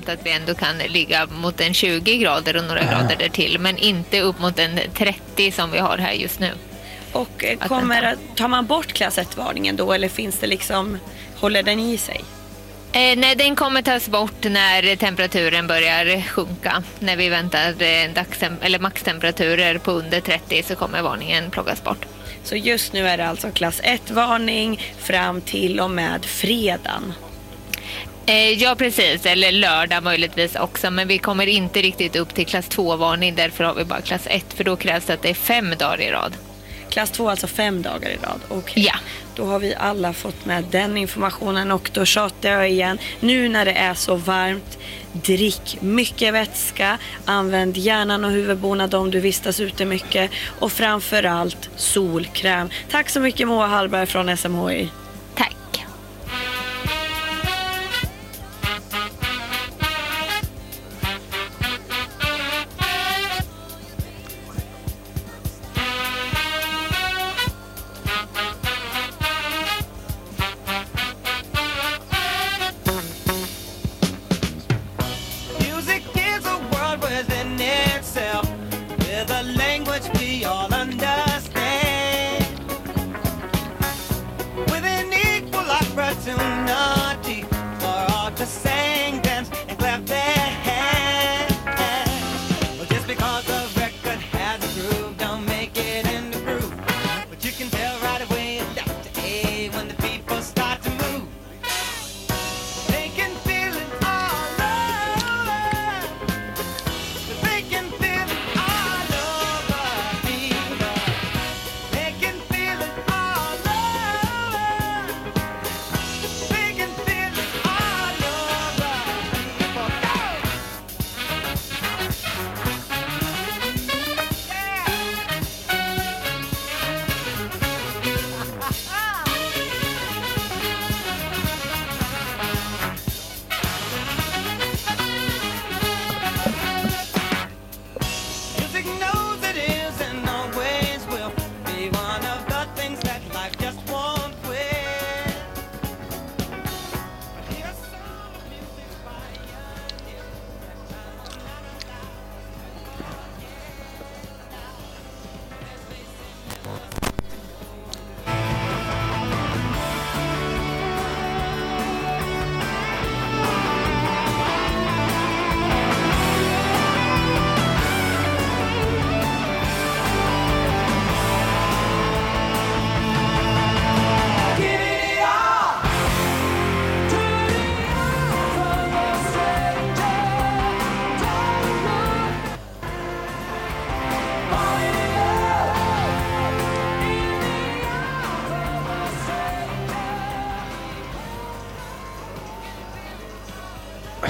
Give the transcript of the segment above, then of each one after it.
varmt att vi ändå kan ligga mot en 20 grader och några grader där till men inte upp mot en 30 som vi har här just nu. Och eh, kommer, tar man bort klass 1-varningen då eller finns det liksom, håller den i sig? Eh, nej, den kommer tas bort när temperaturen börjar sjunka. När vi väntar eh, eller maxtemperaturer på under 30 så kommer varningen plockas bort. Så just nu är det alltså klass 1-varning fram till och med fredagen. Eh, ja, precis. Eller lördag möjligtvis också. Men vi kommer inte riktigt upp till klass 2-varning. Därför har vi bara klass 1. För då krävs det att det är fem dagar i rad. Klass 2 alltså fem dagar i rad. Okej. Ja. Då har vi alla fått med den informationen och då tjatar jag igen. Nu när det är så varmt, drick mycket vätska, använd hjärnan och huvudbonad om du vistas ute mycket och framförallt solkräm. Tack så mycket Moa Hallberg från SMHI.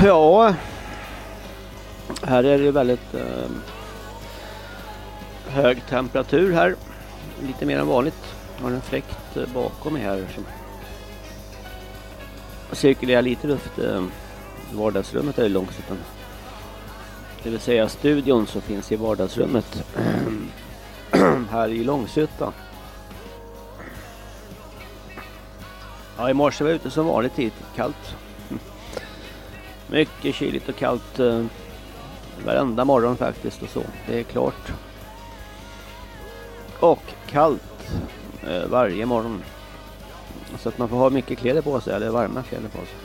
Ja, här är det väldigt eh, hög temperatur här. Lite mer än vanligt. Jag har en fläkt eh, bakom mig här som cirkulerar lite luft. Eh, vardagsrummet är långsiktigt. Det vill säga studion som finns i vardagsrummet här i Långshyttan. Ja, i morse var jag ute som vanligt tidigt, kallt. Mycket kyligt och kallt eh, varenda morgon faktiskt och så. Det är klart. Och kallt eh, varje morgon. Så att man får ha mycket kläder på sig, eller varma kläder på sig.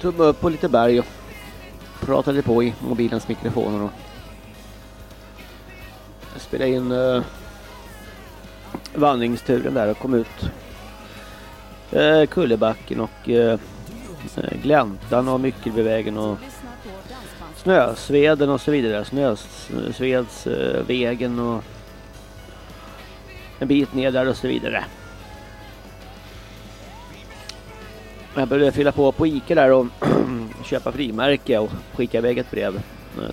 Tumme upp på lite berg och pratade på i mobilens mikrofoner och spelade in eh, vandringsturen där och kom ut eh, Kullebacken och eh, eh, Eh, Gläntan och Myckelbyvägen och Snösveden och så vidare. Snösvedsvägen och en bit ner där och så vidare. Jag började fylla på på Ica där och köpa frimärke och skicka iväg ett brev eh,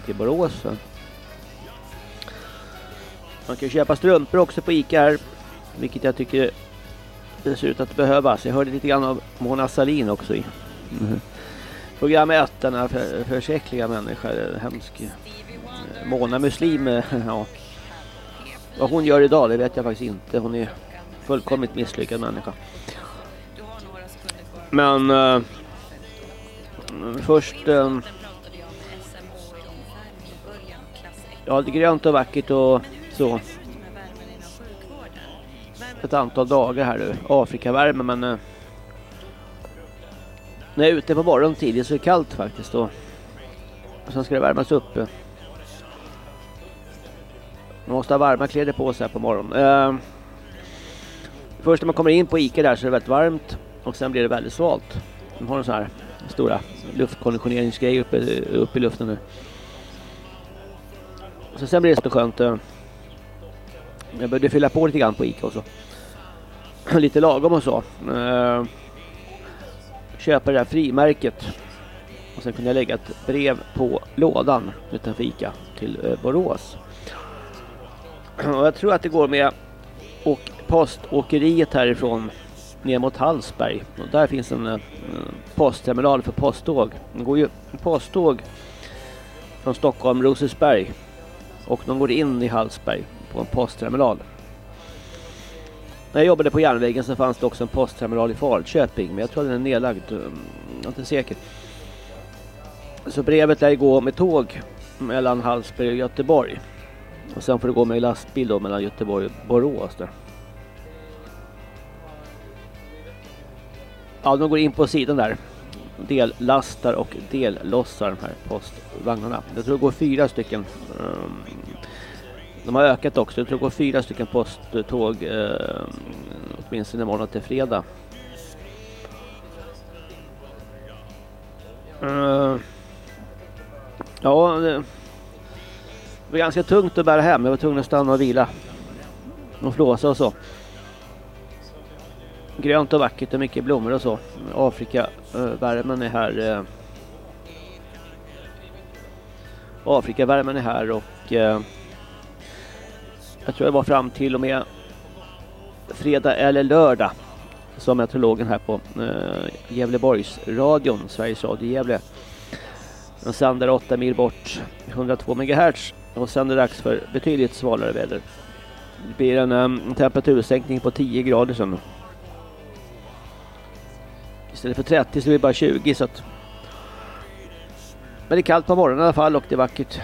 till Borås. Man kan köpa strumpor också på Ica här, vilket jag tycker det ser ut att behövas. Jag hörde lite grann av Mona Salin också i program 1, denna för, försäkliga människa, hemsk. Mona Muslim, eh, ja. Vad hon gör idag, det vet jag faktiskt inte. Hon är fullkomligt misslyckad människa. Men eh, först... Eh, ja, det är grönt och vackert och så. Ett antal dagar här nu. Afrikavärme men... Eh, när jag är ute på morgonen tidigt så är det kallt faktiskt. Och, och sen ska det värmas upp. Man måste ha varma kläder på sig här på morgonen. Uh, först när man kommer in på Ica där så är det väldigt varmt. Och sen blir det väldigt svalt. De har en sån här stora luftkonditioneringsgrej uppe, uppe i luften nu. Så sen blir det så skönt. Eh, jag började fylla på lite grann på Ica och så. lite lagom och så. Ehm, Köpa det där frimärket. Och sen kunde jag lägga ett brev på lådan utanför Ica till eh, Borås. Och jag tror att det går med och poståkeriet härifrån ner mot Hallsberg. Och där finns en, en postterminal för posttåg. Det går ju posttåg från Stockholm, Rosersberg. Och de går in i Hallsberg på en postterminal. När jag jobbade på järnvägen så fanns det också en postterminal i Falköping. Men jag tror den är nedlagd. Eh, jag är inte säker. Så brevet lär gå med tåg mellan Hallsberg och Göteborg. Och sen får det gå med lastbil då mellan Göteborg och Borås där. Ja, de går in på sidan där. Dellastar och dellossar de här postvagnarna. Jag tror det går fyra stycken. um, de har ökat också. Jag tror det går fyra stycken posttåg eh, åtminstone imorgon till fredag. Uh, ja, det var ganska tungt att bära hem. Jag var tvungen att stanna och vila. Och flåsa och så grönt och vackert och mycket blommor och så. Afrika, uh, värmen är här. Eh, uh, Afrika, värmen är här och uh, jag tror jag var fram till och med fredag eller lördag som meteorologen här på eh, Gävleborgs radion, Sveriges Radio Gävle. Den sänder 8 mil bort, 102 MHz och sen är det dags för betydligt svalare väder. Det blir en um, temperatursänkning på 10 grader sen. Istället för 30 så blir det bara 20 så att... Men det är kallt på morgonen i alla fall och det är vackert.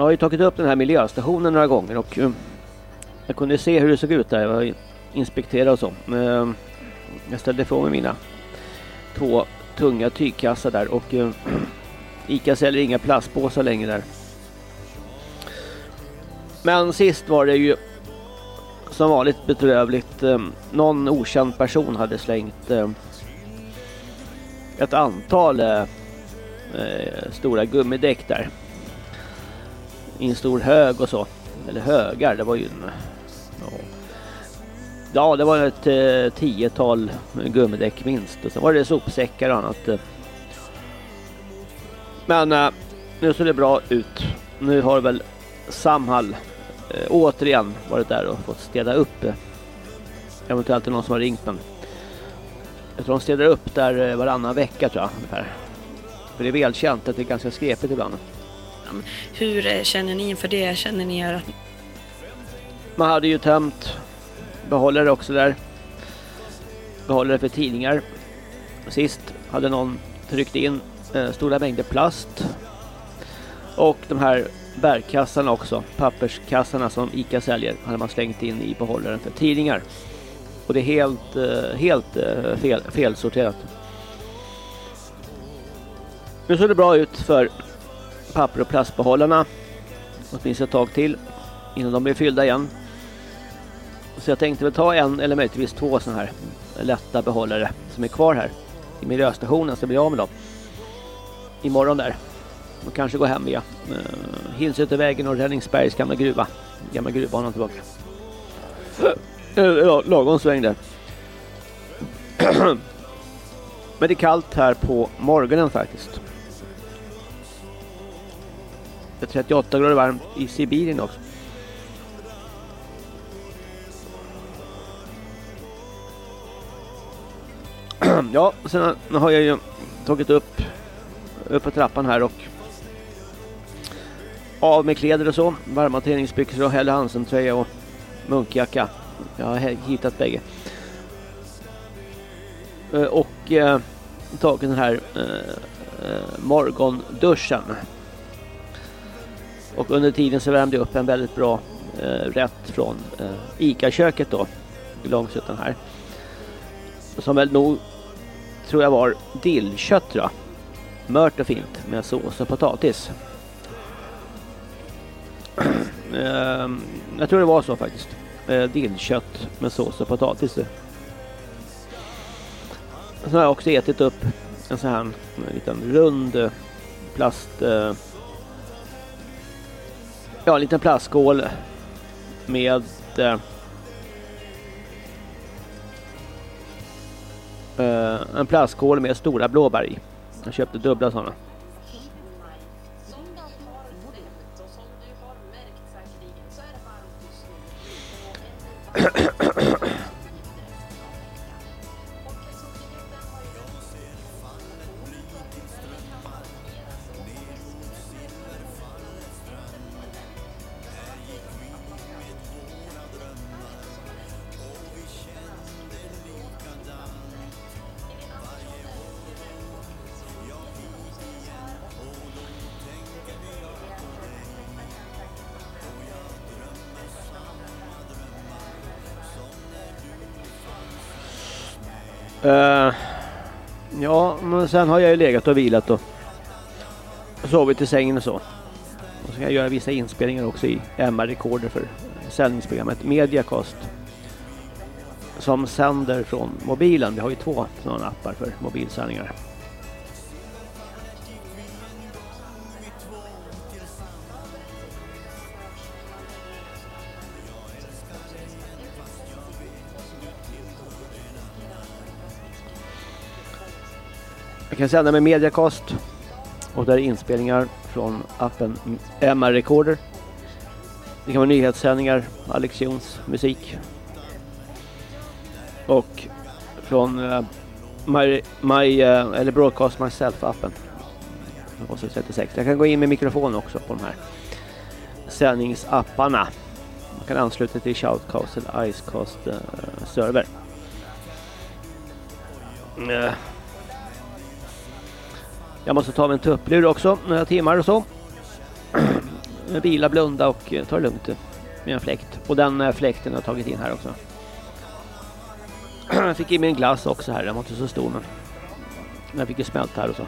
Jag har ju tagit upp den här miljöstationen några gånger och eh, jag kunde se hur det såg ut där. Jag var inspekterad och så. Eh, jag ställde ifrån mig mina två tunga tygkassar där och eh, Ica säljer inga plastpåsar längre där. Men sist var det ju som vanligt bedrövligt. Någon okänd person hade slängt ett antal stora gummidäck där. I en stor hög och så. Eller högar, det var ju en... Ja, ja det var ett eh, tiotal gummidäck minst. Och sen var det sopsäckar och annat. Men eh, nu ser det bra ut. Nu har väl Samhall eh, återigen varit där och fått städa upp. Eh, eventuellt är det någon som har ringt men jag tror de städar upp där eh, varannan vecka tror jag ungefär. För det är välkänt att det är ganska skrepigt ibland. Hur eh, känner ni inför det? Känner ni att... Man hade ju tömt behållare också där. Behållare för tidningar. Sist hade någon tryckt in eh, stora mängder plast. Och de här bärkassarna också, papperskassarna som ICA säljer, hade man slängt in i behållaren för tidningar. Och det är helt, eh, helt eh, fel, felsorterat. Nu såg det bra ut för papper och plastbehållarna. Åtminstone ett tag till innan de blir fyllda igen. Så jag tänkte väl ta en eller möjligtvis två sådana här lätta behållare som är kvar här i miljöstationen så jag blir av med dem. Imorgon där och kanske gå hem via uh, Hilsötervägen och Räddningsbergs gamla gruva. Gamla gruvbanan tillbaka. Uh, lagom sväng där. Men det är kallt här på morgonen faktiskt. Det är 38 grader varmt i Sibirien också. ja, sen har jag ju tagit upp upp på trappan här och av med kläder och så. Varma träningsbyxor och Helle Hansen-tröja och munkjacka. Jag har hittat bägge. Eh, och eh, tagit den här eh, eh morgonduschen. Och under tiden så värmde jag upp en väldigt bra eh, rätt från eh, ICA-köket då. I Långsuttan här. Som väl nog tror jag var dillkött tror jag. Mört och fint med sås och potatis. Ehm, jag tror det var så faktiskt. Eh, dillkött med sås och potatis. Sen har jag också ätit upp en sån här en liten rund eh, plast... Ja, en liten plastskål med eh, eh, en plastskål med stora blåbär i. Jag köpte dubbla sådana. Uh, ja, men sen har jag ju legat och vilat och sovit i sängen och så. Och så kan jag göra vissa inspelningar också i MR-rekorder för sändningsprogrammet Mediacast. Som sänder från mobilen. Vi har ju två sådana appar för mobilsändningar. Kan sända med Mediacast och där är inspelningar från appen MR Recorder. Det kan vara nyhetssändningar, Alex Jons musik. Och från uh, My, my uh, eller Broadcast Myself-appen. Jag kan gå in med mikrofon också på de här sändningsapparna. Man kan ansluta till Shoutcast eller Icecast uh, server. Uh, jag måste ta mig en tupplur också, några timmar och så. Vila, blunda och eh, ta det lugnt eh, med en fläkt. Och den eh, fläkten har jag tagit in här också. Jag fick i mig en glass också här, den var inte så stor men den fick ju smält här och så.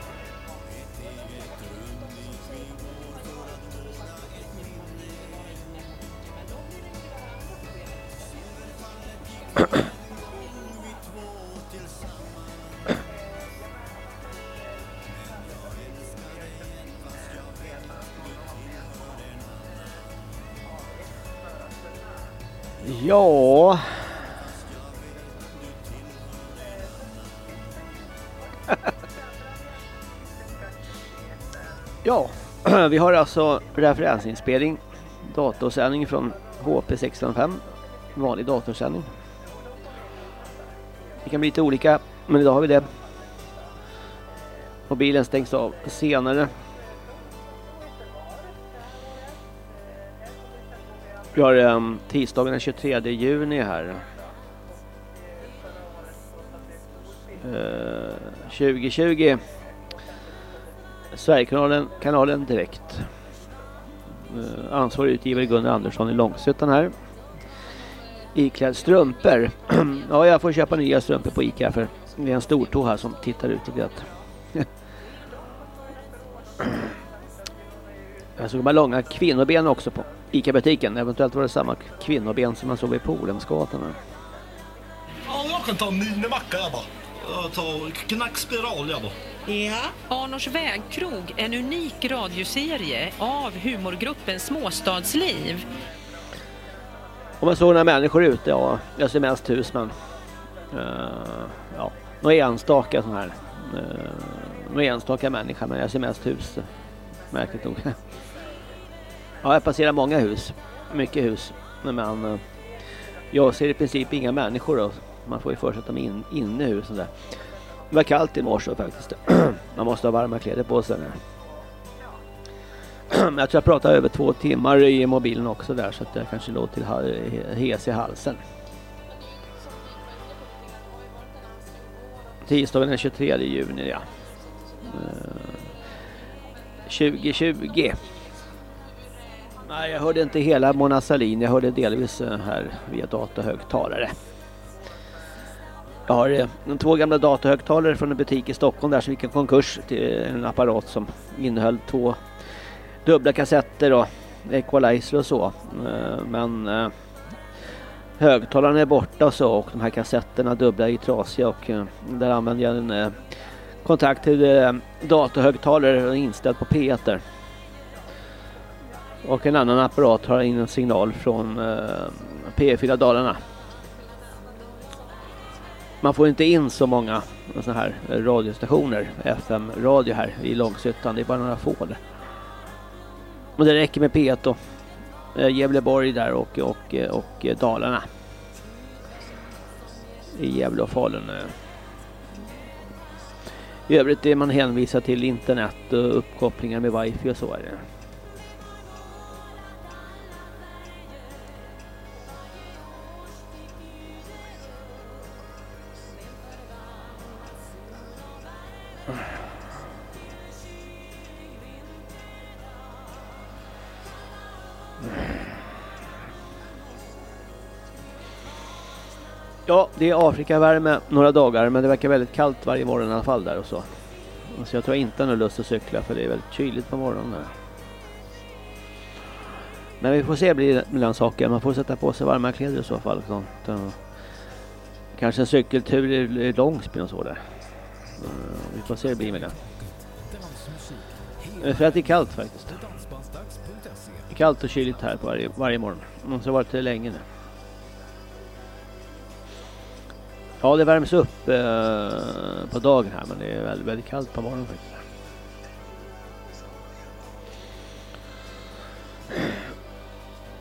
Ja... ja, vi har alltså referensinspelning, datorsändning från HP 605, vanlig datorsändning. Det kan bli lite olika, men idag har vi det. Mobilen stängs av senare. Vi har um, tisdagen den 23 juni här. Eh, uh, 2020. Sverigekanalen kanalen direkt. Uh, ansvarig utgivare Gunnar Andersson i Långsötan här. Iklädd strumpor. ja, jag får köpa nya strumpor på Ica för det är en stortå här som tittar ut och grann. Jag såg de här långa kvinnoben också på ICA-butiken. Eventuellt var det samma kvinnoben som man såg vid Polhemsgatan. Ja, jag kan ta en minimacka jag bara. Jag tar knackspiral jag då. Ja. Arnors vägkrog, en unik radioserie av humorgruppen Småstadsliv. Om man såg några människor ute, ja, jag ser mest hus men uh, ja, några enstaka sån här uh, några enstaka människa men jag ser mest hus märkligt nog. Ja, jag passerar många hus. Mycket hus. Men eh, jag ser i princip inga människor då. Man får ju för sig att de är in, inne i husen där. Det var kallt i morse faktiskt. Man måste ha varma kläder på sig. Jag tror jag pratade över två timmar i mobilen också där så att jag kanske låg till hes i halsen. Tisdagen den 23 juni ja. Eh, 2020. Nej, jag hörde inte hela Mona Sahlin. Jag hörde delvis eh, här via datahögtalare. Jag har eh, två gamla datahögtalare från en butik i Stockholm där som gick en konkurs till en apparat som innehöll två dubbla kassetter och equalizer och så. Eh, men eh, högtalarna är borta och så och de här kassetterna dubbla är trasiga och eh, där använder jag en eh, kontakt till eh, datahögtalare inställd på P1 där. Och en annan apparat har in en signal från eh, P4 Dalarna. Man får inte in så många eh, såna här radiostationer, FM-radio här i Långshyttan. Det är bara några få där. Och det räcker med P1 då. Eh, Gävleborg där och, och, och Dalarna. I Gävle och Falun. I övrigt är man hänvisad till internet och uppkopplingar med wifi och så är det. Ja, det är Afrikavärme några dagar men det verkar väldigt kallt varje morgon i alla fall där och så. Så jag tror inte han har lust att cykla för det är väldigt kyligt på morgonen där. Men vi får se blir det mellan saker. Man får sätta på sig varma kläder i så fall. Sånt. Kanske en cykeltur i Långsbyn och så där. Vi får se hur det blir med det. För att det är kallt faktiskt. Det är kallt och kyligt här på varje, varje morgon. Och så har varit det länge nu. Ja, det värms upp eh, på dagen här men det är väldigt, väldigt kallt på morgonen faktiskt.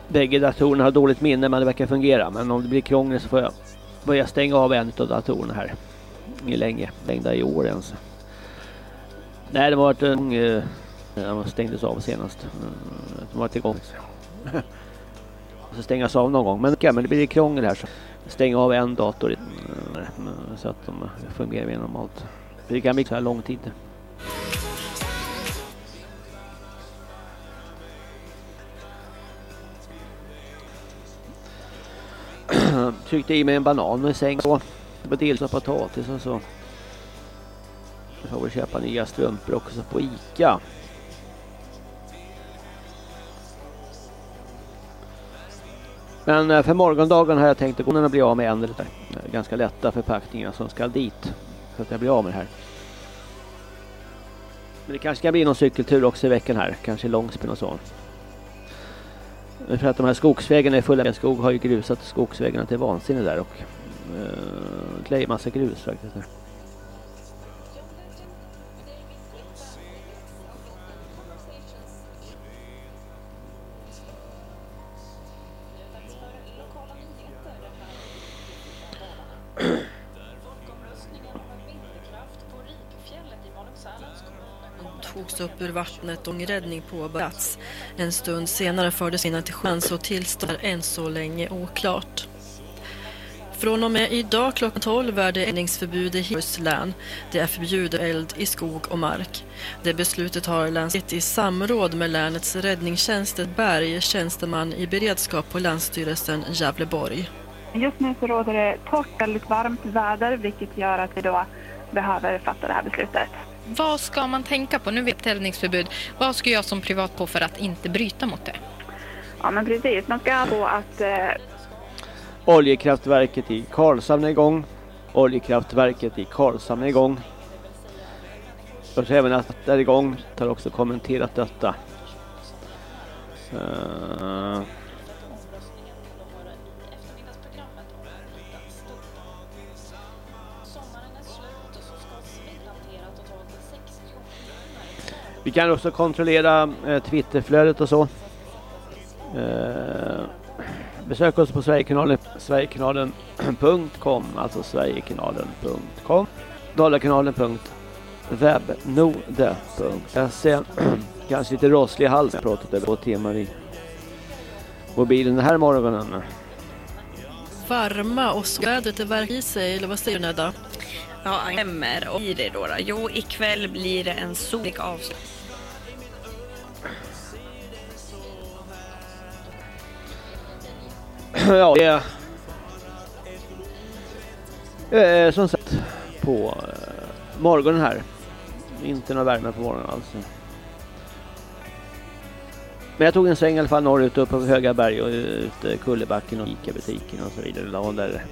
Bägge datorerna har dåligt minne men det verkar fungera. Men om det blir krångel så får jag börja stänga av en av datorerna här. I länge, längda i år ens. Nej, det har varit en... Eh, de stängdes av senast. Mm, De varit igång. Så stängas av någon gång. Men, det blir krångel här så stänga av en dator mm, så att de fungerar mer normalt. För det kan bli så här lång tid. Tryckte i mig en banan i säng så. Det var dels potatis och så. Jag får väl köpa nya strumpor också på Ica. Men eh, för morgondagen har jag tänkt att kunna bli av med en eller eh, två ganska lätta förpackningar som ska dit. Så att jag blir av med det här. Men det kanske ska bli någon cykeltur också i veckan här. Kanske Långsbyn och så. Men För att de här skogsvägarna är fulla. Skog har ju grusat skogsvägarna till vansinne där och uh, det är massa grus faktiskt. Där. Togs upp ur vattnet och räddning påbörjats. En stund senare fördes in till sjön så tillstånd är än så länge oklart. Från och med idag klockan 12 är det eldningsförbud i Hils län. Det är förbjudet eld i skog och mark. Det beslutet har länsstyrelsen i samråd med länets räddningstjänst Berg, tjänsteman i beredskap på Länsstyrelsen Gävleborg. Just nu så råder det torrt, väldigt varmt väder vilket gör att vi då behöver fatta det här beslutet. Vad ska man tänka på? Nu vet eldningsförbud. Vad ska jag som privat på för att inte bryta mot det? Ja men precis, man ska på att eh, Oljekraftverket i Karlshamn är igång. Oljekraftverket i Karlshamn är igång. Och så även att det är igång. Har också kommenterat detta. Uh, Vi kan också kontrollera eh, Twitterflödet och så. Eh, besök oss på Sverigekanalen, Sverigekanalen.com, alltså Sverigekanalen.com, Dalakanalen.webnode.se Kanske lite rosslig jag har pratat över två timmar i mobilen den här morgonen. varma och så vädret det verkar i sig, eller vad säger du Nedda? Ja, stämmer. Och blir det då, då? Jo, ikväll blir det en solig avslut. ja, det är eh, som sagt på eh, morgonen här. Inte någon värme på morgonen alls. Men jag tog en sväng i alla fall norrut upp på Höga berg och ut eh, Kullebacken och Ica-butiken och så vidare. La där.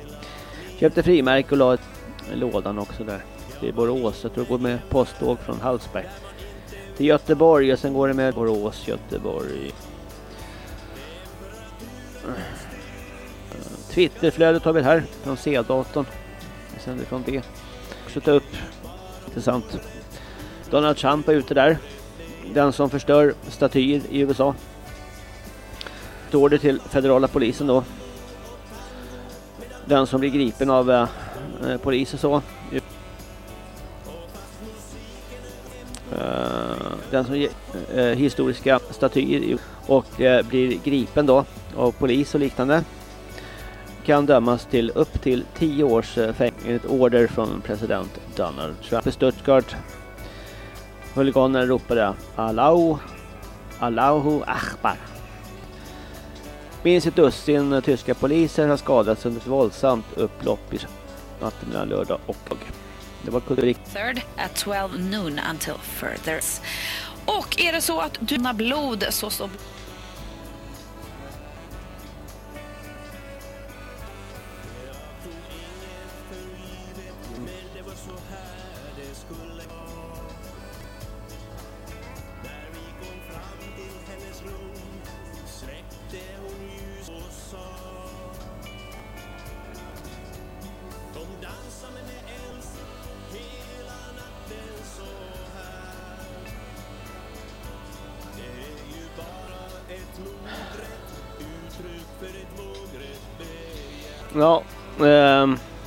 Köpte frimärke och la ett, lådan också där. Det är Borås. Jag tror det går med posttåg från Hallsberg till Göteborg och sen går det med Borås, Göteborg. Twitterflödet har vi här från C-datorn. Vi sänder från det. Också ta upp. Intressant. Donald Trump är ute där. Den som förstör statyer i USA. Står det till federala polisen då. Den som blir gripen av eh, polis och så. Eh, den som ger eh, historiska statyer och eh, blir gripen då av polis och liknande kan dömas till upp till 10 års eh, fängelse enligt order från president Donald Trump. I Stuttgart huliganer ropade Allahu, Allahu Akbar. Minst ett dussin tyska poliser har skadats under ett våldsamt upplopp i natten mellan lördag och dag. Det var kulturik. Third at 12 noon until further. Och är det så att du har blod så står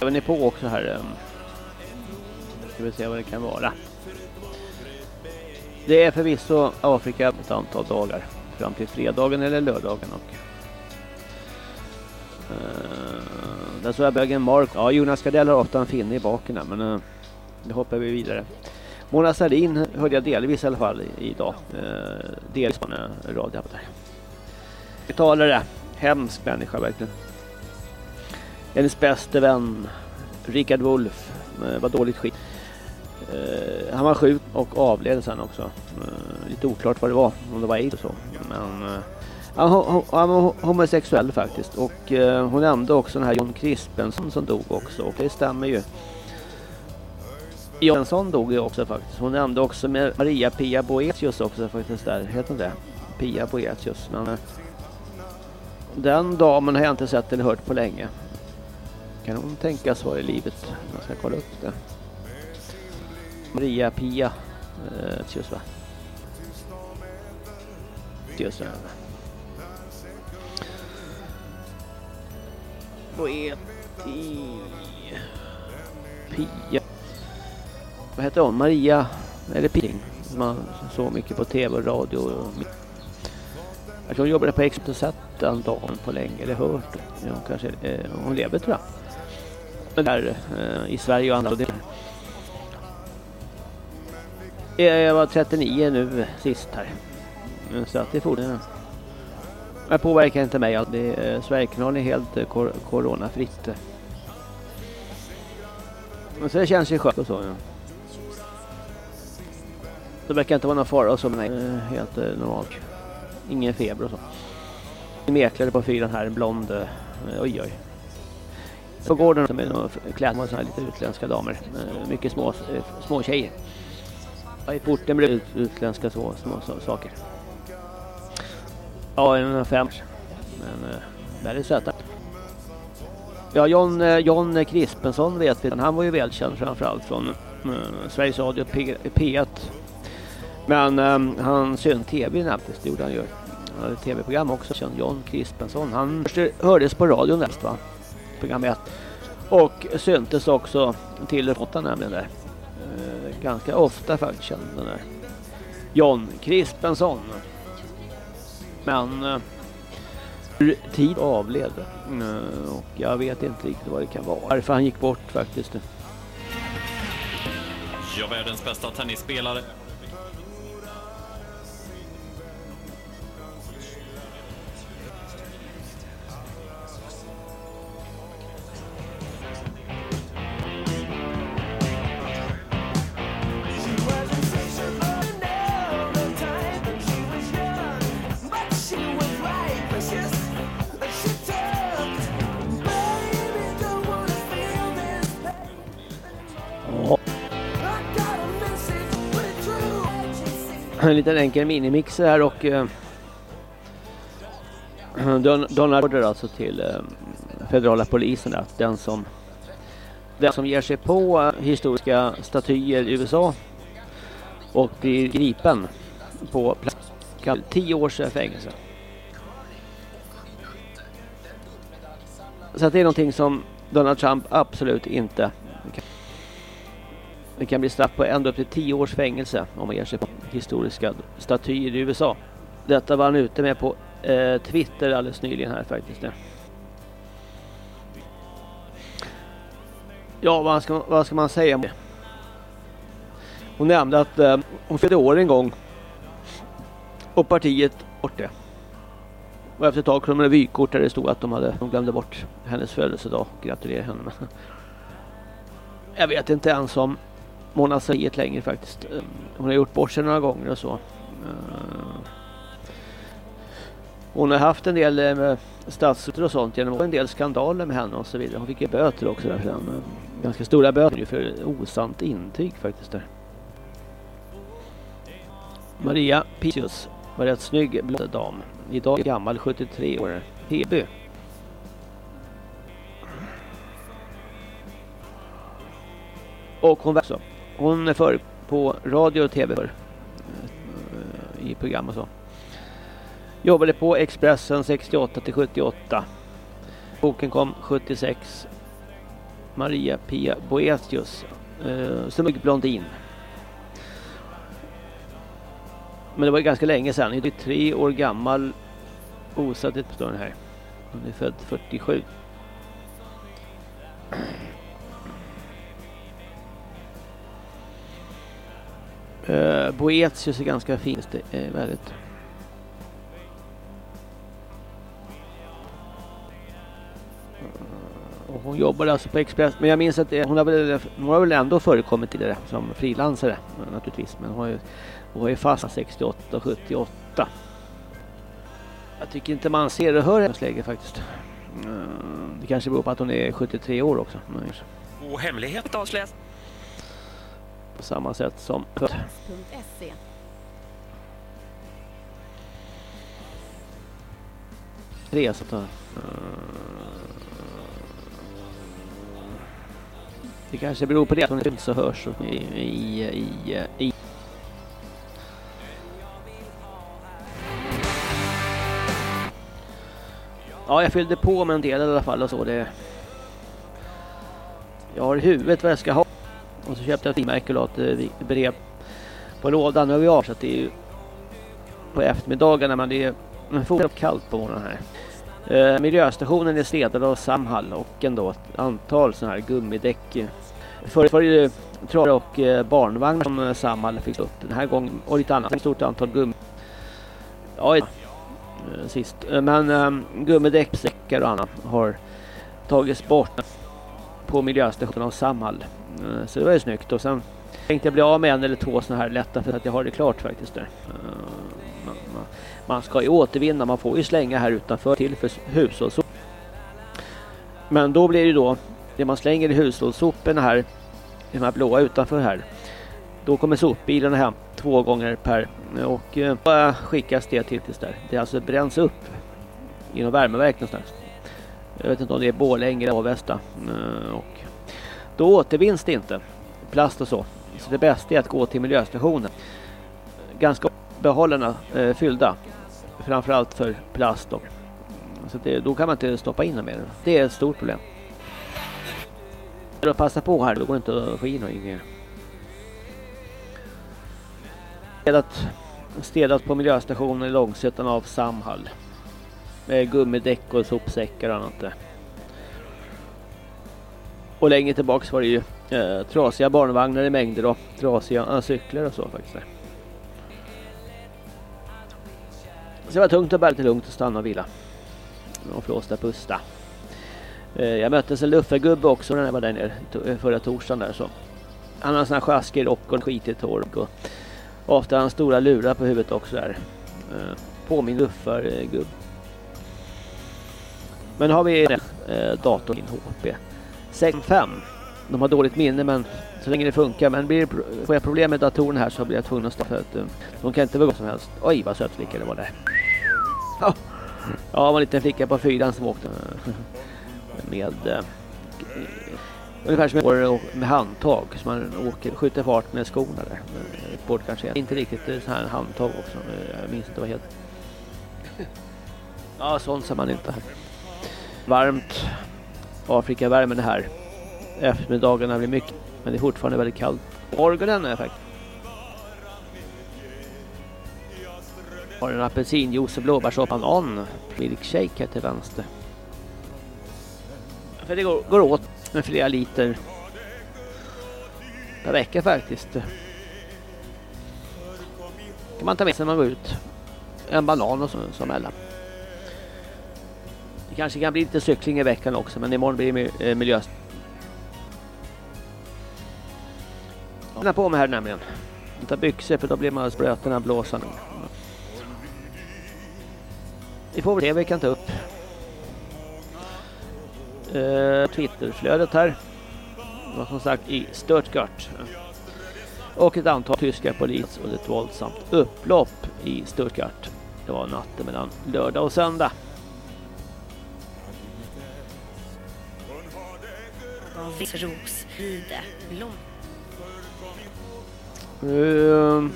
även ni på också här. Ska vi se vad det kan vara. Det är förvisso Afrika ett antal dagar fram till fredagen eller lördagen. Och, uh, där såg jag bögen Mark. Ja, Jonas Gardell har ofta en finne i baken men eh, uh, det hoppar vi vidare. Mona Sahlin hörde jag delvis i alla fall idag. Uh, delvis på en radio Betalare. Talare, hemsk människa verkligen. Hennes bäste vän Richard Wolff eh, var dåligt skick. Uh, han var sjuk och avled sen också. Uh, lite oklart vad det var, om det var aids och så. Men uh, han, han, var homosexuell faktiskt. Och hon nämnde också den här John Crispensson som dog också. Och det stämmer ju. Jonsson dog ju också faktiskt. Hon nämnde också med Maria Pia Boetius också faktiskt där. Heter hon det? Pia Boetius. Men den damen har jag inte sett eller hört på länge. Kan hon tänkas vara i livet? Jag ska kolla upp det. Maria Pia. Eh, just va? Just det. Poeti. Pia. Vad heter hon? Maria. Eller Ping. Man såg mycket på tv och radio. Och Jag tror hon jobbade på Expressen och sett den dagen på länge. Eller hört. Ja, hon, kanske, eh, hon lever tror jag. Där eh, i Sverige och andra delar. Eh, jag var 39 nu sist här. Eh, så att det fortfarande. Det påverkar inte mig. Det, eh, Sverigekanalen är helt eh, kor coronafritt. Men så det känns ju skönt och så. Ja. Det verkar inte vara någon fara och så, men helt eh, normalt. Ingen feber och så. Mäklare på fyran här, en blond. Eh, oj oj. På gården som är klädd med såna lite utländska damer. Eh, mycket små, eh, små tjejer. I porten blev det utländska så, små så, saker. Ja, en fem. Men eh, väldigt söta. Ja, John, eh, John Crispensson vet vi. Han var ju välkänd framförallt från eh, Sveriges Radio P, P1. Men eh, han syn tv nämndes, det gjorde han ju. Han hade tv-program också, känd John Crispensson. Han hördes på radion näst va? Program 1. Och syntes också till åtta nämligen där eh, ganska ofta faktiskt kände den där John Crispensson. Men eh, tid avled. Eh, Och jag vet inte riktigt vad det kan vara. Varför han gick bort faktiskt. Ja, världens bästa tennisspelare. En liten enkel minimixer här och eh, Don- Donald order alltså till eh, federala polisen att den som den som ger sig på eh, historiska statyer i USA och blir gripen på plats kan 10 års eh, fängelse. Så att det är någonting som Donald Trump absolut inte kan. Det kan bli straff på ända upp till 10 års fängelse om man ger sig på historiska statyer i USA. Detta var han ute med på eh, Twitter alldeles nyligen här faktiskt. Det. Ja, vad ska, vad ska man säga om det? Hon nämnde att eh, hon fyllde år en gång och partiet bort det. Och efter ett tag kom det vykort där det stod att de hade de glömde bort hennes födelsedag. Gratulerar henne. Jag vet inte ens om Mona Sahlin längre faktiskt. Ehm, hon har gjort bort sig några gånger och så. Ehm, hon har haft en del ehm, statsråd och sånt genom en del skandaler med henne och så vidare. Hon fick ju böter också där sen. Ganska stora böter ju för osant intyg faktiskt där. Maria Picius var rätt snygg blond dam. Idag gammal 73 år. Heby. Och hon var också. Hon är för på radio och tv för, eh, i program och så. Jobbade på Expressen 68 till 78. Boken kom 76. Maria Pia Boetius. Eh, som blondin. Men det var ju ganska länge sedan. Hon är tre år gammal. Osatt står den här. Hon är född 47. Uh, Boetius är ganska fint. Det är väldigt... Och hon jobbade alltså på Express. Men jag minns att eh, hon, har väl, hon har väl ändå förekommit tidigare det som frilansare eh, naturligtvis. Men hon ju, hon var ju fast 68 och 78. Jag tycker inte man ser och hör hennes läge faktiskt. Det kanske beror på att hon är 73 år också. Och hemlighet avslöjas. På samma sätt som... .se. Resa då. Det kanske beror på det att hon inte så hörs i, i, i, i Ja, jag fyllde på med en del i alla fall och så. Det... Jag har i huvudet vad jag ska ha. Så köpte jag ett frimärke och la eh, ett brev på lådan. Nu är vi av så att det är ju på eftermiddagarna men det är fortfarande kallt på morgonen här. Eh, miljöstationen är städad av Samhall och ändå ett antal sådana här gummidäck. Förut var det ju travar och eh, barnvagnar som eh, Samhall fick upp. Den här gången och lite annat. Ett stort antal gummi. Ja, eh, sist. Eh, men eh, gummidäck, säckar och annat har tagits bort på miljöstationen av Samhall. Eh, så det var ju snyggt. Och sen tänkte jag bli av med en eller två sådana här lätta för att jag har det klart faktiskt där. Eh, man, man, man ska ju återvinna, man får ju slänga här utanför till för hushållssop. Men då blir det ju då, det man slänger i hushållssoporna här, de här blåa utanför här. Då kommer sopbilarna hem två gånger per och eh, då skickas det till tills där. Det alltså bränns upp i värmeverk någonstans. Jag vet inte om det är Borlänge eller Avesta. Eh, och då återvinns det inte plast och så. Så det bästa är att gå till miljöstationen. Ganska behållarna eh, fyllda. Framförallt för plast då. Så det, då kan man inte stoppa in dem mer. Det är ett stort problem. Att passa på här, då går det inte att få in något mer. Städat, städat på miljöstationen i Långsötan av Samhall. Med gummidäck och sopsäckar och annat. där. Och längre tillbaks var det ju eh, trasiga barnvagnar i mängder och trasiga eh, cyklar och så faktiskt. där. Så det var tungt att bära lite lugnt och stanna och vila. Och flåsta pusta. Eh, jag mötte en luffargubbe också när jag var där nere eh, förra torsdagen där så. Han har en sån här sjaskig rock och skitigt hår och ofta har han stora lurar på huvudet också där. Eh, Påminn luffargubb. Men har vi eh, datorn in HP 65. De har dåligt minne men så länge det funkar. Men blir det får jag problem med datorn här så blir jag tvungen att starta. för att eh, de kan inte vara som helst. Oj vad söt flicka det var där. Ja, det var en liten flicka på fyran som åkte eh, med eh, ungefär som med, med handtag så man åker, skjuter fart med skorna där. Bort kanske inte riktigt så här handtag också. Jag minns inte vad det heter. Ja, sånt ser man inte här. Varmt. Afrikavärmen är här. Eftermiddagarna blir mycket, men det är fortfarande väldigt kallt. Morgonen är faktiskt. Har en apelsinjuice och blåbärssoppa banan. Milkshake här till vänster. För det går, går åt med flera liter per vecka faktiskt. kan man ta med sig när man går ut. En banan och så, så mellan. Det kanske kan bli lite cykling i veckan också men imorgon blir det eh, miljö. Jag på mig här nämligen. Ta byxor för då blir man blöt den här blåsan. Vi får väl se vad vi kan ta upp. Uh, Twitterflödet här. Det var som sagt i Stuttgart. Och ett antal tyska polis och ett våldsamt upplopp i Stuttgart. Det var natten mellan lördag och söndag. Rokside Blom. Ehm,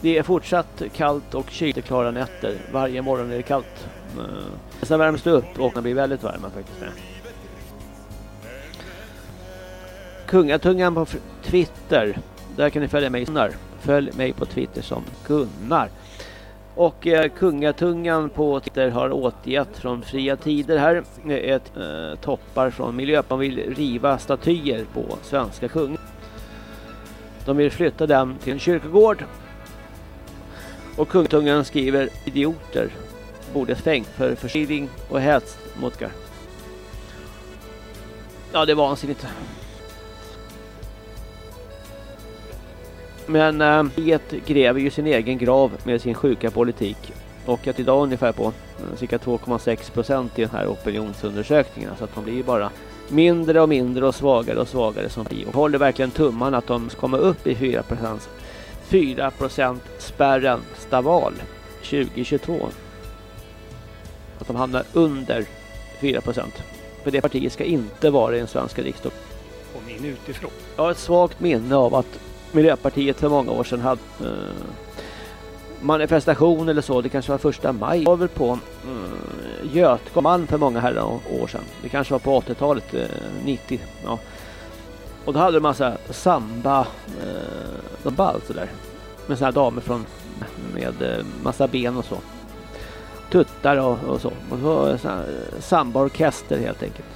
det är fortsatt kallt och kyligt klara nätter. Varje morgon är det kallt. Ehm, sen värms det upp och det blir väldigt varma faktiskt. Kungatungan på Twitter. Där kan ni följa mig. Gunnar. Följ mig på Twitter som Gunnar. Och eh, Kungatungan på Twitter har återgett från fria tider här. Eh, ett eh, toppar från Miljöpartiet. Man vill riva statyer på svenska kungar. De vill flytta dem till en kyrkogård. Och Kungatungan skriver idioter borde fängt för förskilning och hets mot gar. Ja, det är vansinnigt. Men äh, gräver ju sin egen grav med sin sjuka politik. Och att idag ungefär på eh, cirka 2,6 procent i den här opinionsundersökningen. Så att de blir ju bara mindre och mindre och svagare och svagare som parti. Och håller verkligen tummarna att de komma upp i 4 procent 4 procent spärren Staval 2022. Att de hamnar under 4 procent. För det partiet ska inte vara i den svenska riksdagen. Kom in utifrån. Jag har ett svagt minne av att Miljöpartiet för många år sedan hade eh, manifestation eller så. Det kanske var första maj. Det var väl på eh, Götgamalm för många herrar år sedan. Det kanske var på 80-talet, eh, 90. Ja. Och då hade de massa samba, eh, de ball sådär. Med sådana här damer från med eh, massa ben och så. Tuttar och, och så. Och så så här, eh, sambaorkester helt enkelt.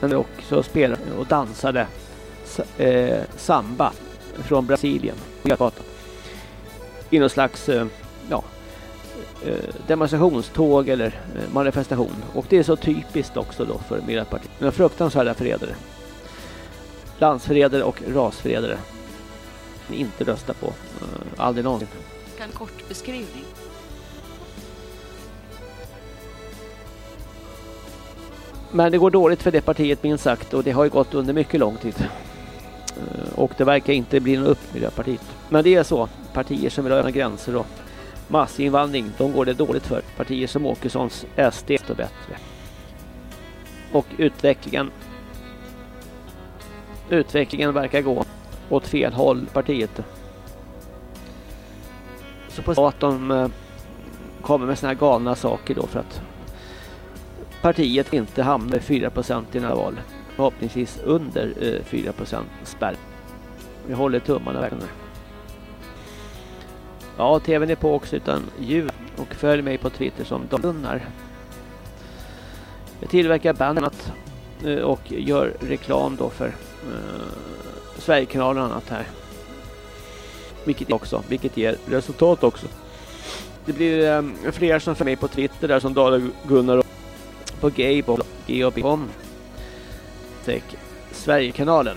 Men också spelade och dansade eh, samba från Brasilien. på Götgatan. I någon slags eh, ja, eh, demonstrationståg eller eh, manifestation. Och det är så typiskt också då för Miljöpartiet. De är fruktansvärda förrädare. Landsförrädare och rasförrädare. Inte rösta på. Aldrig någonsin. En kort beskrivning. Men det går dåligt för det partiet minst sagt och det har ju gått under mycket lång tid. Eh, och det verkar inte bli något upp Miljöpartiet. Men det är så. Partier som vill ha öppna gränser och massinvandring, de går det dåligt för. Partier som Åkessons SD står bättre. Och utvecklingen utvecklingen verkar gå åt fel håll, partiet. Så på att de eh, kommer med såna här galna saker då för att partiet inte hamnar 4% i nästa val. Förhoppningsvis under eh, 4% spärr. Vi håller tummarna verkligen. Ja, tvn är på också utan ljud. Och följ mig på Twitter som Gunnar. tillverkar bandet eh, och gör reklam då för eh, Sverigekanalen och annat här. Vilket också, vilket ger resultat också. Det blir eh, fler som följer mig på Twitter där som Dala Gunnar och på Gabe och GOB.com. Sverigekanalen.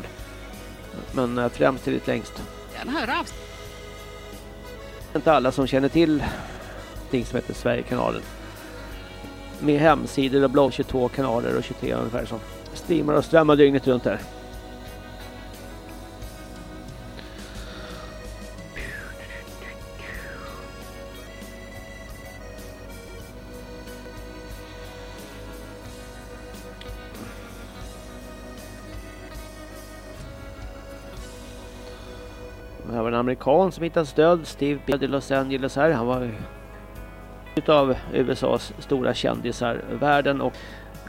Men eh, främst är det längst. Den hör av Inte alla som känner till ting som heter Sverigekanalen. Med hemsidor och blogg 22 kanaler och 23 ungefär som streamar och strömmar dygnet runt här. Amerikan som hittade stöd, Steve Beard i Los Angeles här. Han var utav USAs stora kändisar världen och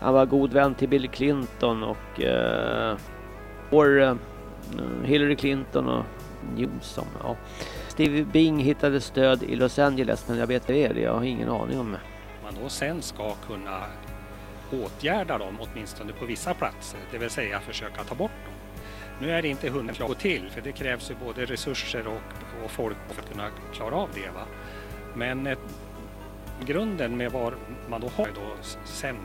han var god vän till Bill Clinton och eh, och, eh, Hillary Clinton och Newsom. Ja. Steve Bing hittade stöd i Los Angeles men jag vet inte det, jag har ingen aning om. Man då sen ska kunna åtgärda dem åtminstone på vissa platser, det vill säga försöka ta bort dem. Nu är det inte hundra klart till för det krävs ju både resurser och, och folk för att kunna klara av det. Va? Men eh, grunden med vad man då har då sen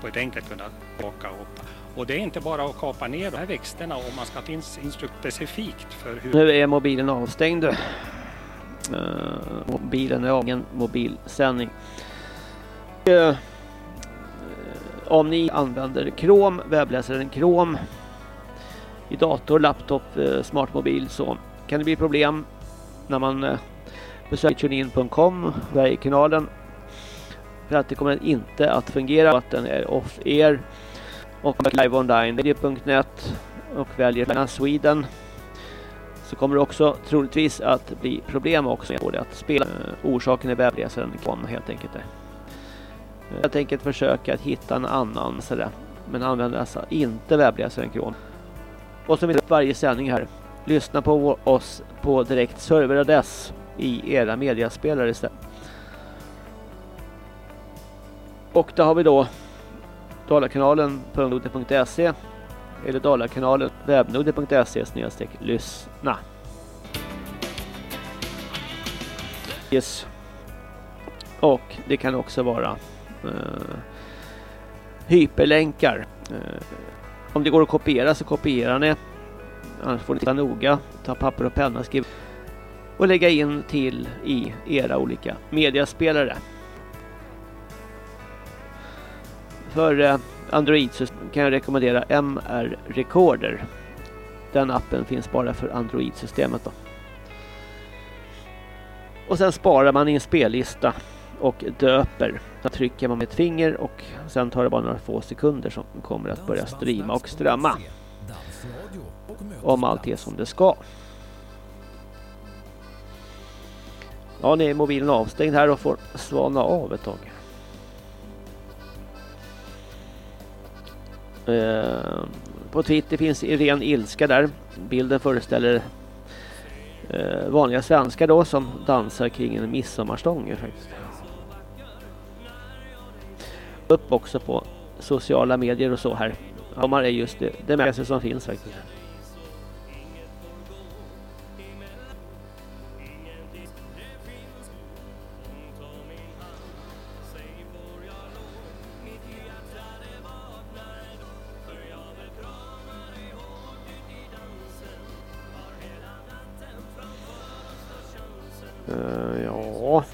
på ett enkelt kunna baka och, och det är inte bara att kapa ner de här växterna om man ska ha instrukt specifikt för hur Nu är mobilen avstängd. Uh, mobilen är av ingen mobilsändning. Uh, om ni använder Chrome, webbläsaren Chrome i dator, laptop, eh, smartmobil så kan det bli problem när man eh, besöker tunein.com, Sverigekanalen för att det kommer inte att fungera att den är off-air och live online radio.net och väljer Sweden så kommer det också troligtvis att bli problem också med både att spela. Eh, orsaken är webbläsaren kom helt enkelt. det. Eh, Helt enkelt försöka att hitta en annan sådär. Men använder alltså inte webbläsaren Chrome. Och som vi varje sändning här. Lyssna på oss på direkt serveradress i era mediaspelare istället. Och då har vi då Dalakanalen.node.se eller Dalakanalen webbnode.se snedstreck lyssna. Yes. Och det kan också vara eh, hyperlänkar. Eh, om det går att kopiera så kopierar ni. Annars får ni titta noga, ta papper och penna, skriva och lägga in till i era olika mediaspelare. För eh, Android så kan jag rekommendera MR Recorder. Den appen finns bara för Android-systemet då. Och sen sparar man i en spellista och döper. Så trycker man med ett finger och sen tar det bara några få sekunder som kommer att börja streama och strömma. Om allt är som det ska. Ja, nu är mobilen avstängd här och får svalna av ett tag. Eh, på Twitter finns ren ilska där. Bilden föreställer eh, vanliga svenskar då som dansar kring en midsommarstång faktiskt. Upp också på sociala medier och så här. Sommar är just det, det mesta som finns faktiskt. Eh, ja,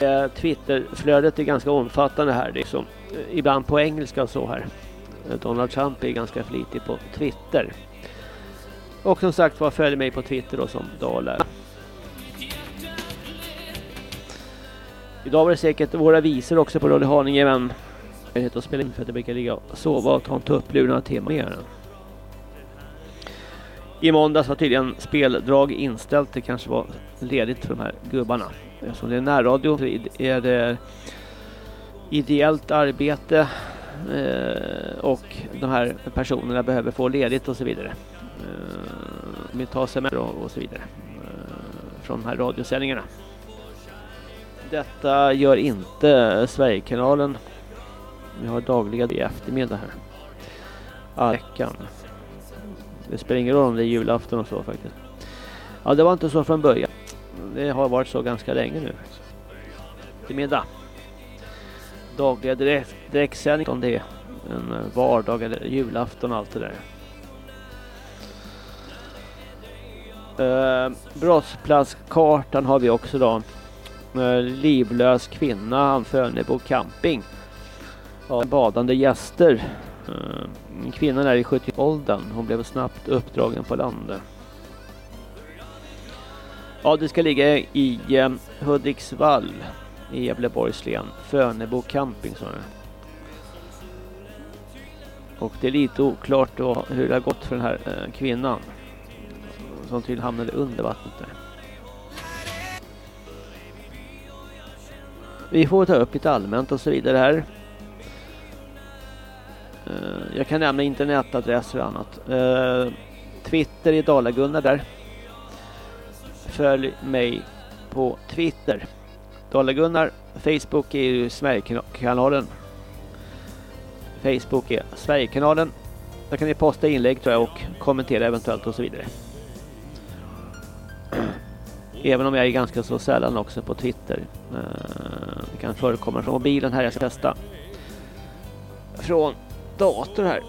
Eh, Twitterflödet är ganska omfattande här. Det är som, eh, ibland på engelska och så här. Donald Trump är ganska flitig på Twitter. Och som sagt var följ mig på Twitter då som Dalar. Idag var det säkert våra visor också på Radio Haninge men jag heter att spela in för att jag brukar ligga och sova och ta en tupplurar några timmar mer. I måndags var tydligen speldrag inställt. Det kanske var ledigt för de här gubbarna. Eftersom det är närradio så är det ideellt arbete eh, och de här personerna behöver få ledigt och så vidare. Eh, de tar semester och, och så vidare eh, från de här radiosändningarna. Detta gör inte Sverigekanalen Vi har dagliga i eftermiddag här. All veckan. Det spelar ingen roll om det är julafton och så faktiskt. Ja, det var inte så från början. Det har varit så ganska länge nu. Till middag. Dagliga direkt, direktsändning om det är en eh, vardag eller julafton och allt det där. Uh, brottsplatskartan har vi också då. Uh, livlös kvinna, Fönebo camping. Ja, badande gäster. Uh, kvinnan är i 70-åldern. Hon blev snabbt uppdragen på landet. Ja, det ska ligga i uh, Hudiksvall i Gävleborgs län. Fönebo camping sa det. Och det är lite oklart då hur det har gått för den här eh, kvinnan som tydligen hamnade under vattnet där. Vi får ta upp lite allmänt och så vidare här. Eh, jag kan nämna internetadresser och annat. Eh, Twitter i Dalagunnar där. Följ mig på Twitter. Dalagunnar. Facebook är ju Sverigekanalen. Facebook är Sverigekanalen. Där kan ni posta inlägg tror jag och kommentera eventuellt och så vidare. Även om jag är ganska så sällan också på Twitter. Eh, det kan förekomma från mobilen här. Jag ska testa. Från dator här.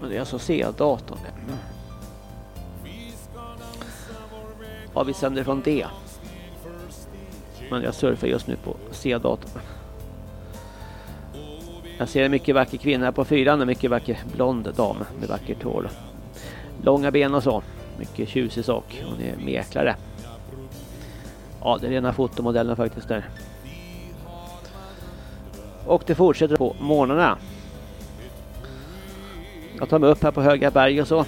Men det är alltså C-datorn. Ja, vi sänder från D. Men jag surfar just nu på C-datorn. Jag ser en mycket vacker kvinna här på fyran. En mycket vacker blond dam med vackert hår. Långa ben och så. Mycket tjusig sak. Hon är mäklare. Ja, det är rena fotomodellen faktiskt där. Och det fortsätter på morgnarna. Jag tar mig upp här på höga berg och så.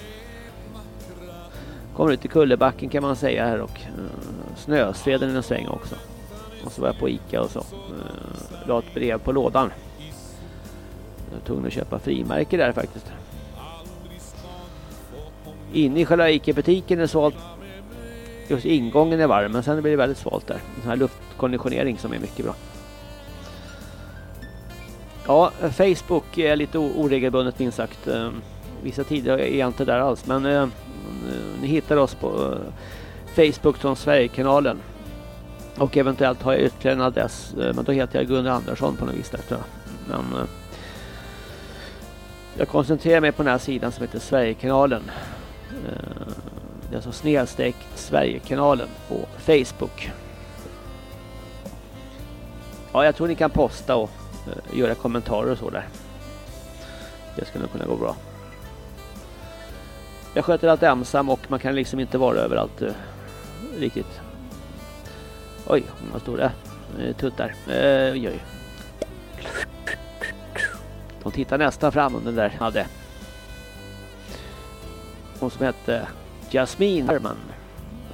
Kommer ut i kullerbacken kan man säga här och uh, snösveden en sväng också. Och så var jag på Ica och så. Eh, la ett brev på lådan. Jag var tvungen att köpa frimärke där faktiskt. Inne i själva Ica-butiken är det svalt just ingången är varm men sen blir det väldigt svalt där. En sån här luftkonditionering som är mycket bra. Ja, Facebook är lite oregelbundet minst sagt. Eh, vissa tider är jag inte där alls men eh, ni hittar oss på eh, Facebook som Sverigekanalen. Och eventuellt har jag ytterligare en adress eh, men då heter jag Gunnar Andersson på något vis där tror jag. Men eh, jag koncentrerar mig på den här sidan som heter Sverigekanalen. Eh, det är alltså snedstreck Sverigekanalen på Facebook. Ja, jag tror ni kan posta och göra kommentarer och så där. Det skulle nog kunna gå bra. Jag sköter allt ensam och man kan liksom inte vara överallt riktigt. Oj, hon har stora eh, tuttar. Eh, oj, oj. De tittar nästan fram under den där hade. Hon som hette Jasmine Harman.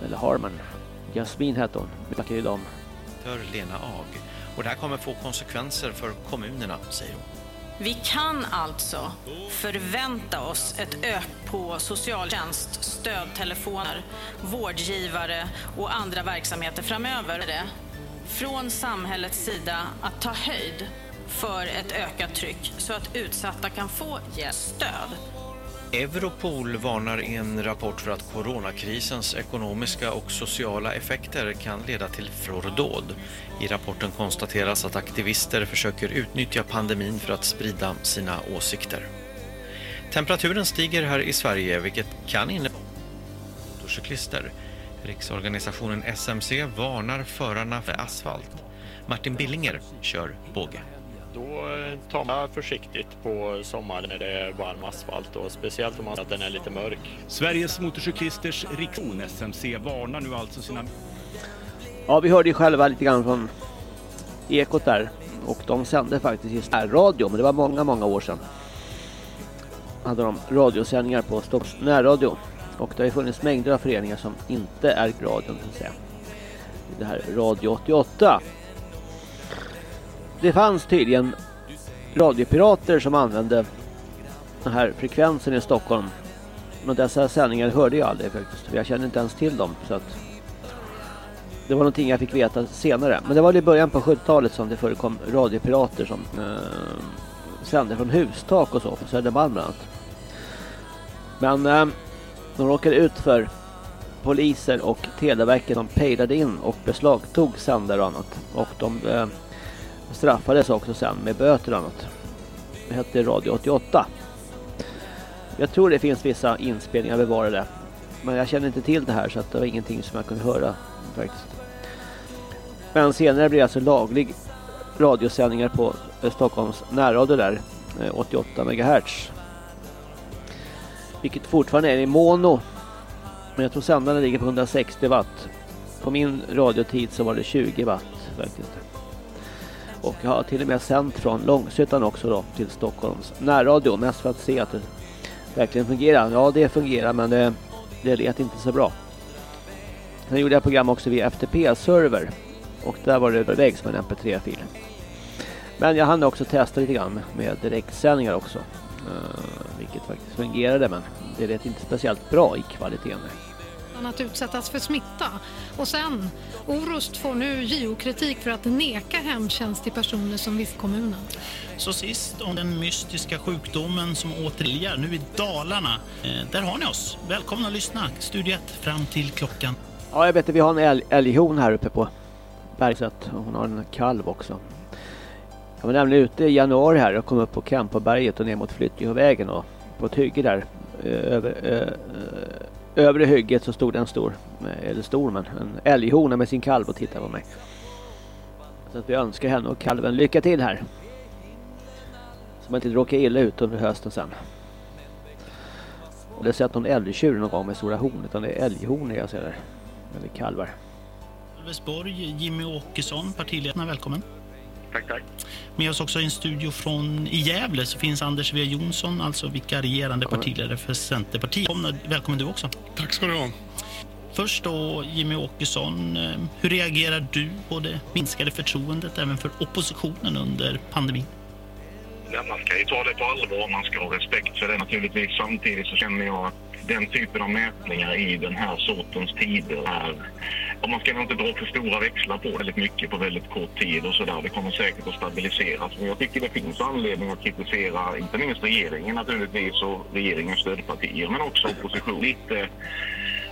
Eller Harman. Jasmine hette hon. Vacker dam. För Lena Ag. Och det här kommer få konsekvenser för kommunerna, säger hon. Vi kan alltså förvänta oss ett ök på socialtjänst, stödtelefoner, vårdgivare och andra verksamheter framöver. Från samhällets sida att ta höjd för ett ökat tryck så att utsatta kan få stöd. Europol varnar i en rapport för att coronakrisens ekonomiska och sociala effekter kan leda till fördåd. I rapporten konstateras att aktivister försöker utnyttja pandemin för att sprida sina åsikter. Temperaturen stiger här i Sverige vilket kan innebära motorcyklister. Riksorganisationen SMC varnar förarna för asfalt. Martin Billinger kör båge. Då tar man försiktigt på sommaren när det är varm asfalt och speciellt om man att den är lite mörk. Sveriges motorcyklisters rikson SMC varnar nu alltså sina... Ja, vi hörde ju själva lite grann från Ekot där och de sände faktiskt i närradio, men det var många, många år sedan. Hade de radiosändningar på Stockholms närradio och det har ju funnits mängder av föreningar som inte är radion, så att säga. Det här Radio 88 det fanns tydligen radiopirater som använde den här frekvensen i Stockholm. Men dessa sändningar hörde jag aldrig faktiskt. För jag kände inte ens till dem. Så att det var någonting jag fick veta senare. Men det var i början på 70-talet som det förekom radiopirater som eh, sände från hustak och så på Södermalm bland annat. Men eh, de råkade ut för poliser och Televerket. De pejlade in och beslagtog sändare och annat. Och de eh, straffades också sen med böter och annat. Det hette Radio 88. Jag tror det finns vissa inspelningar bevarade. Men jag känner inte till det här så att det var ingenting som jag kunde höra faktiskt. Men senare blev det alltså laglig radiosändningar på eh, Stockholms närradio där. Eh, 88 MHz. Vilket fortfarande är i mono. Men jag tror sändaren ligger på 160 watt. På min radiotid så var det 20 watt faktiskt. Och jag har till och med sänt från Långshyttan också då till Stockholms närradio. Mest för att se att det verkligen fungerar. Ja det fungerar men det, det lät inte så bra. Sen gjorde jag program också via FTP-server. Och där var det överväg som en MP3-fil. Men jag hann också testa lite grann med direktsändningar också. Uh, vilket faktiskt fungerade men det lät inte speciellt bra i kvaliteten att utsättas för smitta. Och sen, Orust får nu JO-kritik för att neka hemtjänst till personer som visst kommunen. Så sist om den mystiska sjukdomen som återliggar nu i Dalarna. Eh, där har ni oss. Välkomna att lyssna. Studio 1 fram till klockan. Ja, jag vet att vi har en älg, älghon här uppe på bergset. Hon har en kalv också. Jag var nämligen ute i januari här och kom upp på Kampaberget och ner mot Flyttjövägen och på ett hygge där eh, över, ö, övre hygget så stod en stor, eh, eller stor men en älghona med sin kalv och tittade på mig. Så att vi önskar henne och kalven lycka till här. Så man inte råkar illa ut under hösten sen. Och det har sett någon älgtjur någon gång med stora horn utan det är älghonor jag ser där. Eller kalvar. Sölvesborg, Jimmy Åkesson, partiledarna, välkommen. Tack, tack. Med oss också i en studio från i Gävle så finns Anders W Jonsson, alltså vikarierande partiledare för Centerpartiet. Välkommen, välkommen du också. Tack ska du ha. Först då Jimmy Åkesson, eh, hur reagerar du på det minskade förtroendet även för oppositionen under pandemin? Ja, man ska ju ta det på allvar, man ska ha respekt för det naturligtvis. Samtidigt så känner jag att den typen av mätningar i den här sortens tider är... Och man ska nog inte dra för stora växlar på väldigt mycket på väldigt kort tid och sådär. Det kommer säkert att stabiliseras. Men jag tycker det finns anledning att kritisera inte minst regeringen naturligtvis och regeringens stödpartier men också opposition. Lite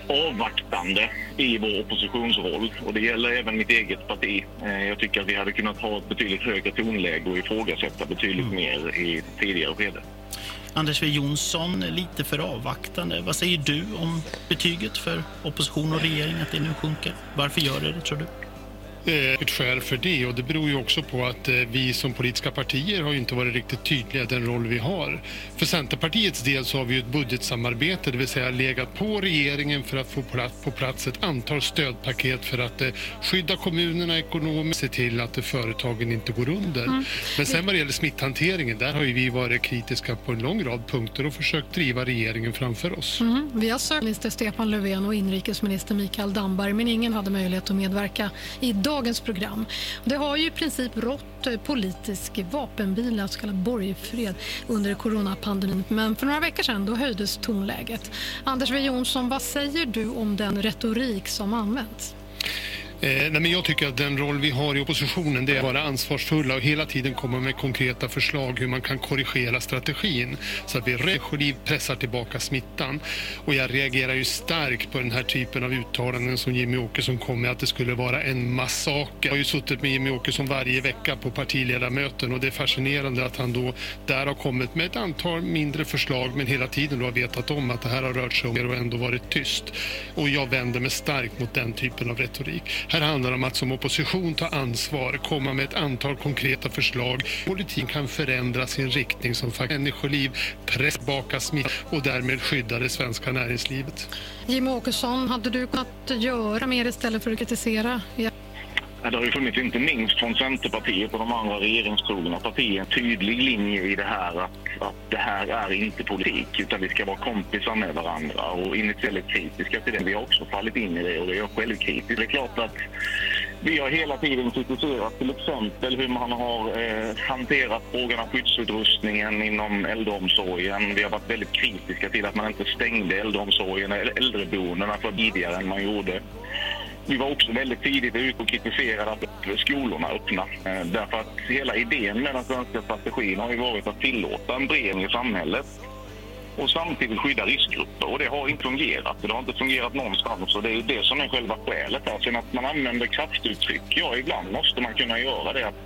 avvaktande i vår oppositionsroll och det gäller även mitt eget parti. Eh, Jag tycker att vi hade kunnat ha ett betydligt högre tonläge och ifrågasätta betydligt mer i tidigare skede. Anders W Jonsson, lite för avvaktande. Vad säger du om betyget för opposition och regering att det nu sjunker? Varför gör det det tror du? Eh, ett skäl för det och det beror ju också på att eh, vi som politiska partier har ju inte varit riktigt tydliga i den roll vi har. För Centerpartiets del så har vi ju ett budgetsamarbete, det vill säga legat på regeringen för att få på plats ett antal stödpaket för att eh, skydda kommunerna ekonomiskt, se till att företagen inte går under. Mm. Men sen vad det gäller smitthanteringen, där har ju vi varit kritiska på en lång rad punkter och försökt driva regeringen framför oss. Mm. Vi har sökt minister Stefan Löfven och inrikesminister Mikael Damberg men ingen hade möjlighet att medverka i dagens program. Det har ju i princip rått eh, politisk vapenvila, så kallad borgfred, under coronapandemin. Men för några veckor sedan då höjdes tonläget. Anders W Jonsson, vad säger du om den retorik som används? Eh, nej men jag tycker att den roll vi har i oppositionen det är att vara ansvarsfulla och hela tiden komma med konkreta förslag hur man kan korrigera strategin så att vi regelliv pressar tillbaka smittan. Och jag reagerar ju starkt på den här typen av uttalanden som Jimmy Åkesson kom med att det skulle vara en massaker. Jag har ju suttit med Jimmy Åkesson varje vecka på partiledarmöten och det är fascinerande att han då där har kommit med ett antal mindre förslag men hela tiden då har vetat om att det här har rört sig om och ändå varit tyst. Och jag vänder mig starkt mot den typen av retorik. Här handlar det om att som opposition ta ansvar, komma med ett antal konkreta förslag. Politiken kan förändra sin riktning som faktiskt människoliv, press baka smitta och därmed skydda det svenska näringslivet. Jimmie Åkesson, hade du kunnat göra mer istället för att kritisera? Det har ju funnits, inte minst från Centerpartiet och de andra regeringstrogna partierna, en tydlig linje i det här att, att det här är inte politik utan vi ska vara kompisar med varandra och initiellt kritiska till det. Vi har också fallit in i det och det är jag självkritisk. Det är klart att vi har hela tiden kritiserat till exempel hur man har eh, hanterat frågan om skyddsutrustningen inom äldreomsorgen. Vi har varit väldigt kritiska till att man inte stängde äldreomsorgen eller äldreboendena för tidigare än man gjorde. Vi var också väldigt tidigt ute och kritiserade att skolorna öppna. Eh, därför att hela idén med den svenska strategin har ju varit att tillåta en bred i samhället och samtidigt skydda riskgrupper. Och det har inte fungerat. Det har inte fungerat någonstans och det är ju det som är själva skälet. här. Sen att man använder kraftuttryck, ja ibland måste man kunna göra det. Att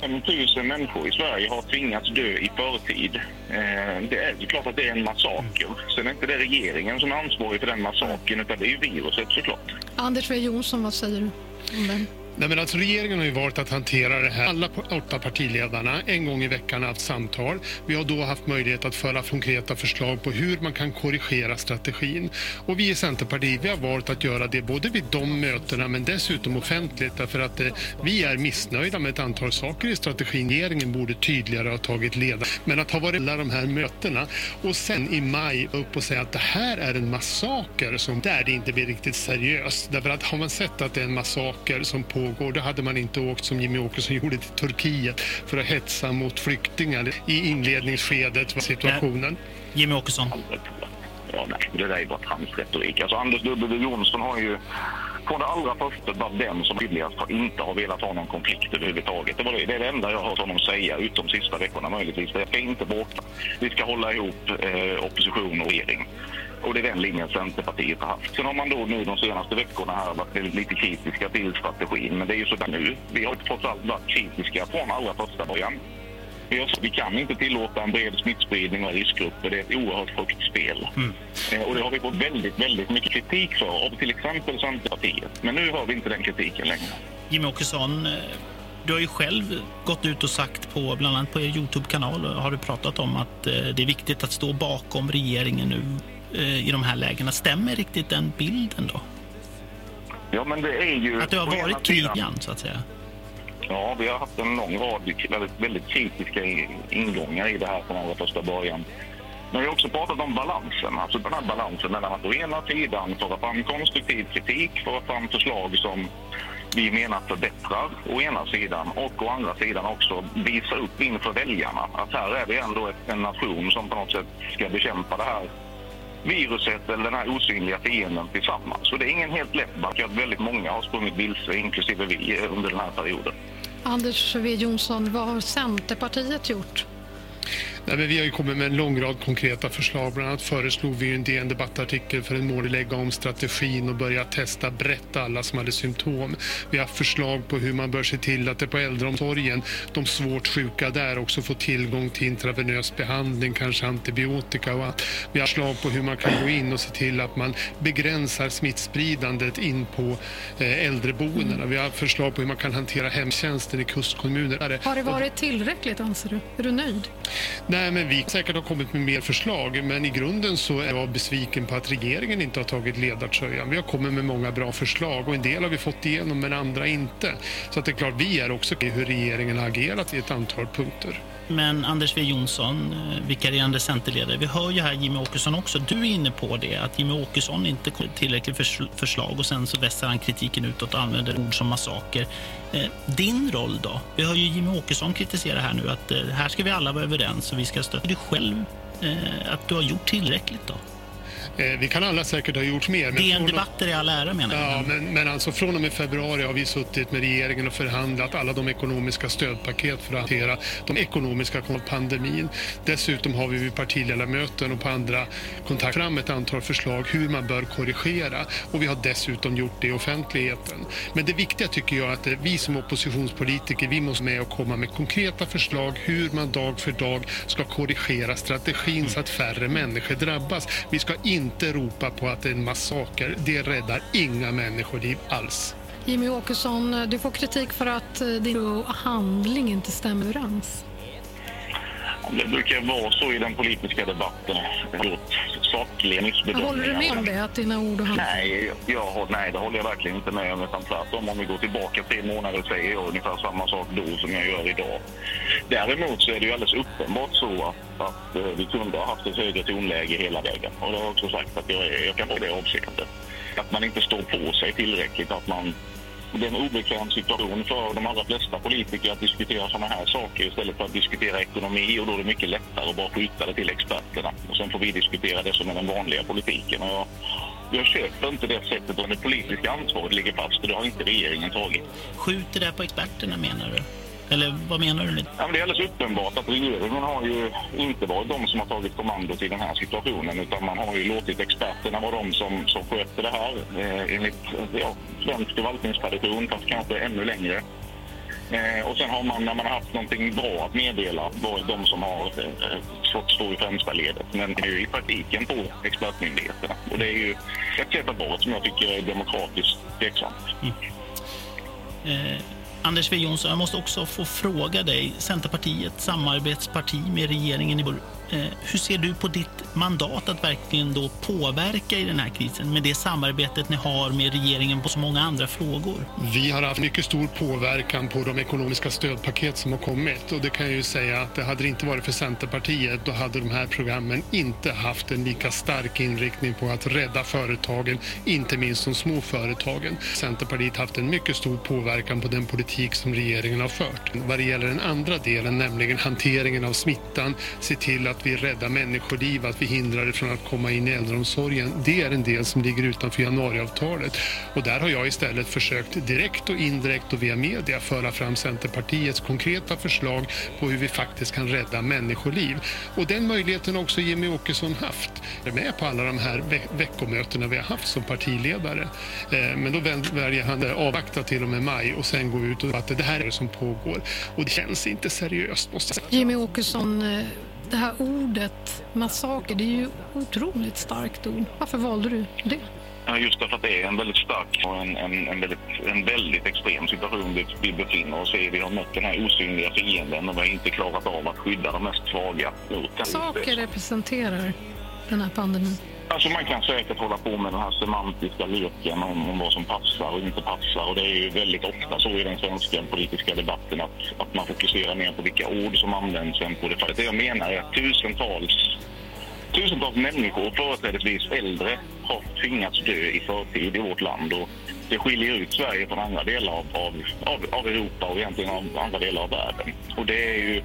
5 000 människor i Sverige har tvingats dö i förtid. Eh, det är ju klart att det är en massaker. Sen är inte det regeringen som är ansvarig för den massakern utan det är ju viruset såklart. Anders W Jonsson, vad säger du om den? Nej, men alltså, regeringen har ju valt att hantera det här. Alla åtta partiledarna en gång i veckan har haft samtal. Vi har då haft möjlighet att föra konkreta förslag på hur man kan korrigera strategin. Och vi i Centerpartiet vi har valt att göra det både vid de mötena men dessutom offentligt därför att eh, vi är missnöjda med ett antal saker i strategin. Regeringen borde tydligare ha tagit leda. Men att ha varit alla de här mötena och sen i maj upp och säga att det här är en massaker som där det inte blir riktigt seriöst. Därför att har man sett att det är en massaker som pågår då hade man inte åkt som Jimmy Åkesson gjorde till Turkiet för att hetsa mot flyktingar i inledningsskedet var situationen. Jimmy Åkesson. Ja, nej, det där är bara tramsretorik. Alltså Anders W Jonsson har ju från det allra första varit den som tydligast inte har velat ha någon konflikt överhuvudtaget. Det, var det, det är det enda jag har hört honom säga, utom de sista veckorna möjligtvis. Det ska inte bråka. Vi ska hålla ihop eh, opposition och regering. Och det är den linjen Centerpartiet har haft. Sen har man då nu de senaste veckorna här varit lite kritiska till strategin. Men det är ju sådär nu. Vi har trots allt varit kritiska från allra första början. Vi, kan inte tillåta en bred smittspridning av riskgrupper. Det är ett oerhört högt spel. Eh, Och det har vi fått väldigt, väldigt mycket kritik för av till exempel Centerpartiet. Men nu har vi inte den kritiken längre. Jimmy Åkesson, eh, du har ju själv gått ut och sagt på bland annat på er Youtube-kanal har du pratat om att eh, det är viktigt att stå bakom regeringen nu i de här lägena. Stämmer riktigt den bilden då? Ja, men det är ju... Att du har varit sidan- krigan så att säga? Ja, vi har haft en lång rad väldigt, väldigt kritiska ingångar i det här från allra första början. Men vi har också pratat om balansen, alltså den här balansen mellan att å ena sidan föra fram konstruktiv kritik, föra fram förslag som vi menar förbättrar å ena sidan och å andra sidan också visa upp inför väljarna att här är vi ändå en nation som på något sätt ska bekämpa det här viruset eller den här osynliga fienden tillsammans. Så det är ingen helt lätt match. att väldigt många har sprungit vilse, inklusive vi, eh, under den här perioden. Anders W Jonsson, vad har Centerpartiet gjort? Nej, vi har ju kommit med en lång rad konkreta förslag. Bland annat föreslog vi en DN debattartikel för en månad lägga om strategin och börja testa brett alla som hade symptom. Vi har haft förslag på hur man bör se till att det på äldreomsorgen, de svårt sjuka där också får tillgång till intravenös behandling, kanske antibiotika och. Vi har förslag på hur man kan gå in och se till att man begränsar smittspridandet in på eh, äldreboendena. Vi har förslag på hur man kan hantera hemtjänsten i kustkommuner. Har det varit tillräckligt anser du? Är du nöjd? Nej, men vi säkert har kommit med mer förslag, men i grunden så är jag besviken på att regeringen inte har tagit ledartröjan. Vi har kommit med många bra förslag och en del har vi fått igenom, men andra inte. Så att det är klart, vi är också i hur regeringen har agerat i ett antal punkter. Men Anders W Jonsson, eh, vikarierande centerledare, vi hör ju här Jimmy Åkesson också. Du är inne på det, att Jimmy Åkesson inte kom tillräckligt förslag och sen så vässar han kritiken utåt och använder ord som massaker. Eh, din roll då? Vi hör ju Jimmy Åkesson kritisera här nu att eh, här ska vi alla vara överens och vi ska stötta. Du själv att du har gjort tillräckligt då? Eh, Vi kan alla säkert ha gjort mer. men DN från- Debatter är all ära menar jag. Ja, men, men alltså från och med februari har vi suttit med regeringen och förhandlat alla de ekonomiska stödpaket för att hantera de ekonomiska kon- pandemin. Dessutom har vi vid partiledarmöten och på andra kontakt fram ett antal förslag hur man bör korrigera och vi har dessutom gjort det i offentligheten. Men det viktiga tycker jag att eh, vi som oppositionspolitiker, vi måste med och komma med konkreta förslag hur man dag för dag ska korrigera strategin så att färre människor drabbas. Vi ska inte inte ropa på att det är en massaker. Det räddar inga människoliv alls. Jimmy Åkesson, du får kritik för att eh, din handling inte stämmer överens. Det brukar vara så i den politiska debatten. Gjort sakliga missbedömningar. Håller du med om det, att dina ord och handling... Nej, jag, nej, det håller jag verkligen inte med om. Utan tvärtom, om vi går tillbaka tre månader säger jag ungefär samma sak då som jag gör idag. Däremot så är det ju alldeles uppenbart så att, att eh, vi kunde ha haft ett högre tonläge hela vägen. Och det har jag också sagt att jag, jag kan vara det avseendet. Att man inte står på sig tillräckligt, att man det är en obekväm situation för de allra flesta politiker att diskutera sådana här saker istället för att diskutera ekonomi och då är det mycket lättare att bara skjuta det till experterna. Och sen får vi diskutera det som är den vanliga politiken. Och jag Jag köper inte det sättet om det politiska ansvaret ligger fast och det har inte regeringen tagit. Skjuter det på experterna menar du? Eller vad menar du med Ja, men det är alldeles uppenbart att regeringen har ju inte varit de som har tagit kommandot i den här situationen utan man har ju låtit experterna vara de som, som sköter det här eh, enligt ja, svensk förvaltningstradition fast kanske ännu längre. Eh, och sen har man, när man har haft någonting bra att meddela, varit de som har eh, fått stå i främsta ledet. Men det är ju i praktiken på expertmyndigheterna. Och det är ju ett sätt att vara som jag tycker är demokratiskt tveksamt. Eh, Anders W Jonsson, jag måste också få fråga dig. Centerpartiet, samarbetsparti med regeringen i Eh, hur ser du på ditt mandat att verkligen då påverka i den här krisen med det samarbetet ni har med regeringen på så många andra frågor? Vi har haft mycket stor påverkan på de ekonomiska stödpaket som har kommit och det kan jag ju säga att det hade det inte varit för Centerpartiet då hade de här programmen inte haft en lika stark inriktning på att rädda företagen, inte minst de små företagen. Centerpartiet har haft en mycket stor påverkan på den politik som regeringen har fört. Vad det gäller den andra delen, nämligen hanteringen av smittan, se till att att vi räddar människoliv, att vi hindrar det från att komma in i äldreomsorgen. Det är en del som ligger utanför januariavtalet och där har jag istället försökt direkt och indirekt och via media föra fram Centerpartiets konkreta förslag på hur vi faktiskt kan rädda människoliv. Och den möjligheten har också Jimmy Åkesson haft. Jag är med på alla de här ve- veckomötena vi har haft som partiledare. Eh, Men då väljer han att avvakta till och med maj och sen gå ut och att det här är det som pågår. Och det känns inte seriöst måste jag säga. Jimmy Åkesson, eh, det här ordet massaker, det är ju otroligt starkt ord. Varför valde du det? Ja, Just därför att det är en väldigt stark och en, en, en, väldigt, en väldigt extrem situation vi, befinner oss i. Vi har mött den här osynliga fienden och vi har inte klarat av att skydda de mest svaga. Saker representerar den här pandemin. Alltså man kan säkert hålla på med den här semantiska leken om, om vad som passar och inte passar. Och det är ju väldigt ofta så i den svenska politiska debatten att, att man fokuserar mer på vilka ord som används än på det fallet. Det jag menar är att tusentals, tusentals människor, företrädesvis äldre, har tvingats dö i förtid i vårt land. Och det skiljer ut Sverige från andra delar av, av, av, av Europa och egentligen av andra delar av världen. Och det är ju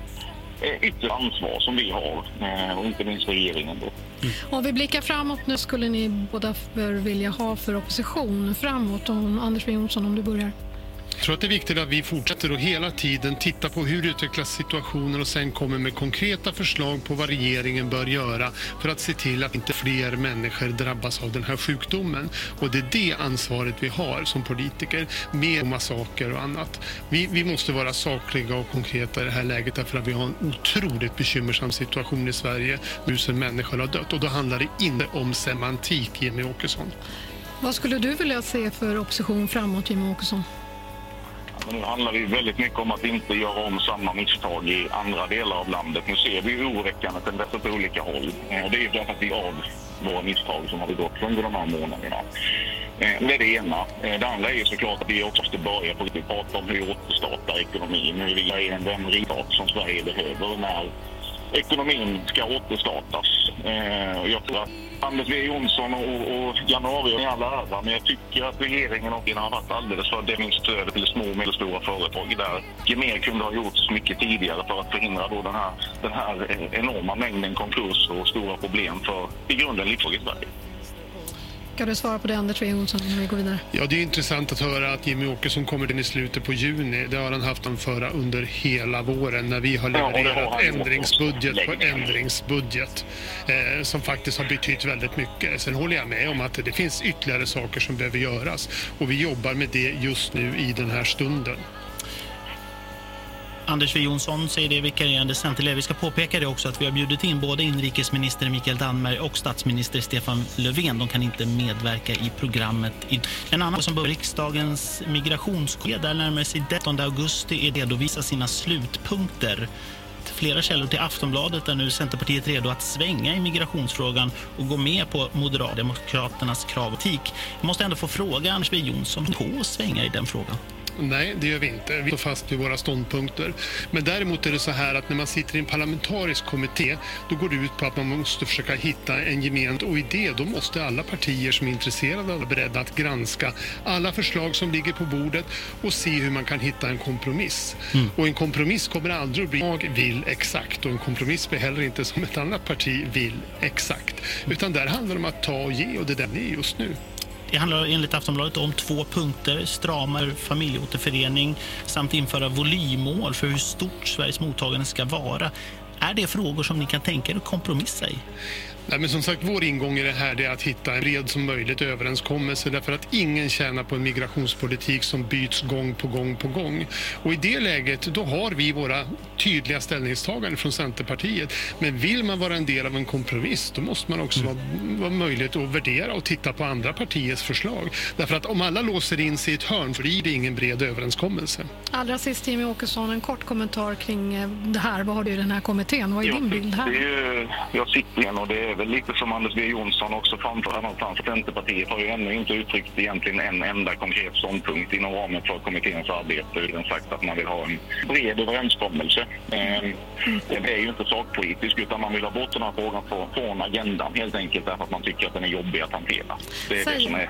Eh, ytterligare ansvar som vi har, eh, och inte minst regeringen. Då. Mm. Om vi blickar framåt nu skulle ni båda vilja ha för opposition framåt. Om Anders W Jonsson, om du börjar. Jag tror att det är viktigt att vi fortsätter att hela tiden titta på hur utvecklas situationen och sen kommer med konkreta förslag på vad regeringen bör göra för att se till att inte fler människor drabbas av den här sjukdomen. Och det är det ansvaret vi har som politiker med massaker och annat. Vi, vi måste vara sakliga och konkreta i det här läget därför att vi har en otroligt bekymmersam situation i Sverige. Tusen människor har dött och då handlar det inte om semantik, Jimmy Åkesson. Vad skulle du vilja se för opposition framåt, Jimmy Åkesson? Men nu handlar det väldigt mycket om att inte göra om samma misstag i andra delar av landet. Nu ser vi ju oroväckande tendenser på olika håll. Och det är ju därför att vi av våra misstag som har begåtts under de här månaderna. Eh, det är det ena. Eh, det andra är ju såklart att vi också måste börja på att prata om hur vi återstartar ekonomin. Hur vi är en den rivstart som Sverige behöver när ekonomin ska återstartas. Eh, Jag tror att Anders W Jonsson och, och januari är alla ära, men jag tycker att regeringen och har varit alldeles för demonstrerade till små och medelstora företag där mer kunde ha gjorts mycket tidigare för att förhindra då den här, den här eh, enorma mängden konkurser och stora problem för i grunden livsfarligt i Sverige. Ska du svara på det, Anders W Jonsson, innan vi går vidare? Ja, det är intressant att höra att Jimmy Åkesson kommer in i slutet på juni. Det har han haft att föra under hela våren när vi har Ja, levererat gjort ändringsbudget på ändringsbudget eh, som faktiskt har betytt väldigt mycket. Sen håller jag med om att det finns ytterligare saker som behöver göras och vi jobbar med det just nu i den här stunden. Anders W Jonsson säger det vikarierande centerledare. Vi ska påpeka det också att vi har bjudit in både inrikesminister Mikael Damberg och statsminister Stefan Löfven. De kan inte medverka i programmet. En annan som börjar riksdagens migrationskommitté där närmare sig 13 augusti är redovisa sina slutpunkter. Flera källor till Aftonbladet är nu Centerpartiet redo att svänga i migrationsfrågan och gå med på Moderatdemokraternas krav och etik. Jag måste ändå få fråga Anders W Jonsson, på att svänga i den frågan? Nej, det gör vi inte. Vi står fast vid våra ståndpunkter. Men däremot är det så här att när man sitter i en parlamentarisk kommitté då går det ut på att man måste försöka hitta en gemensam och i det då måste alla partier som är intresserade vara beredda att granska alla förslag som ligger på bordet och se hur man kan hitta en kompromiss. Mm. Och en kompromiss kommer aldrig att bli jag vill exakt och en kompromiss blir heller inte som ett annat parti vill exakt. Utan där handlar det om att ta och ge och det är där det är just nu. Det handlar enligt Aftonbladet om två punkter. Stramare familjeåterförening samt införa volymmål för hur stort Sveriges mottagande ska vara. Är det frågor som ni kan tänka er att kompromissa i? Nej, men som sagt, vår ingång i det här det är att hitta en bred som möjligt överenskommelse därför att ingen tjänar på en migrationspolitik som byts gång på gång på gång. Och i det läget då har vi våra tydliga ställningstaganden från Centerpartiet. Men vill man vara en del av en kompromiss då måste man också vara, vara möjligt att värdera och titta på andra partiers förslag. Därför att om alla låser in sig i ett hörn så blir det ingen bred överenskommelse. Allra sist Jimmy Åkesson, en kort kommentar kring eh, det här. Vad har du i den här kommittén? Vad är din bild Det här? är ju, jag sitter igen och det är väl lite som Anders W Jonsson också framför någonstans. Centerpartiet har ju ännu inte uttryckt egentligen en enda konkret ståndpunkt inom ramen för kommitténs arbete. Utan sagt att man vill ha en bred överenskommelse. Ehm, Det är ju inte sakpolitiskt utan man vill ha bort den här frågan från, från agendan helt enkelt därför att man tycker att den är jobbig att hantera. Det är Säg. det som är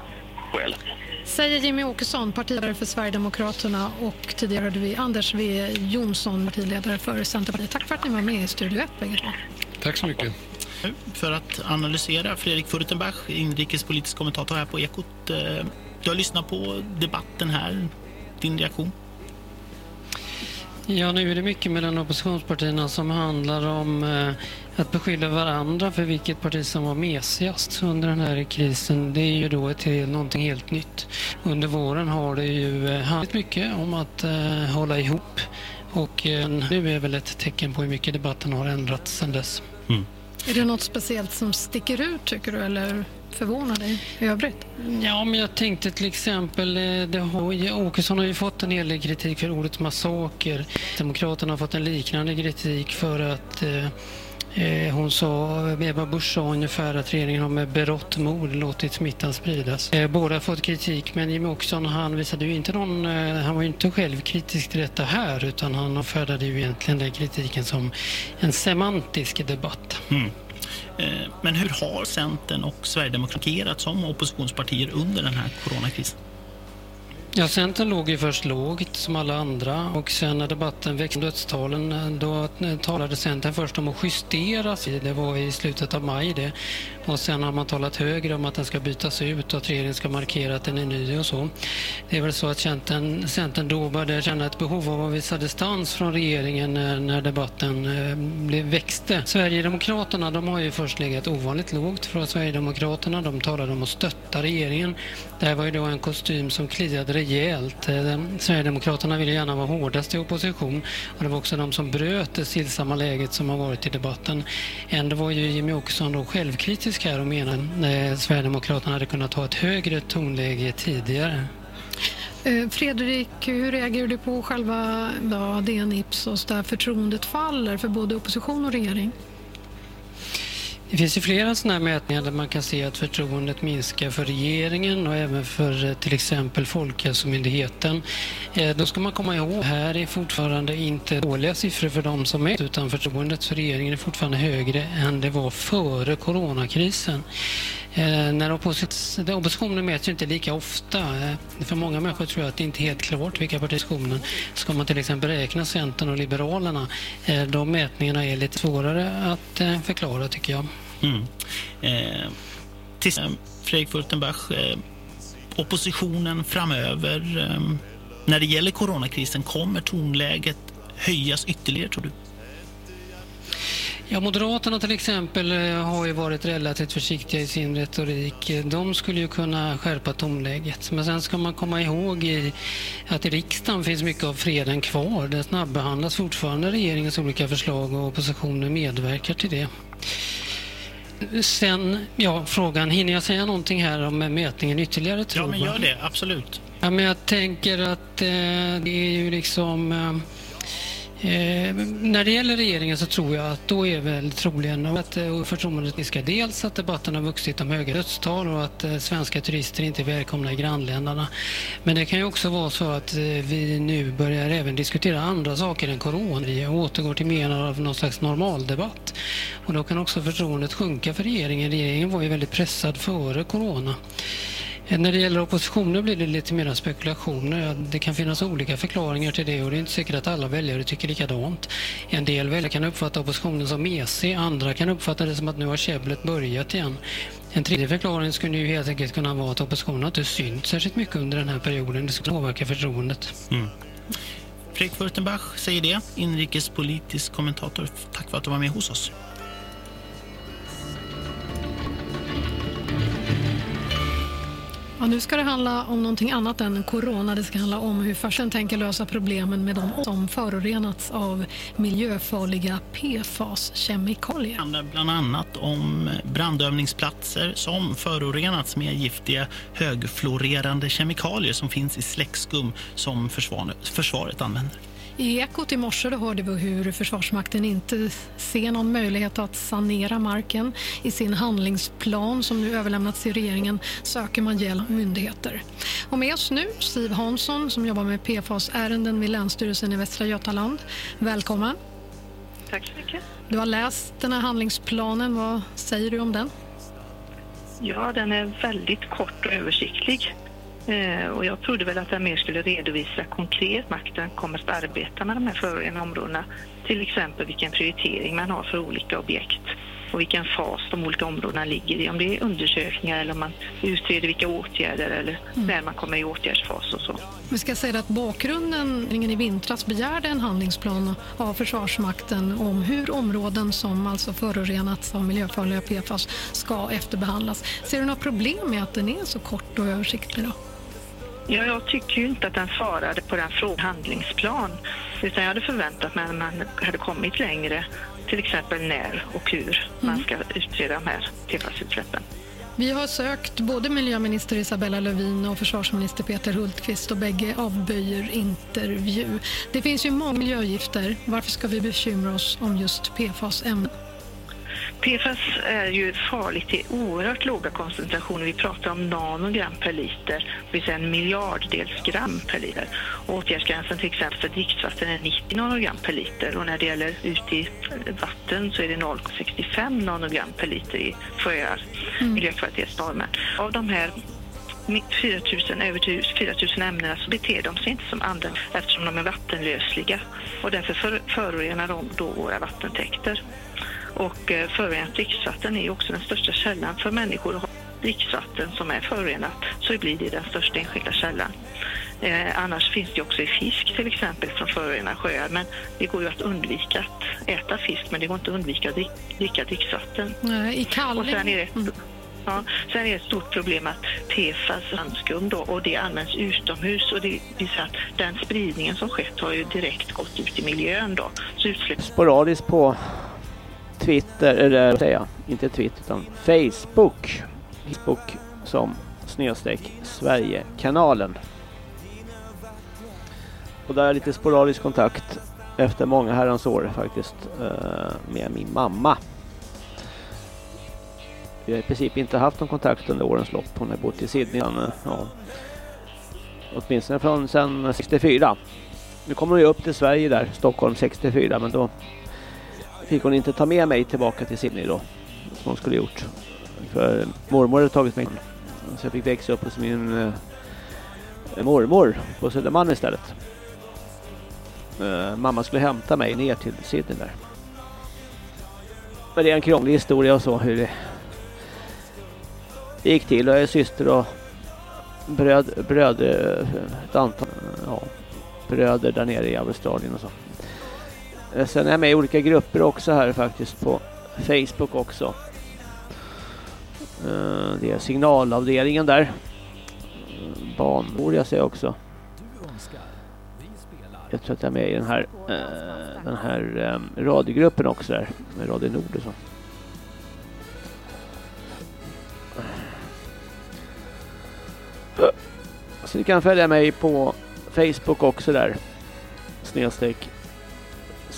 skälet. Säger Jimmy Åkesson, partiledare för Sverigedemokraterna och tidigare hörde vi Anders W Jonsson, partiledare för Centerpartiet. Tack för att ni var med i Studio 1 bägge två. Tack så mycket. För att analysera Fredrik Furtenbach, inrikespolitisk kommentator här på Ekot. Eh, Du har lyssnat på debatten här. Din reaktion? Ja, nu är det mycket mellan oppositionspartierna som handlar om eh, att beskylla varandra för vilket parti som var mesigast under den här krisen. Det är ju då ett, helt- någonting helt nytt. Under våren har det ju eh, handlat mycket om att eh, hålla ihop och eh, nu är väl ett tecken på hur mycket debatten har ändrats sedan dess. Är det något speciellt som sticker ut tycker du eller förvånar dig i övrigt? Ja, men jag tänkte till exempel, eh, det har, Åkesson har ju fått en hel del kritik för ordet massaker. Demokraterna har fått en liknande kritik för att eh, Eh, hon sa, Ebba Busch sa ungefär att regeringen har med berått mod låtit smittan spridas. Eh, båda har fått kritik men Jimmie Åkesson han visade ju inte någon, eh, han var ju inte självkritisk till detta här utan han avfärdade ju egentligen den kritiken som en semantisk debatt. Mm. Men hur har Centern och Sverigedemokraterna agerat som oppositionspartier under den här coronakrisen? Ja, Centern låg ju först lågt som alla andra och sen när debatten växte om dödstalen då talade Centern först om att justera sig. Det var i slutet av maj det. Och sen har man talat högre om att den ska bytas ut och att regeringen ska markera att den är ny och så. Det är väl så att Centern, Centern då började känna ett behov av att visa distans från regeringen när, när debatten eh, blev, växte. Sverigedemokraterna de har ju först legat ovanligt lågt från Sverigedemokraterna de talade om att stötta regeringen. Det här var ju då en kostym som kliade rejält. Eh, Sverigedemokraterna ville gärna vara hårdast i opposition och det var också de som bröt det stillsamma läget som har varit i debatten. Ändå var ju Jimmie Åkesson då självkritisk här och menar att Sverigedemokraterna hade kunnat ha ett högre tonläge tidigare. Eh, Fredrik, hur reagerar du på själva ja, DN Ipsos där förtroendet faller för både opposition och regering? Det finns ju flera sådana här mätningar där man kan se att förtroendet minskar för regeringen och även för eh, till exempel Folkhälsomyndigheten. Eh, då ska man komma ihåg, här är fortfarande inte dåliga siffror för de som är utan förtroendet för regeringen är fortfarande högre än det var före coronakrisen. Eh, när oppositionen mäts ju inte lika ofta. För många människor tror jag att det inte är helt klart vilka partier Ska man till exempel räkna Centern och Liberalerna, de mätningarna är lite svårare att förklara tycker jag. Mm. Eh, till, eh, Fredrik Furtenbach, eh, oppositionen framöver eh, när det gäller coronakrisen, kommer tonläget höjas ytterligare tror du? Ja, Moderaterna till exempel eh, har ju varit relativt försiktiga i sin retorik. De skulle ju kunna skärpa tonläget. Men sen ska man komma ihåg i, att i riksdagen finns mycket av freden kvar. Det snabbehandlas fortfarande regeringens olika förslag och oppositionen medverkar till det. Sen, ja, frågan, hinner jag säga någonting här om mätningen ytterligare tror Ja, men gör det. Absolut. Ja, men jag tänker att eh, det är ju liksom... Eh, Eh, när det gäller regeringen så tror jag att då är väl troligen att eh, förtroendet minskar. Dels att debatten har vuxit om höga dödstal och att eh, svenska turister inte är välkomna i grannländerna. Men det kan ju också vara så att eh, vi nu börjar även diskutera andra saker än corona. Vi återgår till mer av någon slags normaldebatt. Och då kan också förtroendet sjunka för regeringen. Regeringen var ju väldigt pressad före corona. Eh, när det gäller oppositionen blir det lite mer spekulationer. Det kan finnas olika förklaringar till det och det är inte säkert att alla väljare tycker likadant. En del väljare kan uppfatta oppositionen som mesig, andra kan uppfatta det som att nu har käbblet börjat igen. En tredje förklaring skulle ju helt enkelt kunna vara att oppositionen inte synts särskilt mycket under den här perioden. Det skulle påverka förtroendet. Mm. Fredrik Furtenbach säger det, inrikespolitisk kommentator. Tack för att du var med hos oss. Ja, nu ska det handla om någonting annat än corona. Det ska handla om hur farsen tänker lösa problemen med de som förorenats av miljöfarliga PFAS-kemikalier. Det handlar bland annat om brandövningsplatser som förorenats med giftiga högfluorerande kemikalier som finns i släckskum som försvaret använder. I Ekot i morse hörde vi hur Försvarsmakten inte ser någon möjlighet att sanera marken. I sin handlingsplan som nu överlämnats till regeringen söker man hjälp myndigheter. Och med oss nu Siv Hansson som jobbar med PFAS-ärenden vid Länsstyrelsen i Västra Götaland. Välkommen. Tack så mycket. Du har läst den här handlingsplanen. Vad säger du om den? Ja, den är väldigt kort och översiktlig. Eh, och jag trodde väl att den mer skulle redovisa konkret makten kommer att arbeta med de här förorenade områdena. Till exempel vilken prioritering man har för olika objekt och vilken fas de olika områdena ligger i. Om det är undersökningar eller om man utreder vilka åtgärder eller när man kommer i åtgärdsfas och så. Vi ska säga att bakgrunden i vintras begärde en handlingsplan av Försvarsmakten om hur områden som alltså förorenats av miljöfarliga PFAS ska efterbehandlas. Ser du några problem med att den är så kort och översiktlig? Då? Ja, jag tycker ju inte att den svarade på den frågan handlingsplan. Utan jag hade förväntat mig att man hade kommit längre, till exempel när och hur man ska utreda de här PFAS-utsläppen. Vi har sökt både miljöminister Isabella Lövin och försvarsminister Peter Hultqvist och bägge avböjer intervju. Det finns ju många miljögifter. Varför ska vi bekymra oss om just PFAS-ämnen? PFAS är ju farligt i oerhört låga koncentrationer. Vi pratar om nanogram per liter, det vill säga en miljarddels gram per liter. Och åtgärdsgränsen till exempel för dricksvatten är 90 nanogram per liter och när det gäller ute i vatten så är det 0,65 nanogram per liter i sjöar, mm. miljökvalitetsnormen. Av de här 4 000, över 4 000 ämnena så beter de sig inte som andra eftersom de är vattenlösliga och därför för, förorenar de då våra vattentäkter. Och eh, förorenat dricksvatten är också den största källan för människor dricksvatten som är förorenat så blir det den största enskilda källan. Eh, annars finns det också i fisk till exempel från förorenade sjöar men det går ju att undvika att äta fisk men det går inte att undvika att dricka dricksvatten. Nej, i kalling. Och sen är det, Ja, sen är det ett stort problem att PFAS handskum då, och det används utomhus och det visar att den spridningen som skett har ju direkt gått ut i miljön då. Så utsläpp... Sporadiskt på Twitter, eller vad säger jag, inte Twitter utan Facebook. Facebook som snedstreck Sverigekanalen. Och där är lite sporadisk kontakt efter många herrans år faktiskt eh, med min mamma. Vi har i princip inte haft någon kontakt under årens lopp. Hon har bott i Sydney. Ja, åtminstone från sedan 64. Nu kommer hon ju upp till Sverige där, Stockholm 64, men då fick hon inte ta med mig tillbaka till Sydney då. Som hon skulle gjort. För mormor hade tagit mig. Så jag fick växa upp hos min eh, mormor på Södermalm istället. Eh, mamma skulle hämta mig ner till Sydney där. Men det är en krånglig historia och så hur det det gick till och jag är syster och bröd, bröd eh, ett antal ja, bröder där nere i Australien och så. Eh, sen är jag med i olika grupper också här faktiskt på Facebook också. Eh, det är signalavdelningen där. Eh, Barnmor jag ser också. Jag tror att jag är med i den här, den här ehm, radiogruppen också där. Med Radio Nord och så. Så ni kan följa mig på Facebook också där. Snedstreck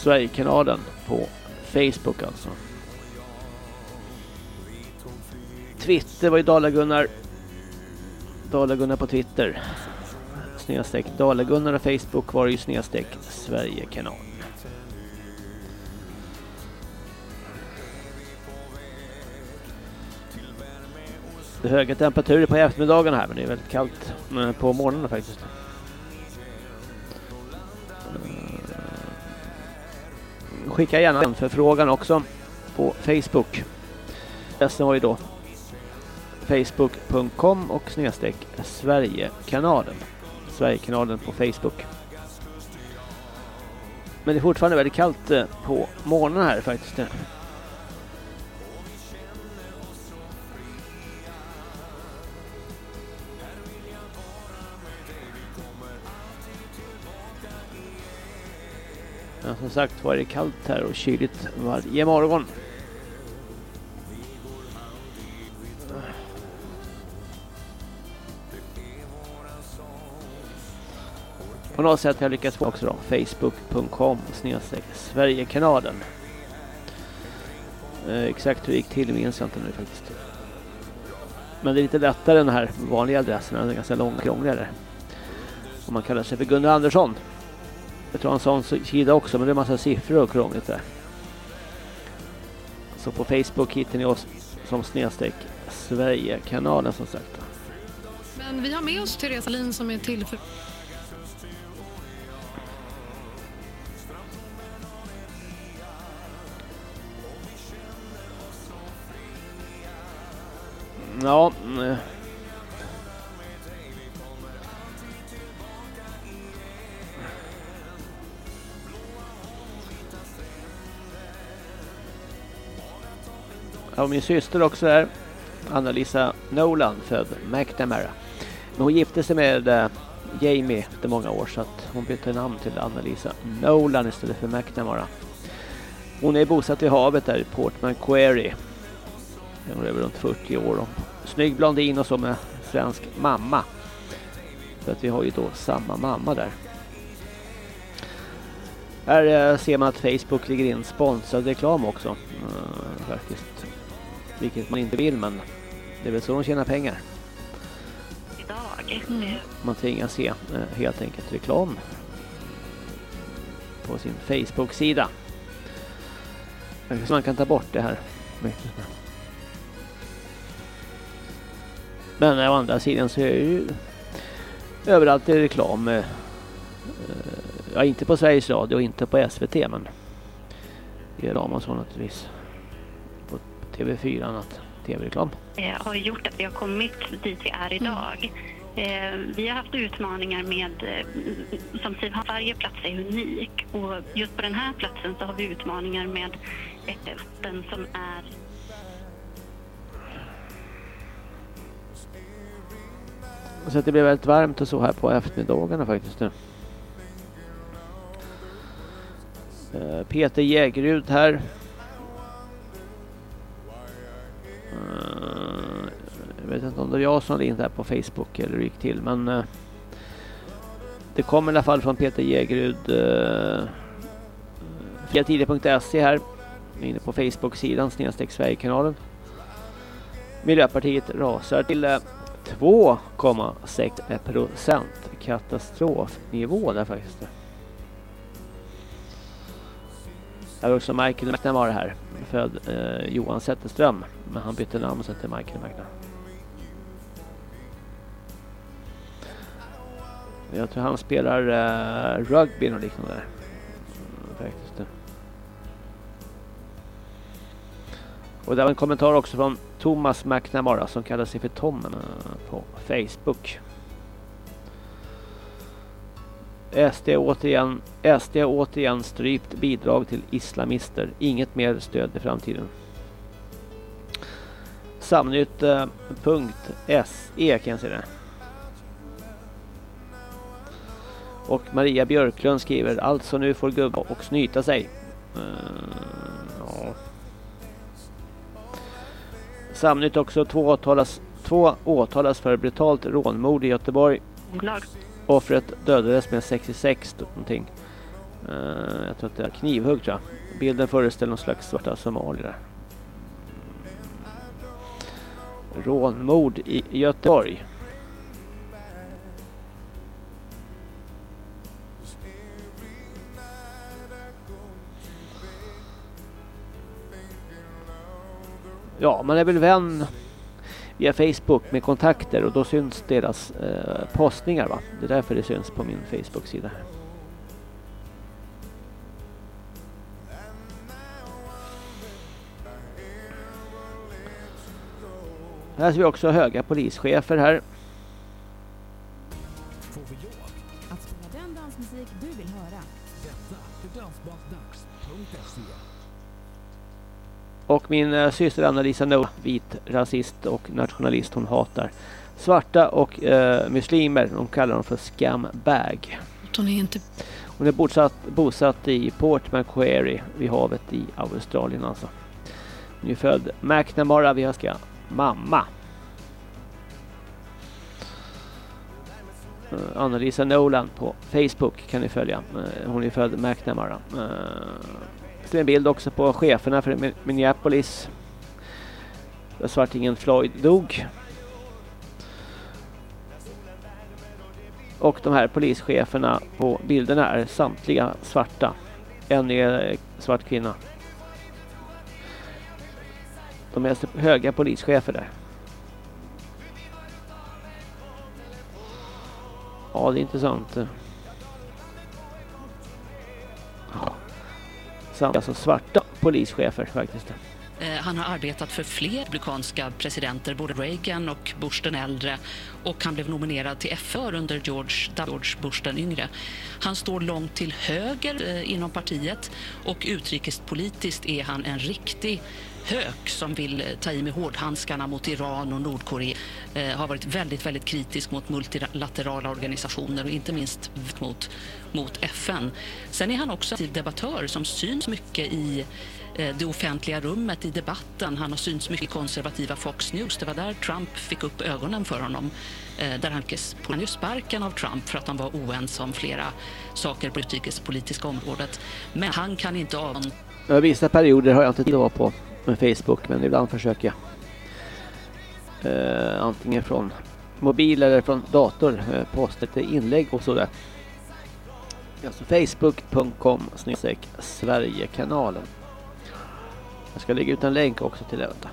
Sverigekanalen på Facebook alltså. Twitter var ju Dalagunnar. Dalagunnar på Twitter. Snedstreck Dalagunnar och Facebook var ju snedstreck Sverigekanal. Det är höga temperaturer på eftermiddagen här men det är väldigt kallt eh, på morgonen faktiskt. Skicka gärna en förfrågan också på Facebook. Resten var ju då facebook.com och snedstreck Sverigekanalen. Sverigekanalen på Facebook. Men det är fortfarande väldigt kallt eh, på morgonen här faktiskt. Men som sagt var det kallt här och kyligt varje morgon. På något sätt har jag lyckats få också då facebook.com snedstreck Sverigekanalen. Eh, exakt hur det gick till minns jag inte nu faktiskt. Men det är lite lättare den här vanliga adressen, den är ganska lång och krångligare. Om man kallar sig för Gunnar Andersson. Jag tror en sån sida också, men det är massa siffror och krångligt där. Så på Facebook hittar ni oss som snedstreck Sverigekanalen som sagt. Men vi har med oss Therese Lin som är till för Ja. Ja, min syster också är Anna-Lisa Nolan, född McNamara. Men hon gifte sig med eh, Jamie efter många år så att hon bytte namn till Anna-Lisa Nolan istället för McNamara. Hon är bosatt i havet där i Port Macquarie. Hon är väl runt 40 år och snygg blondin och så med svensk mamma. För att vi har ju då samma mamma där. Här eh, ser man att Facebook ligger in sponsrad reklam också. Uh, faktiskt. Vilket man inte vill men det är väl så de tjänar pengar. Idag. Mm. Man tvingas se uh, helt enkelt reklam på sin Facebook-sida. Så man kan ta bort det här. Men å andra sidan så är det ju överallt är reklam. Eh, ja, inte på Sveriges Radio och inte på SVT men det är så naturligtvis. På TV4 annat tv-reklam. Eh, har gjort att vi har kommit dit vi är idag. Eh, vi har haft utmaningar med, eh, som Siv har, varje plats är unik och just på den här platsen så har vi utmaningar med ett vatten som är Så det blir väldigt varmt och så här på eftermiddagarna faktiskt nu. Peter Jägerud här. Eh, jag vet inte om det var jag som ringde här på Facebook eller hur det gick till men eh, det kommer i alla fall från Peter Jägerud eh, friatider.se här inne på Facebook-sidan snedstreck Sverigekanalen. Miljöpartiet rasar till 2,6 procent katastrofnivå där faktiskt. Här har också Michael McNamara här. Född eh, Johan Zetterström. Men han bytte namn så till Michael McNamara. Jag tror han spelar eh, rugby och liknande. Mm, faktiskt. Och det var en kommentar också från Thomas McNamara som kallar sig för Tom eh, på Facebook. SD återigen, SD återigen strypt bidrag till islamister. Inget mer stöd i framtiden. Samnytt.se eh, kan jag se det. Och Maria Björklund skriver alltså nu får gubba och snyta sig. Uh, ja. Samnytt också två åtalas, två åtalas för brutalt rånmord i Göteborg. Offret dödades med 66 typ någonting. Uh, jag tror att det är knivhugg tror jag. Bilden föreställer någon slags svarta somalier. Rånmord i Göteborg. Ja, man är väl vän via Facebook med kontakter och då syns deras eh, postningar. Va? Det är därför det syns på min Facebook-sida. Här ser vi också höga polischefer här. Och min äh, syster Anna-Lisa No, vit rasist och nationalist, hon hatar svarta och äh, muslimer. De kallar dem för scumbag. Hon är inte... Hon är bosatt, bosatt i Port Macquarie vid havet i Australien alltså. Hon är född McNamara, vi ska mamma. Uh, Anna-Lisa Nolan på Facebook kan ni följa. Uh, hon är född McNamara till en bild också på cheferna för Minneapolis. Där svartingen Floyd dog. Och de här polischeferna på bilderna är samtliga svarta. En är eh, svart kvinna. De är alltså höga polischefer där. Ja, det är intressant. Samt alltså svarta polischefer faktiskt. Eh, han har arbetat för fler republikanska presidenter, både Reagan och Bush den äldre och han blev nominerad till FÖR under George, George Bush den yngre. Han står långt till höger eh, inom partiet och utrikespolitiskt är han en riktig Höök som vill eh, ta i med hårdhandskarna mot Iran och Nordkorea eh, har varit väldigt, väldigt kritisk mot multilaterala organisationer och inte minst mot, mot FN. Sen är han också en debattör som syns mycket i eh, det offentliga rummet, i debatten. Han har synts mycket i konservativa Fox News. Det var där Trump fick upp ögonen för honom. Där han han ju sparken av Trump för att han var oense om flera saker på utrikespolitiska området. Men han kan inte av... Vissa perioder har jag inte tid att vara på med Facebook men ibland försöker jag eh, antingen från mobil eller från dator eh, posta lite inlägg och sådär. Alltså facebook.com Sverigekanalen. Jag ska lägga ut en länk också till det. Vänta.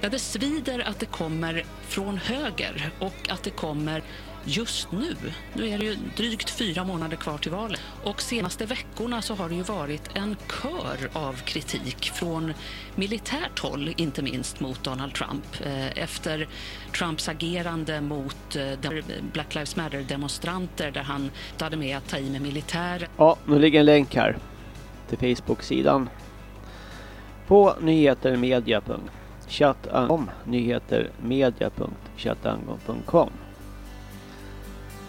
Ja, det svider att det kommer från höger och att det kommer just nu. Nu är det ju drygt fyra månader kvar till valet och senaste veckorna så har det ju varit en kör av kritik från militärt håll, inte minst mot Donald Trump. Eh, efter Trumps agerande mot eh, Black Lives Matter-demonstranter där han hade med att ta i med militär. Ja, nu ligger en länk här till Facebook-sidan på nyhetermedia.chatangom nyhetermedia.chatangom.com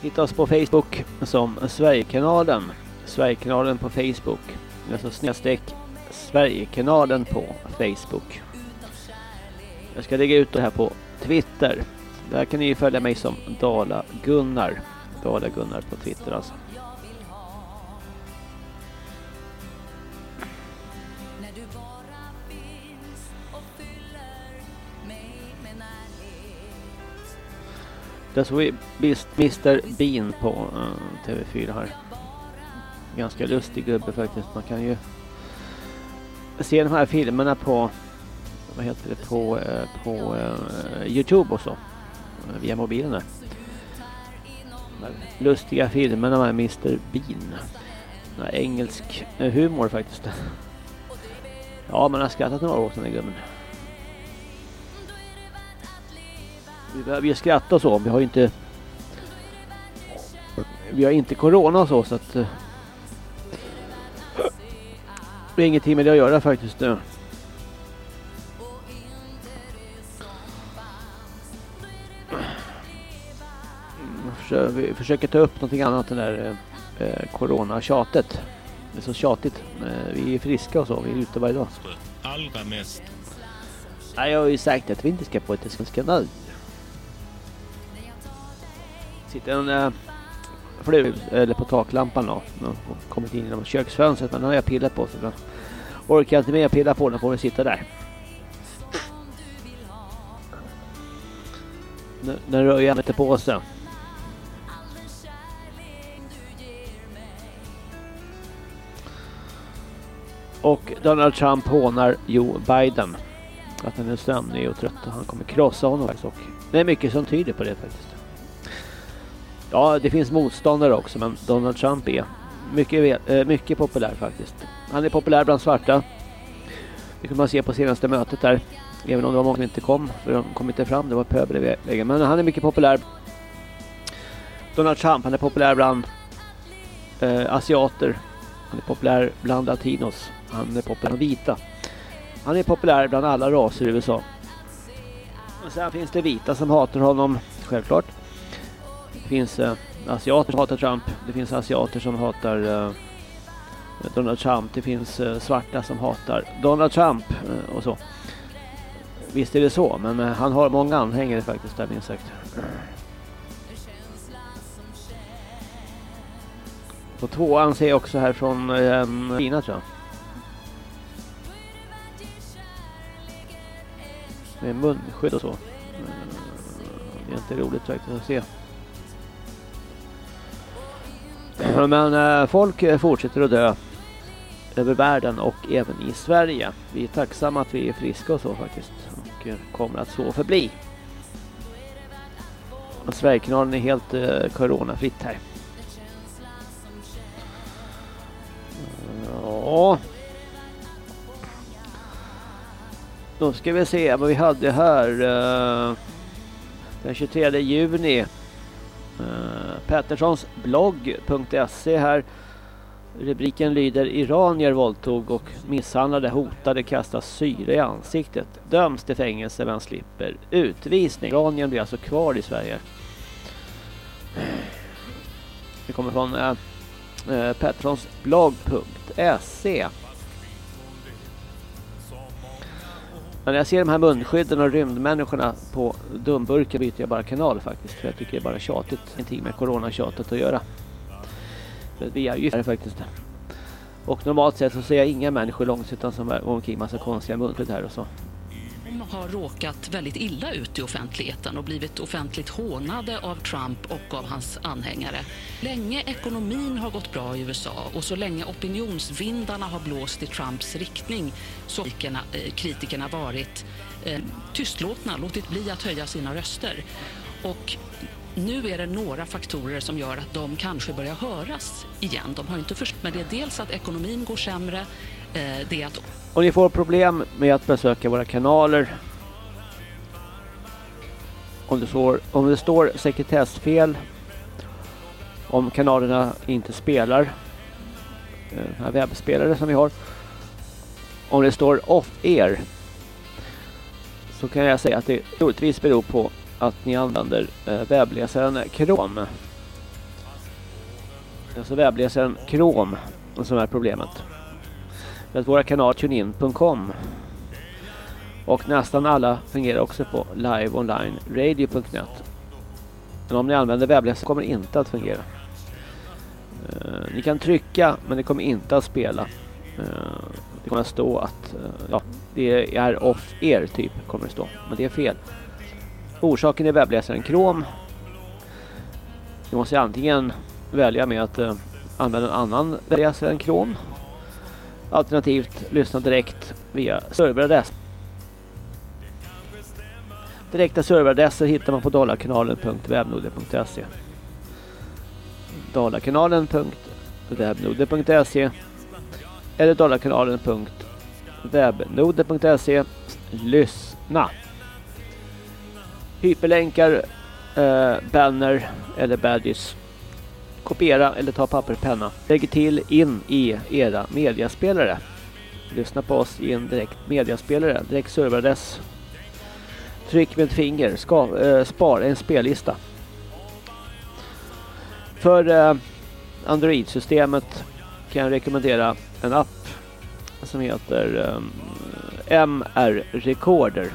Hitta oss på Facebook som Sverigekanalen. Sverigekanalen på Facebook. Alltså snedstreck Sverigekanalen på Facebook. Jag ska lägga ut det här på Twitter. Där kan ni följa mig som Dala Gunnar. Dala Gunnar på Twitter alltså. Där såg vi Mr Bean på eh, uh, TV4 här. Ganska lustig gubbe faktiskt. Man kan ju se de här filmerna på vad heter det på, uh, på uh, Youtube och så. via mobilen där. De lustiga filmerna med Mr Bean. engelsk humor faktiskt. Ja, man har skrattat några år sedan den gubben. Vi behöver ju skratta så. Vi har ju inte... Vi har inte corona så så att... Uh, vi har ingenting med det att göra faktiskt. Uh. Vi försöker ta upp någonting annat än det där eh, corona-tjatet. Det är så tjatigt. Eh, vi är friska och så. Vi är ute varje dag. Allra mest. Nej, jag har ju sagt att vi inte ska på ett svenska nu sitter en eh, äh, flu, eller på taklampan då. Och kommit in genom köksfönstret men den har jag pillat på så den orkar jag inte mer pilla på den får den sitta där. Den rör jag inte på sig. Och Donald Trump hånar Joe Biden. Att han är sömnig och trött och han kommer krossa honom faktiskt. Och det är mycket som tyder på det faktiskt. Ja, det finns motståndare också men Donald Trump är mycket, eh, mycket populär faktiskt. Han är populär bland svarta. Det kunde man se på senaste mötet där. Även om det var många som inte kom. För de kom inte fram. Det var pöbel i vägen. Men han är mycket populär. Donald Trump, han är populär bland eh, asiater. Han är populär bland latinos. Han är populär bland vita. Han är populär bland alla raser i USA. Och sen finns det vita som hatar honom, självklart. Det finns eh, asiater som hatar Trump. Det finns asiater som hatar eh, Donald Trump. Det finns eh, svarta som hatar Donald Trump eh, och så. Visst är det så, men eh, han har många anhängare faktiskt där minst sagt. På tvåan ser jag också här från eh, Kina tror jag. Med munskydd och så. Eh, det är inte roligt faktiskt att se. Men eh, folk eh, fortsätter att dö över världen och även i Sverige. Vi är tacksamma att vi är friska och så faktiskt. Och eh, kommer att så förbli. Sverigekanalen är helt coronafritt här. Ja. Då ska vi se vad vi hade här. Den 23 juni Eh, Petterssons blogg.se här. Rubriken lyder Iranier våldtog och misshandlade, hotade, kastar syre i ansiktet. Döms till fängelse men slipper utvisning. Iranien blir alltså kvar i Sverige. Det kommer från uh, Petterssons blogg.se Men när jag ser de här munskydden och rymdmänniskorna på dumburken byter jag bara kanal faktiskt. För jag tycker det är bara tjatigt. Ingenting med coronatjatet att göra. För vi är ju här faktiskt. Och normalt sett så ser jag inga människor långsiktigt som är omkring massa konstiga munskydd här och så har råkat väldigt illa ut i offentligheten och blivit offentligt hånade av Trump och av hans anhängare. Länge ekonomin har gått bra i USA och så länge opinionsvindarna har blåst i Trumps riktning så har kritikerna eh, varit eh, tystlåtna, låtit bli att höja sina röster. Och nu är det några faktorer som gör att de kanske börjar höras igen. De har inte förstått, men det är dels att ekonomin går sämre, eh, det är att om ni får problem med att besöka våra kanaler om det, står, om det står sekretessfel om kanalerna inte spelar den här webbspelare som vi har om det står off-air så kan jag säga att det troligtvis beror på att ni använder eh, webbläsaren Chrome. Alltså webbläsaren Chrome som är problemet. För att våra kanaler tunein.com och nästan alla fungerar också på liveonlineradio.net. Men om ni använder webbläsaren kommer det inte att fungera. Uh, ni kan trycka men det kommer inte att spela. Uh, det kommer att stå att uh, ja, det är off-air typ kommer det stå. Men det är fel. Orsaken är webbläsaren Chrome. Ni måste antingen välja med att använda en annan webbläsare än Chrome Alternativt lyssna direkt via serveradress. Direkta serveradresser hittar man på dollarkanalen.webnode.se dollarkanalen.webnode.se eller dollarkanalen.webnode.se Lyssna! Hyperlänkar, eh, banner eller badges kopiera eller ta papper och penna. Lägger till in i era mediaspelare. Lyssna på oss i en direkt mediaspelare, direkt serveradress. Tryck med ett finger, ska, äh, spar en spellista. För äh, Android-systemet kan jag rekommendera en app som heter äh, MR Recorder.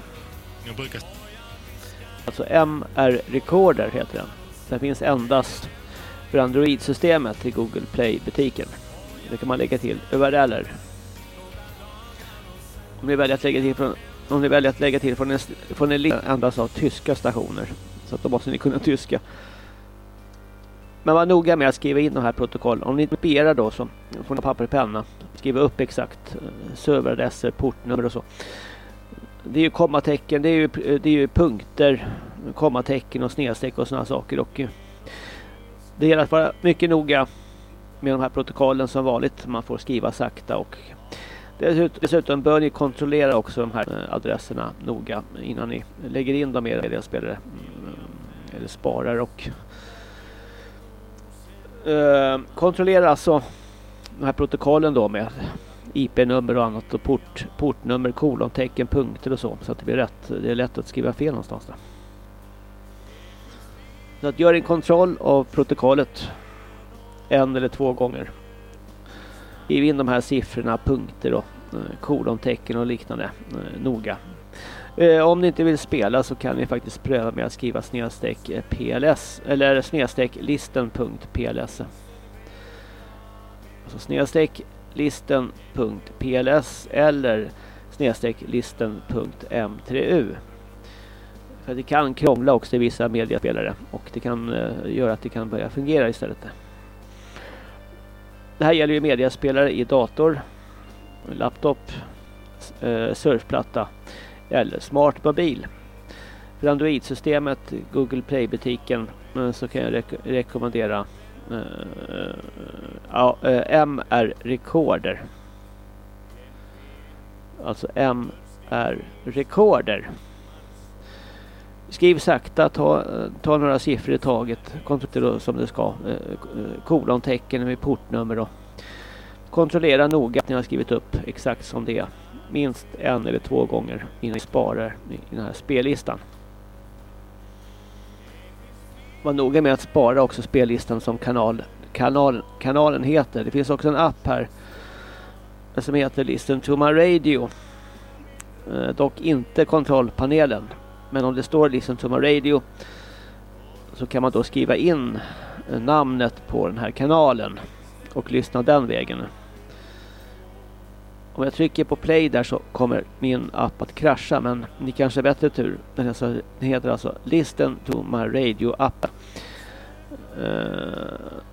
Alltså MR Recorder heter den. Den finns endast för Android-systemet i Google Play-butiken. Det kan man lägga till URLer. Om ni väljer att lägga till från, om ni väljer att lägga till från en, från en lista endast av tyska stationer. Så att då måste ni kunna tyska. Men var noga med att skriva in de här protokollen. Om ni inte kopierar då så får ni papper och penna. Skriva upp exakt eh, serveradresser, portnummer och så. Det är ju kommatecken, det är ju, eh, det är ju punkter, kommatecken och snedstreck och sådana saker. Och eh, det gäller att vara mycket noga med de här protokollen som vanligt. Man får skriva sakta och dessutom bör ni kontrollera också de här eh, adresserna noga innan ni lägger in dem i era spelare mm, eller sparar och eh, kontrollera alltså de här protokollen då med IP-nummer och annat och port, portnummer, kolontecken, punkter och så så att det blir rätt. Det är lätt att skriva fel någonstans där. Så att gör en kontroll av protokollet en eller två gånger. Skriv in de här siffrorna, punkter och eh, kolontecken och liknande eh, noga. Eh, om ni inte vill spela så kan ni faktiskt pröva med att skriva snedstreck PLS eller snedstreck listen.pls. Alltså snedstreck listen.pls eller snedstreck listen.m3u. För det kan krångla också i vissa mediaspelare och det kan eh, göra att det kan börja fungera istället. Det här gäller ju mediaspelare i dator, laptop, eh, surfplatta eller smart mobil. För Android-systemet, Google Play-butiken, eh, så kan jag rek rekommendera MR Recorder. Alltså MR Recorder. Skriv sakta, ta, ta några siffror i taget. Kontrollera som det ska. Eh, kolontecken med portnummer och kontrollera noga att ni har skrivit upp exakt som det är. Minst en eller två gånger innan ni sparar i den här spellistan. Var noga med att spara också spellistan som kanal, kanal, kanalen heter. Det finns också en app här eh, som heter Listen to my radio. Eh, dock inte kontrollpanelen. Men om det står Listen to my radio så kan man då skriva in eh, namnet på den här kanalen och lyssna den vägen. Om jag trycker på play där så kommer min app att krascha men ni kanske har bättre tur. Den, alltså, den heter alltså Listen to my radio app. Eh,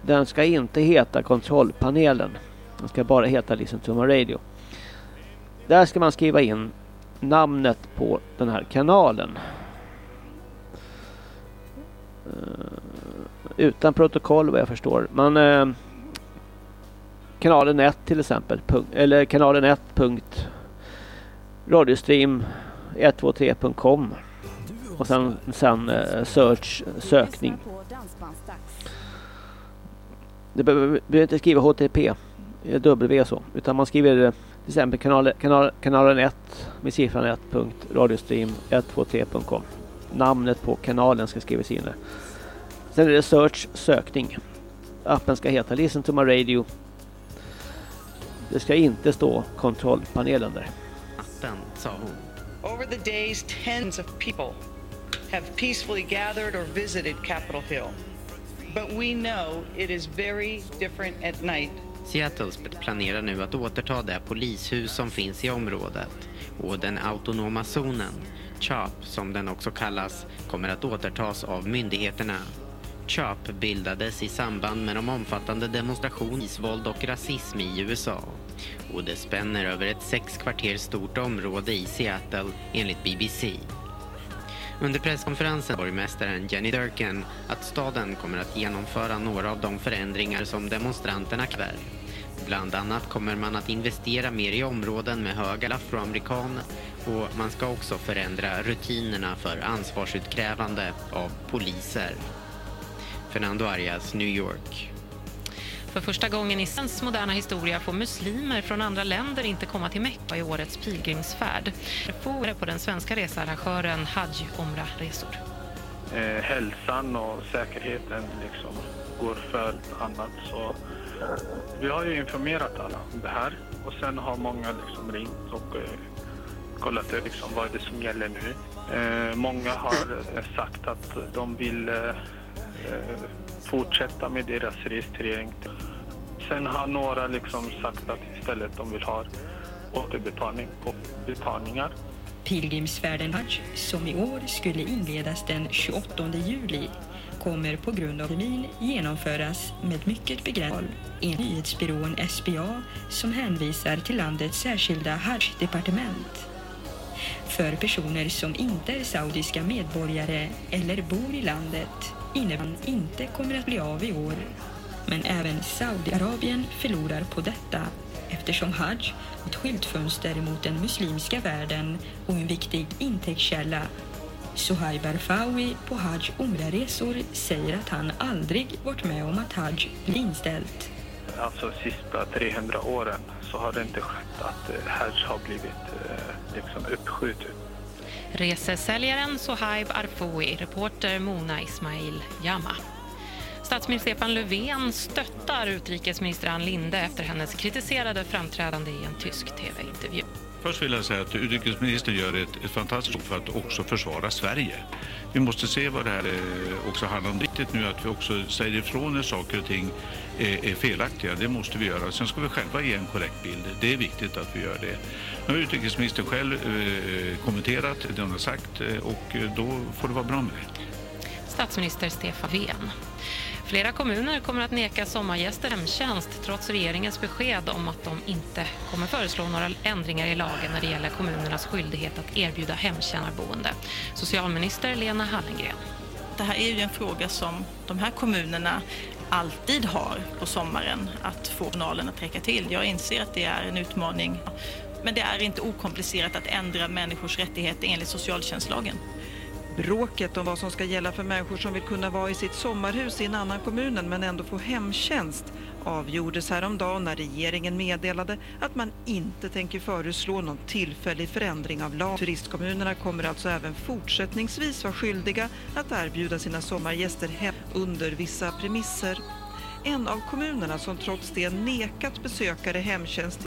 den ska inte heta kontrollpanelen. Den ska bara heta Listen to my radio. Där ska man skriva in namnet på den här kanalen. Eh, utan protokoll vad jag förstår. Man eh, kanalen 1 till exempel. Eller kanalen 1. Radiostream 123.com och sen, sen eh, search, sökning. Du behöver, behöver inte skriva HTTP W så, utan man skriver eh, till exempel kanal, kanal, kanalen 1 med siffran 1. Radiostream 123.com. Namnet på kanalen ska skrivas in där. Sen är det search, sökning. Appen ska heta Listen to my radio det ska inte stå kontrollpanelen där. Appen, sa hon. Over the days tens of people have peacefully gathered or visited Capitol Hill. But we know it is very different at night. Seattle planerar nu att återta det polishus som finns i området och den autonoma zonen, CHOP som den också kallas, kommer att återtas av myndigheterna. CHOP bildades i samband med de omfattande demonstrationsvåld och rasism i USA och det spänner över ett sex kvarter stort område i Seattle enligt BBC. Under presskonferensen borgmästaren Jenny Durkan att staden kommer att genomföra några av de förändringar som demonstranterna kräver. Bland annat kommer man att investera mer i områden med höga afroamerikaner och man ska också förändra rutinerna för ansvarsutkrävande av poliser. Fernando Arias, New York. För första gången i svensk moderna historia får muslimer från andra länder inte komma till Mekka i årets pilgrimsfärd. Fokuset på den svenska researrangören Hajj Omra Resor. Eh, hälsan och säkerheten liksom går för annat. Så vi har ju informerat alla om det här och sen har många liksom ringt och eh, kollat liksom, vad är det som gäller nu. Eh, många har eh, sagt att de vill eh, eh fortsätta med deras registrering. Sen har några liksom sagt att istället de vill ha återbetalning på betalningar. Pilgrimsfärden Hajj, som i år skulle inledas den 28 juli, kommer på grund av pandemin genomföras med mycket begränsad enligt nyhetsbyrån SBA som hänvisar till landets särskilda Hajj-departement. För personer som inte är saudiska medborgare eller bor i landet innebär inte kommer att bli av i år. Men även Saudiarabien förlorar på detta eftersom Hajj är ett skyltfönster mot den muslimska världen och en viktig intäktskälla. Suhaib Arfawi på Hajj Umra-resor säger att han aldrig varit med om att Hajj blir inställt. Alltså sista 300 åren så har det inte skett att eh, Hajj har blivit eh, liksom uppskjutet. Resesäljaren Sohaib Arfoui, reporter Mona Ismail Jama. Statsminister Stefan Löfven stöttar utrikesminister Ann Linde efter hennes kritiserade framträdande i en tysk tv-intervju. Först vill jag säga att utrikesministern gör ett, ett fantastiskt jobb för att också försvara Sverige. Vi måste se vad det här eh, också handlar om. Det är viktigt nu att vi också säger ifrån när saker och ting är, är felaktiga. Det måste vi göra. Sen ska vi själva ge en korrekt bild. Det är viktigt att vi gör det. Nu har utrikesministern själv eh, eh kommenterat det hon har sagt och då får det vara bra med det. Statsminister Stefan Löfven. Flera kommuner kommer att neka sommargäster hemtjänst trots regeringens besked om att de inte kommer föreslå några ändringar i lagen när det gäller kommunernas skyldighet att erbjuda hemtjänarboende. Socialminister Lena Hallengren. Det här är ju en fråga som de här kommunerna alltid har på sommaren att få personalen att räcka till. Jag inser att det är en utmaning men det är inte okomplicerat att ändra människors rättigheter enligt socialtjänstlagen. Bråket om vad som ska gälla för människor som vill kunna vara i sitt sommarhus i en annan kommun men ändå få hemtjänst avgjordes häromdagen när regeringen meddelade att man inte tänker föreslå någon tillfällig förändring av lag. Turistkommunerna kommer alltså även fortsättningsvis vara skyldiga att erbjuda sina sommargäster hem under vissa premisser. En av kommunerna som trots det nekat besökare hemtjänst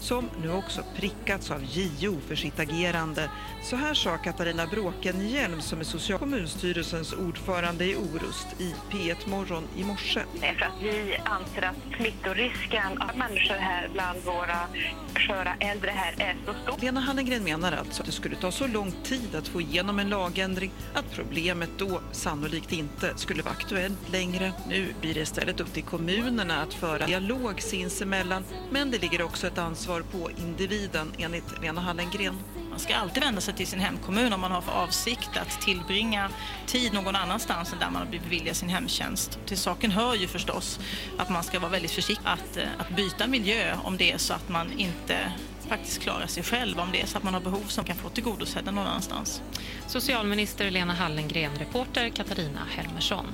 som nu också prickats av JO för sitt agerande. Så här sa Katarina Bråkenhielm som är social kommunstyrelsens ordförande i Orust i P1 Morgon i morse. Det är för att vi anser att smittorisken av människor här bland våra sköra äldre här är så stor. Lena Hallengren menar alltså att det skulle ta så lång tid att få igenom en lagändring att problemet då sannolikt inte skulle vara aktuellt längre. Nu blir det istället upp till kommunerna att föra dialog sinsemellan men det ligger också ett ansvar på individen enligt Lena Hallengren. Man ska alltid vända sig till sin hemkommun om man har för avsikt att tillbringa tid någon annanstans än där man har blivit beviljad sin hemtjänst. Till saken hör ju förstås att man ska vara väldigt försiktig att, eh, att byta miljö om det är så att man inte faktiskt klarar sig själv om det är så att man har behov som kan få tillgodosedda någon annanstans. Socialminister Lena Hallengren, reporter Katarina Helmersson.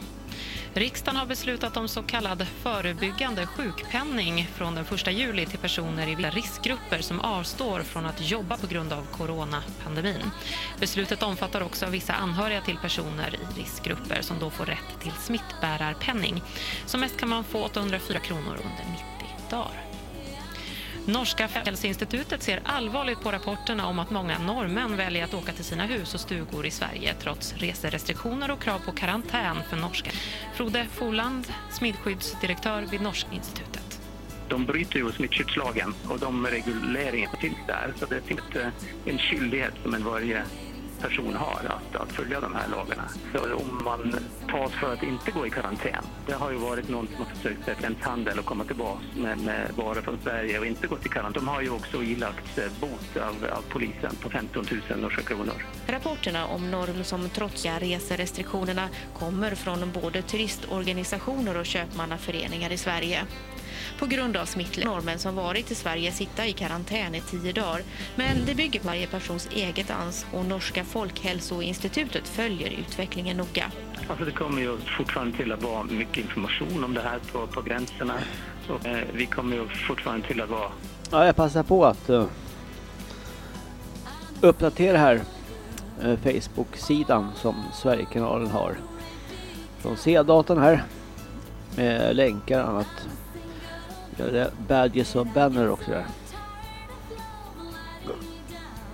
Riksdagen har beslutat om så kallad förebyggande sjukpenning från den 1 juli till personer i vissa riskgrupper som avstår från att jobba på grund av coronapandemin. Beslutet omfattar också vissa anhöriga till personer i riskgrupper som då får rätt till smittbärarpenning. Som mest kan man få 804 kronor under 90 dagar. Norska Folkhälsoinstitutet ser allvarligt på rapporterna om att många norrmän väljer att åka till sina hus och stugor i Sverige trots reserestriktioner och krav på karantän för norska. Frode Foland, smittskyddsdirektör vid Norska institutet. De bryter ju smittskyddslagen och de regleringar finns där. Så det finns en skyldighet som en varje person har att, att följa de här lagarna. Så om man tas för att inte gå i karantän, det har ju varit någon som har försökt sätta en handel och komma tillbaka med, med varor från Sverige och inte gått i karantän. De har ju också ilagt eh, bot av, av polisen på 15 000 norska kronor. Rapporterna om norm som trotsar reserestriktionerna kommer från både turistorganisationer och köpmannaföreningar i Sverige på grund av smittnormen som varit i Sverige sitta i karantän i tio dagar. Men det bygger på varje persons eget ansvar och Norska Folkhälsoinstitutet följer utvecklingen noga. Alltså det kommer ju fortfarande till att vara mycket information om det här på, på gränserna. Och, eh, vi kommer ju fortfarande till att vara... Ja, jag passar på att uh, uppdatera här uh, Facebook-sidan som Sverigekanalen har. Från C-datorn här med länkar och annat badges och banner också där.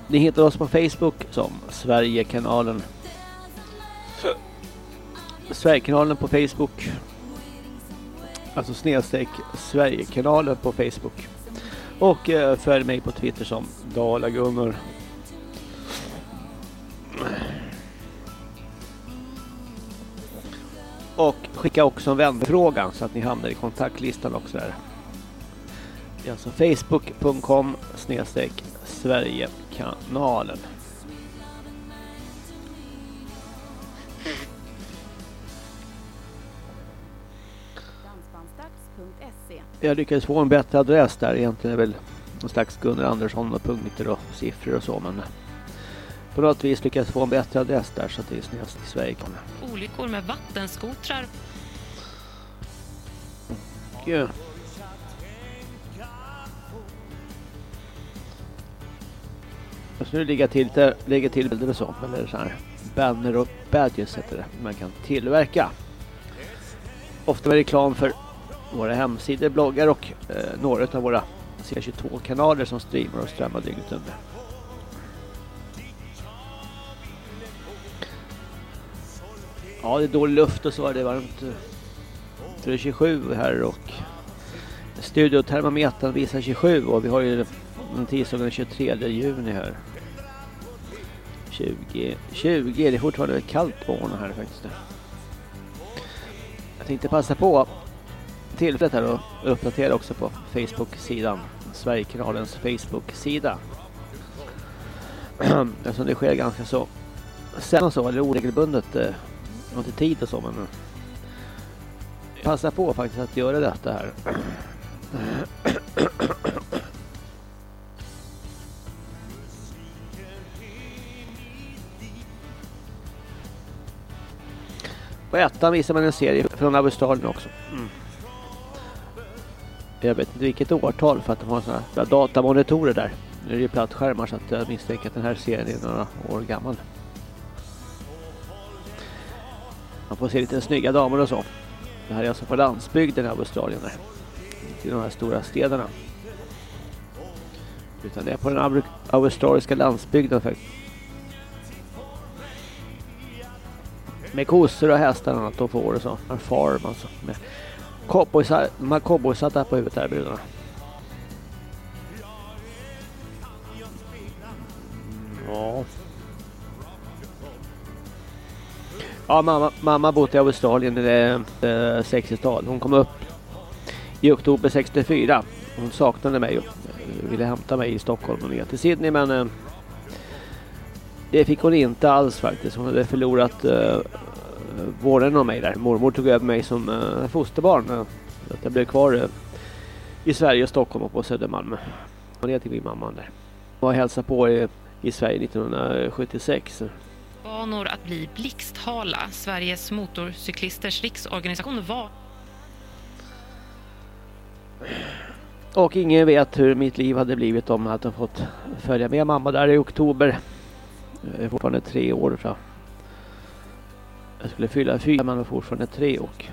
Ni hittar oss på Facebook som Sverigekanalen. Sverigekanalen på Facebook. Alltså snedstreck Sverigekanalen på Facebook. Och eh, följ mig på Twitter som Dala-Gunnar. Och skicka också en vänfrågan så att ni hamnar i kontaktlistan också där. Det är alltså facebook.com snedstreck Sverigekanalen. Jag lyckades få en bättre adress där. Egentligen är väl någon slags Gunnar Andersson och punkter och siffror och så. Men på något vis lyckades få en bättre adress där så att det är snedst i Sverige. Olyckor med vattenskotrar. Och, så nu ligger till, lägga till bilder och så. Eller så här. Banner och badges heter det. Man kan tillverka. Ofta med reklam för våra hemsidor, bloggar och eh, några av våra C22-kanaler som streamar och strömmar dygnet under. Ja, det är dålig luft och så är det varmt. Det är 27 eh, här och studiotermometern visar 27 och vi har ju den tisdagen den 23 juni här. 20, 20, det är fortfarande kallt på morgonen här faktiskt. Jag tänkte passa på tillfället här och uppdatera också på Facebook-sidan. Sverigekanalens Facebook-sida. Eftersom det sker ganska så sen och så, eller oregelbundet. Eh, inte tid och så, men eh, passa på faktiskt att göra detta här. På ettan visar man en serie från Australien också. Mm. Jag vet inte vilket årtal för att de har sådana här datamonitorer där. Nu är det ju plattskärmar så att jag misstänker att den här serien är några år gammal. Man får se lite snygga damer och så. Det här är alltså på landsbygden i Australien där. Inte i de här stora städerna. Utan det är på den australiska landsbygden faktiskt. Med kossor och hästar och annat och får och så. En farm alltså. Med cowboysar, de har cowboysar på huvudet här brudarna. Ja. Ja, mamma, mamma bodde i Australien i eh, 60-talet. Hon kom upp i oktober 64. Hon saknade mig och ville hämta mig i Stockholm och ner till Sydney men eh, det fick hon inte alls faktiskt. Hon hade förlorat eh, vården av mig där. Mormor tog över mig som eh, fosterbarn. Eh, att jag blev kvar eh, i Sverige, Stockholm och på Södermalm. Ner till min mamma där. Och hälsade på i, i Sverige 1976 banor att bli blixthala. Sveriges motorcyklisters riksorganisation var... Och ingen vet hur mitt liv hade blivit om jag hade fått följa med mamma där i oktober. Jag är fortfarande tre år tror jag. Skulle fylla fyra men var fortfarande tre och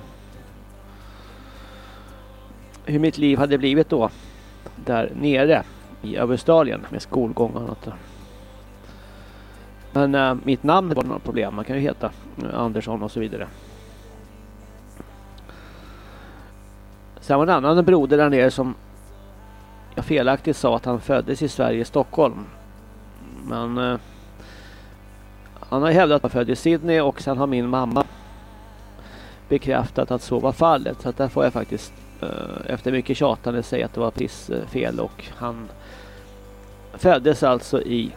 hur mitt liv hade blivit då där nere i Australien med skolgång och annat. Men äh, mitt namn var några problem. Man kan ju heta eh, Andersson och så vidare. Sen var det en annan broder där nere som jag felaktigt sa att han föddes i Sverige, Stockholm. Men äh, han har hävdat att han föddes i Sydney och sen har min mamma bekräftat att så var fallet. Så att där får jag faktiskt eh, efter mycket tjatande säga att det var precis eh, fel och han föddes alltså i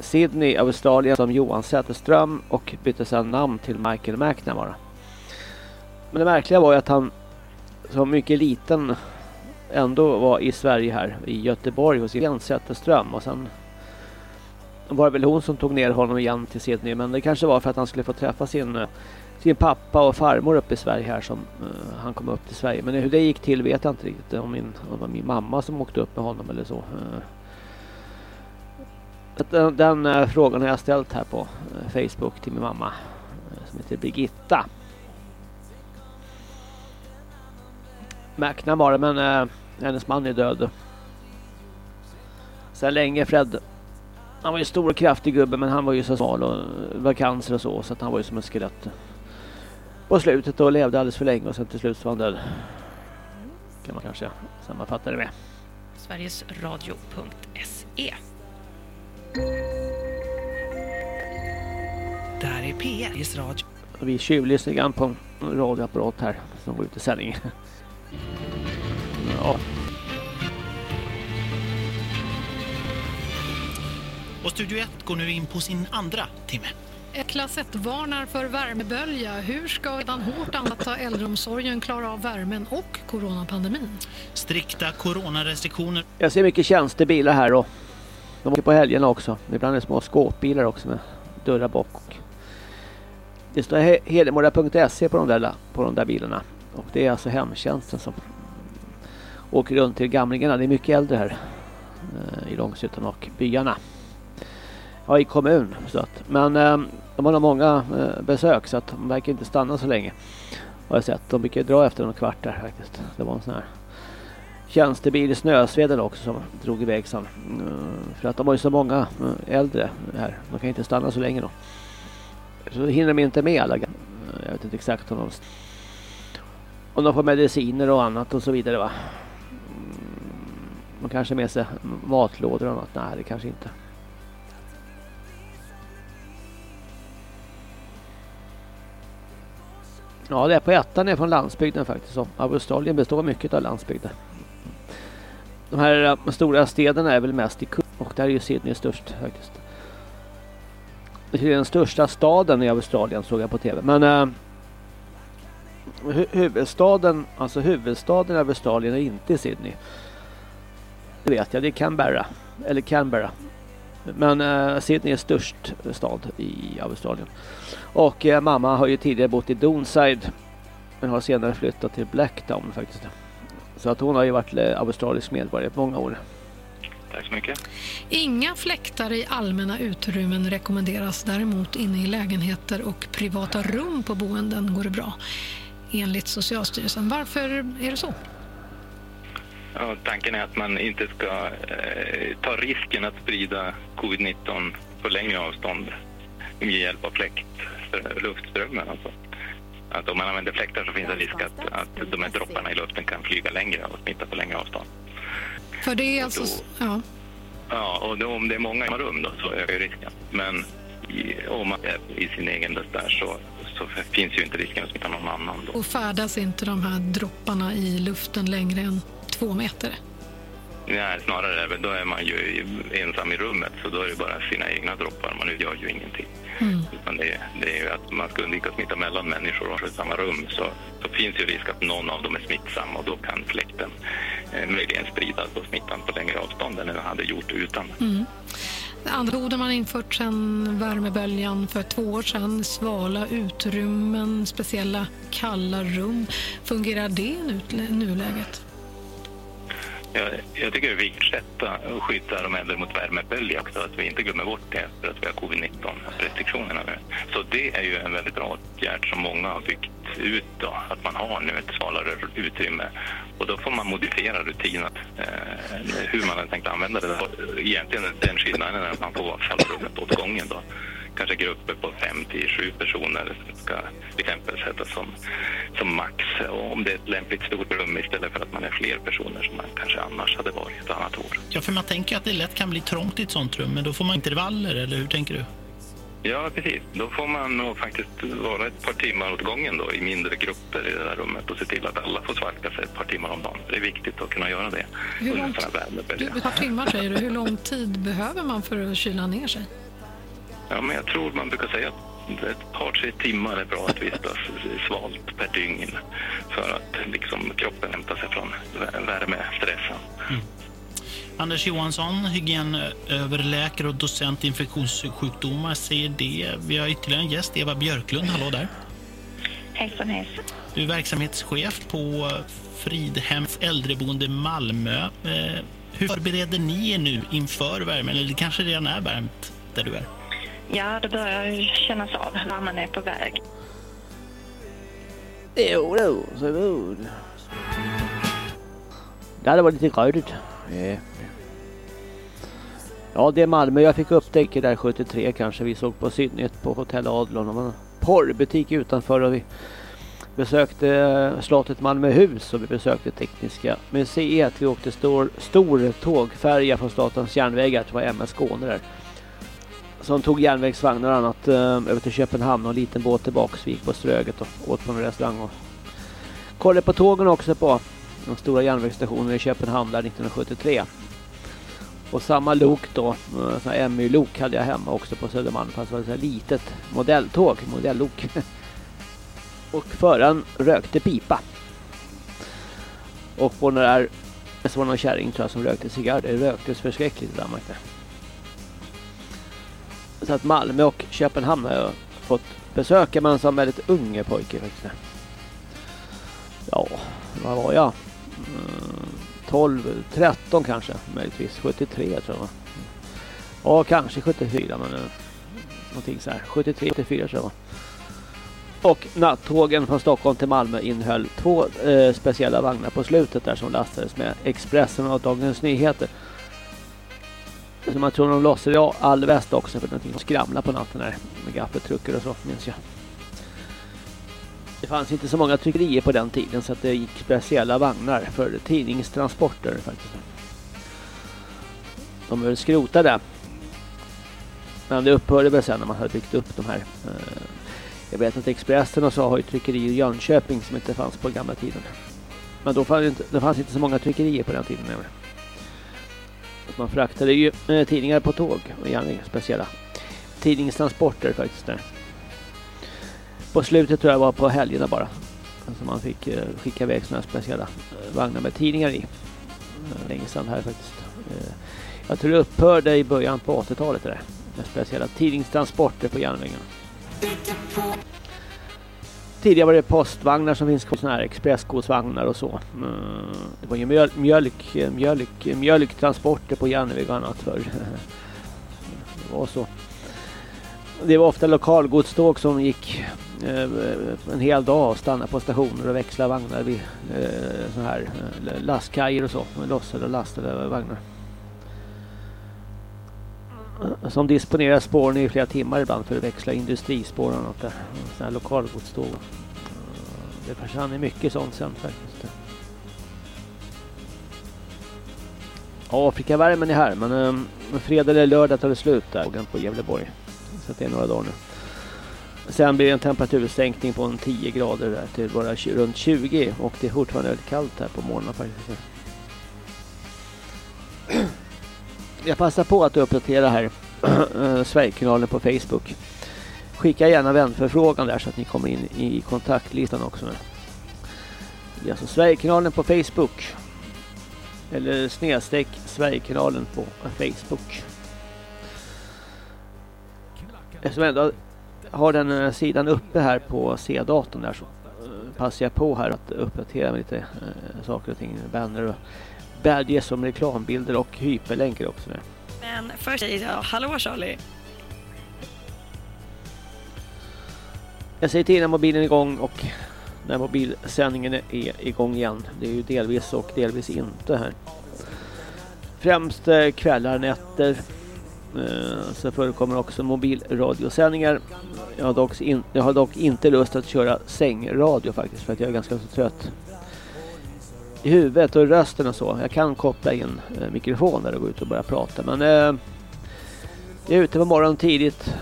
Sydney, Australien som Johan Säterström och bytte sedan namn till Michael McNamara. Men det märkliga var ju att han som mycket liten ändå var i Sverige här i Göteborg hos Jens Säterström och sen var det väl hon som tog ner honom igen till Sydney men det kanske var för att han skulle få träffa sin, eh, sin pappa och farmor uppe i Sverige här som uh, han kom upp till Sverige. Men hur det gick till vet jag inte riktigt om, min, om det var min mamma som åkte upp med honom eller så. Uh, den, den uh, frågan har jag ställt här på uh, Facebook till min mamma uh, som heter Birgitta. McNamara men hennes man är död. Sen länge Fred han var ju stor och kraftig gubbe men han var ju så smal och var cancer och så så att han var ju som ett skelett. På slutet och levde alldeles för länge och sen till slut så var han död. kan man kanske sammanfatta det med. Sverigesradio.se Det här är P1 Radio. Vi tjuvlyssnar grann på en radioapparat här som går ut i sändning. Ja. Och Studio 1 går nu in på sin andra timme. Klass 1 varnar för värmebölja. Hur ska redan hårt ansatta äldreomsorgen klara av värmen och coronapandemin? Strikta coronarestriktioner. Jag ser mycket tjänstebilar här och de åker på helgerna också. Ibland är det små skåpbilar också med dörrar bak. Det står hedemora.se på, de där, på de där bilarna. Och det är alltså hemtjänsten som åker runt till gamlingarna. Det är mycket äldre här eh, i Långshyttan och byarna. Ja, i kommun. Så att, men eh, de har nog många eh, besök så att de verkar inte stanna så länge. Har jag sett. De brukar dra efter en kvart där faktiskt. Det var en sån här tjänstebil i Snösveden också som drog iväg sen. Eh, för att de har ju så många eh, äldre här. De kan inte stanna så länge då. Så hinner de inte med alla. Eh, jag vet inte exakt om de, om de får mediciner och annat och så vidare va. Mm, de kanske med sig matlådor och annat. Nej, det kanske inte. Ja, det är på ettan är från landsbygden faktiskt. Australien består mycket av landsbygden. De här eh, stora städerna är väl mest i kust och där är ju Sydney störst faktiskt. Det är den största staden i Australien såg jag på tv. Men äh, hu huvudstaden, alltså huvudstaden i Australien är inte Sydney. Det vet jag, det är Canberra. Eller Canberra. Men äh, Sydney är störst stad i Australien. Och äh, mamma har ju tidigare bott i Donside. Men har senare flyttat till Blacktown faktiskt. Så att hon har ju varit äh, australisk medborgare på många år. Tack så mycket. Inga fläktar i allmänna utrymmen rekommenderas. Däremot inne i lägenheter och privata rum på boenden går det bra. Enligt Socialstyrelsen. Varför är det så? Ja, tanken är att man inte ska eh, ta risken att sprida covid-19 på längre avstånd med hjälp av fläkt, luftströmmen. Alltså. Att om man använder fläktar så finns det risk att, att de här dropparna i luften kan flyga längre och smitta på längre avstånd. För det är alltså... Då, ja. Ja, och då, om det är många i rum då så ökar risken. Men i, om man är i sin egen där så, så finns ju inte risken att smitta någon annan. Då. Och färdas inte de här dropparna i luften längre än två meter? Nej, snarare då är man ju ensam i rummet så då är det bara sina egna droppar. Man gör ju ingenting. Mm. Utan det, det är ju att man ska undvika att smitta mellan människor och i samma rum så, så finns ju risk att någon av dem är smittsam och då kan fläkten eh, möjligen sprida då smittan på längre avstånd än den hade gjort utan. Mm. Andra ord man infört sedan värmeböljan för två år sedan. Svala utrymmen, speciella kalla rum. Fungerar det i nuläget? Jag, jag tycker vi är att skydda de äldre mot värmebölja också, att vi inte glömmer bort det för att vi har covid-19-restriktionerna nu. Så det är ju en väldigt bra åtgärd som många har byggt ut då, att man har nu ett svalare utrymme. Och då får man modifiera rutinen, eh, hur man har tänkt använda det. Egentligen den skillnaden är att man får fallrummet åt gången då kanske grupper på fem till sju personer ska till exempel sättas som, som max. Och om det är ett lämpligt stort rum istället för att man är fler personer som man kanske annars hade varit ett annat år. Ja, för man tänker att det lätt kan bli trångt i ett sånt rum, men då får man intervaller, eller hur tänker du? Ja, precis. Då får man nog faktiskt vara ett par timmar åt gången då, i mindre grupper i det där rummet och se till att alla får svalka sig ett par timmar om dagen. Det är viktigt att kunna göra det. Hur lång, du, ett par timmar säger du. Hur lång tid behöver man för att kyla ner sig? Ja, men jag tror man brukar säga att ett par, tre timmar är bra att vistas svalt per dygn för att liksom kroppen hämtar sig från värmestressen. Mm. Anders Johansson, hygienöverläkare och docent i infektionssjukdomar, säger det. Vi har ytterligare en gäst, Eva Björklund. Hallå där. Hejsan, hejsan. Du är verksamhetschef på Fridhems äldreboende Malmö. Eh, hur förbereder ni er nu inför värmen? Eller det kanske redan är varmt där du är? Ja, det börjar kännas av när man är på väg. Jo, jo, så god. Det hade varit lite rödigt. Ja, det är Malmö. Jag fick upptäcka där 73 kanske. Vi såg på Sydnytt på Hotell Adlon. Det var en porrbutik utanför och vi besökte eh, slottet Malmöhus och vi besökte Tekniska museet. Vi åkte stor, stor tågfärja från Statens järnvägar, det var MS Skåne där. Som tog järnvägsvagnar och annat eh, över till Köpenhamn och en liten båt tillbaks. Vi gick på Ströget och åt på en restaurang. Och kollade på tågen också på de stora järnvägsstationerna i Köpenhamn där 1973. Och samma lok då, eh, sån här MY-lok hade jag hemma också på Södermalm. Fast det var ett litet modelltåg, modellok. och föraren rökte pipa. Och på den där, så var det någon kärring tror jag som rökte cigarr. Det röktes förskräckligt i Danmark där. Så att Malmö och Köpenhamn har jag fått besöka men som väldigt unge pojke faktiskt. Ja, vad var jag? Mm, 12, 13 kanske möjligtvis. 73 tror jag. Ja, kanske 74 men eh, någonting så här. 73, 74 tror jag. Och nattågen från Stockholm till Malmö innehöll två eh, speciella vagnar på slutet där som lastades med Expressen och Dagens Nyheter. Så man tror de lossade all väst också för någonting som skramlade på natten här med gaffeltrucker och så minns jag. Det fanns inte så många tryckerier på den tiden så att det gick speciella vagnar för tidningstransporter faktiskt. De var skrotade. Men det upphörde väl sen när man hade byggt upp de här. Eh, jag vet att Expressen och så har ju tryckerier i Jönköping som inte fanns på gamla tiden. Men då fanns det inte, det fanns inte så många tryckerier på den tiden. Man fraktade ju eh, tidningar på tåg och järnväg speciella tidningstransporter faktiskt där. På slutet tror jag var på helgerna bara. Så man fick eh, skicka iväg sådana speciella eh, vagnar med tidningar i. Länge sedan här faktiskt. Jag tror det upphörde i början på 80-talet det där. Med speciella tidningstransporter på järnvägen. Tidigare var det postvagnar som finns kvar, sådana här expressgodsvagnar och så. Mm, det var ju mjöl, mjölk, mjölk, mjölktransporter på järnväg och annat förr. Det var så. Det var ofta lokalgodståg som gick eh, en hel dag och stannade på stationer och växlade vagnar vid eh, sådana här eh, lastkajer och så. Lossade och lastade vagnar. Som disponerar spåren i flera timmar ibland för att växla industrispår och något där. Sådana här lokalgodståg. Eh, det försvann i mycket sånt sen faktiskt. Afrikavärmen är här men um, fredag eller lördag tar det slut där på Gävleborg. Så det är några dagar nu. Sen blir det en temperatursänkning på en 10 grader där till bara runt 20 och det är fortfarande väldigt kallt här på morgonen faktiskt. Jag passar på att uppdatera här eh, Sverigekanalen på Facebook. Skicka gärna vänförfrågan där så att ni kommer in i kontaktlistan också. Det är alltså Sverigekanalen på Facebook. Eller snedstreck Sverigekanalen på Facebook. Eftersom jag ändå har den eh, sidan uppe här på C-datorn där så eh, passar jag på här att uppdatera med lite äh, saker och ting. Banner och badges som reklambilder och hyperlänkar också. Med. Men först säger jag hallå Charlie. Jag säger till när mobilen är igång och när mobilsändningen är igång igen. Det är ju delvis och delvis inte här. Främst kvällar, nätter. Så förekommer också mobilradiosändningar. Jag har, dock in, jag har dock inte lust att köra sängradio faktiskt för att jag är ganska så trött i huvudet och rösten och så. Jag kan koppla in eh, mikrofoner och gå ut och börja prata. Men eh, jag är ute på morgonen tidigt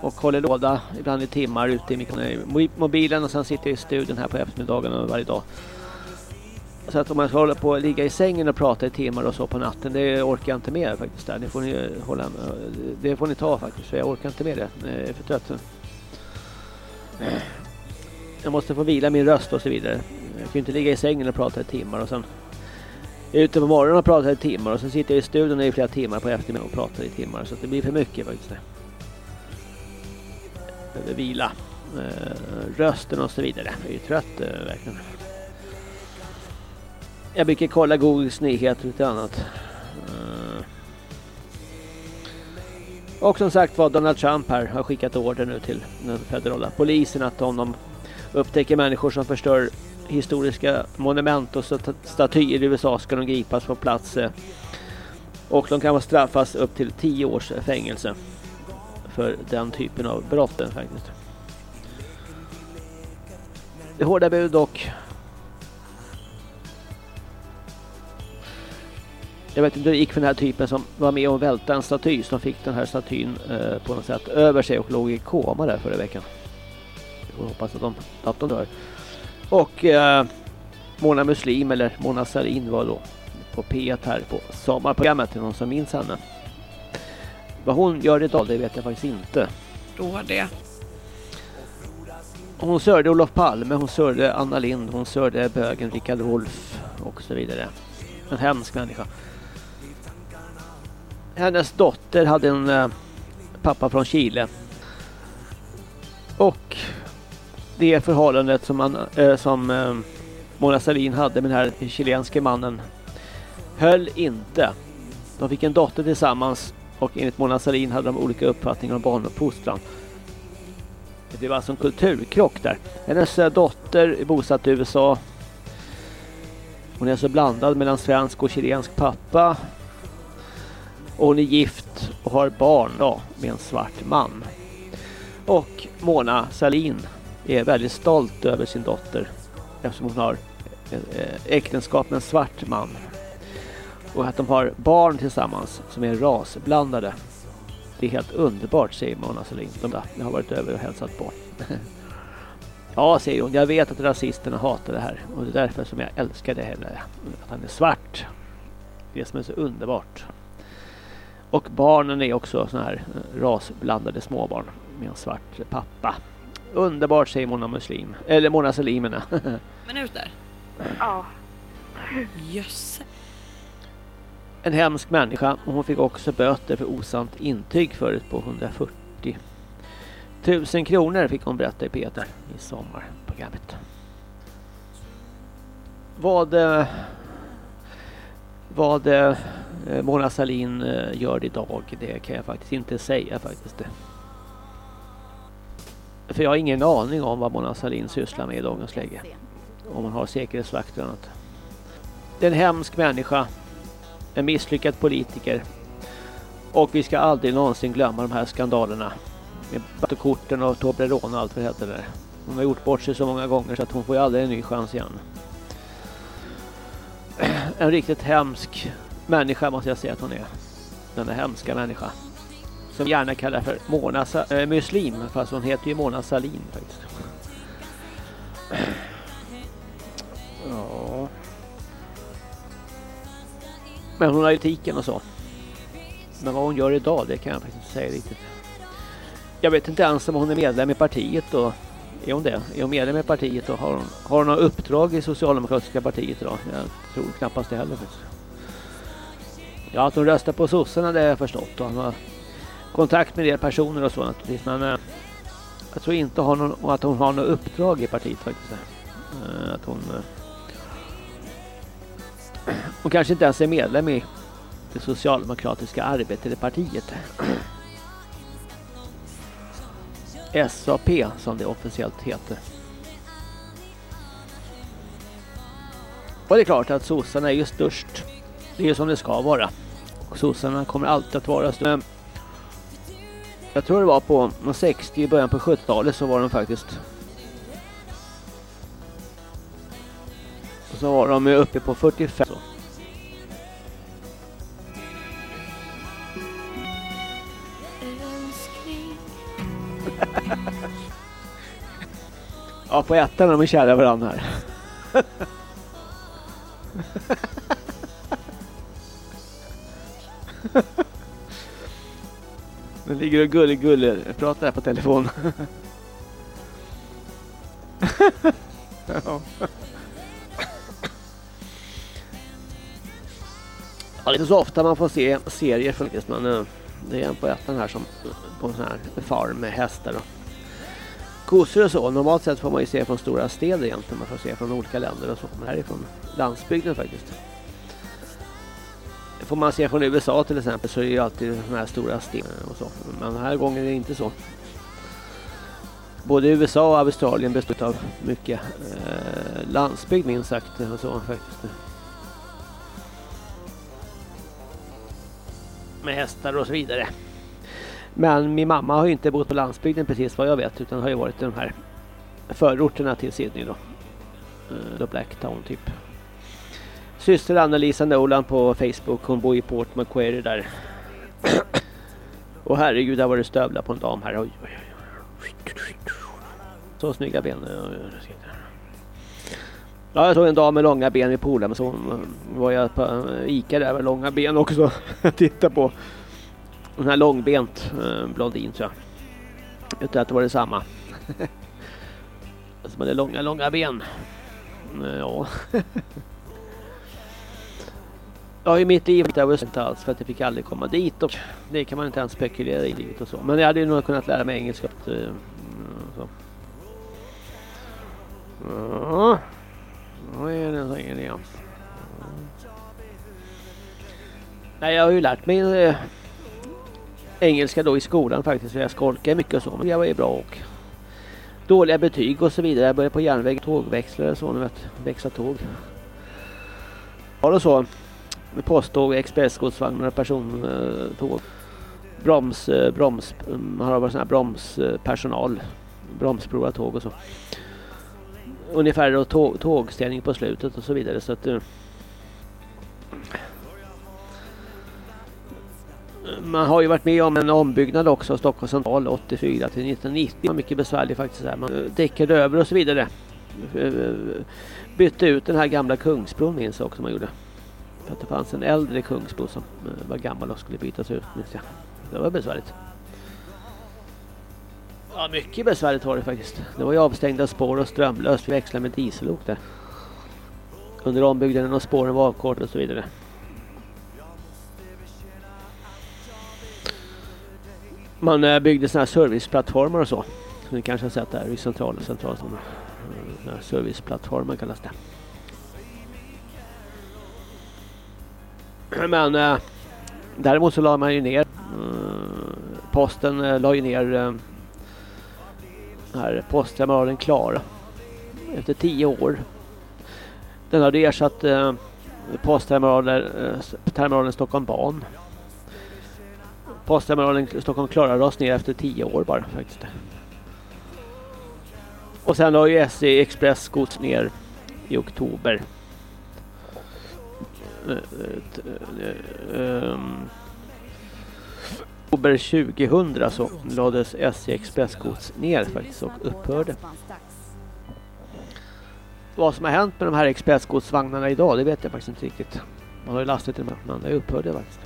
och håller låda ibland i timmar ute i mobilen och sen sitter jag i studion här på eftermiddagen varje dag. Så att om jag ska hålla på att ligga i sängen och prata i timmar och så på natten, det orkar jag inte med faktiskt. Där. Det, får ni eh, hålla, eh, det får ni ta faktiskt, för jag orkar inte med det. Eh, jag är för trött. Jag måste få vila min röst och så vidare. Jag kan inte ligga i sängen och prata i timmar och sen är ute på morgonen och pratar i timmar och sen sitter jag i studion i flera timmar på eftermiddagen och pratar i timmar så det blir för mycket faktiskt. Jag behöver vila. Eh, rösten och så vidare. Jag är ju trött eh, verkligen. Jag brukar kolla Googles nyheter och lite annat. Eh, och som sagt var Donald Trump här har skickat order nu till den federala polisen att om de upptäcker människor som förstör historiska monument och statyer i USA ska de gripas på plats. Eh, och de kan straffas upp till 10 års fängelse för den typen av brott faktiskt. Det hårda bud dock. Jag vet inte hur det gick för den här typen som var med och välte en staty som fick den här statyn eh, på något sätt över sig och låg i koma där förra veckan. Jag hoppas att de, att de dör. Och eh, Mona Muslim eller Mona Sarin var då på P1 här på sommarprogrammet till någon som minns henne. Vad hon gör idag det vet jag faktiskt inte. Då det. Hon sörde Olof Palme, hon sörde Anna Lind, hon sörde bögen Richard Wolff och så vidare. En hemsk människa. Hennes dotter hade en eh, pappa från Chile. Och det förhållandet som, man, eh, som eh, Mona Sahlin hade med den här chilenske mannen höll inte. De fick en dotter tillsammans och enligt Mona Sahlin hade de olika uppfattningar om barnuppfostran. Det blev alltså en kulturkrock där. Hennes eh, dotter är bosatt i USA. Hon är alltså blandad mellan svensk och chilensk pappa. Och hon är gift och har barn då, med en svart man. Och Mona Salin är väldigt stolt över sin dotter eftersom hon har eh, eh, äktenskap med en svart man. Och att de har barn tillsammans som är rasblandade. Det är helt underbart säger Mona Sahlin. De har varit över och hälsat på. ja säger hon, jag vet att rasisterna hatar det här. Och det är därför som jag älskar det henne. Att han är svart. Det som är så underbart. Och barnen är också såna här eh, rasblandade småbarn med en svart pappa. Underbart säger Mona Muslim. Eller Mona Salimerna. Minuter? Ja. Jösse. En hemsk människa och hon fick också böter för osant intyg förut på 140 tusen kronor fick hon berätta i Peter i sommarprogrammet. Vad eh, vad eh, Mona Salin eh, gör idag det kan jag faktiskt inte säga faktiskt. För jag har ingen aning om vad Mona Sahlin sysslar med i dagens läge. Om man har säkerhetsvakter och annat. Det är en hemsk människa en misslyckad politiker. Och vi ska aldrig någonsin glömma de här skandalerna. Med Battekorten och Toblerone och allt vad det heter där. Hon har gjort bort sig så många gånger så att hon får ju aldrig en ny chans igen. En riktigt hemsk människa måste jag säga att hon är. Denna hemska människa. Som gärna kallar för Mona äh, Muslim. Fast hon heter ju Mona Salin faktiskt. Ja. Men hon har ju tiken och så. Men vad hon gör idag, det kan jag faktiskt inte säga riktigt. Jag vet inte ens om hon är medlem i partiet och är hon det? Är hon medlem i partiet och har hon, har hon några uppdrag i Socialdemokratiska partiet idag? Jag tror knappast det heller. Faktiskt. Ja, att hon röstar på sossarna det har jag förstått. Hon har kontakt med er personer och så naturligtvis. Men eh, jag tror inte hon, att hon har något uppdrag i partiet faktiskt. Eh, att hon... eh, hon kanske inte ens är medlem i det socialdemokratiska arbetarpartiet. SAP som det officiellt heter. Och det är klart att sossarna är ju störst. Det är ju som det ska vara. Och sossarna kommer alltid att vara störst. Jag tror det var på 60 i början på 70-talet så var de faktiskt Och så var de uppe på 45. ja, på ettan är de kära varandra här. Den ligger och gullig Jag pratar här på telefon. ja. Ja, det är inte så ofta man får se serier faktiskt, men det är en på ettan här som på en sån här farm med hästar och kossor och så. Normalt sett får man ju se från stora städer egentligen, man får se från olika länder och så. Men här är från landsbygden faktiskt. Får man se från USA till exempel så är det ju alltid såna här stora städer och så. Men den här gången är det inte så. Både USA och Australien består av mycket eh, landsbygd minst sagt och så faktiskt. med hästar och så vidare. Men min mamma har ju inte bott på landsbygden precis vad jag vet utan har ju varit i de här förorterna till Sydney då. Eh, då Blacktown typ. Syster Anna-Lisa Nolan på Facebook. Hon bor i Port Macquarie där. Och herregud, där var det stövlar på en dam här. Oj, oj, oj. Så snygga ben. Ja, jag såg en dam med långa ben i poolen. Men så var jag på Ica där med långa ben också. Jag tittade på den här långbent eh, blondin tror jag. Utan att det var detsamma. Som hade långa, långa ben. Ja. Ja, i mitt liv det var inte alls för att jag fick aldrig komma dit och det kan man inte ens spekulera i livet och så. Men jag hade ju nog kunnat lära mig engelska. Eh, så. Ja, vad är det som är? Nej, jag har ju lärt mig eh, engelska då i skolan faktiskt. För jag skolkar mycket och så. Men jag var ju bra och dåliga betyg och så vidare. Jag började på järnväg, tågväxlare och så. Nu vet, växla tåg. Ja, då så posttåg, expressgodsvagnar, persontåg. Eh, broms, eh, broms, man har sån här bromspersonal. Bromsprovar tåg och så. Ungefär då tåg, tågställning på slutet och så vidare så att eh, man har ju varit med om en ombyggnad också av Stockholms central 84 till 1990. Det var mycket besvärligt faktiskt. Här. Man däckade över och så vidare. Bytte ut den här gamla Kungsbron minns jag också man gjorde. För att det fanns en äldre Kungsbo som eh, var gammal och skulle bytas ut. Minns jag. Det var besvärligt. Ja, mycket besvärligt var det faktiskt. Det var ju avstängda spår och strömlöst. Vi växlade med diesellok där. Under ombyggnaden och spåren var avkortade och så vidare. Man eh, byggde sådana här serviceplattformar och så. Som ni kanske har sett där i centrala centralstationen. Eh, serviceplattformar kallas det. Men eh, däremot så la man ju ner eh, posten eh, la ju ner eh, här postterminalen Klara efter tio år. Den hade ersatt eh, postterminalen, eh, terminalen Stockholm Ban. Postterminalen Stockholm Klara lades ner efter tio år bara faktiskt. Och sen la ju SE Express gods ner i oktober oktober 2000 så lades SJ Expressgods ner faktiskt och upphörde. Vad som har hänt med de här expressgodsvagnarna idag det vet jag faktiskt inte riktigt. Man har ju lastat dem men det upphörde faktiskt.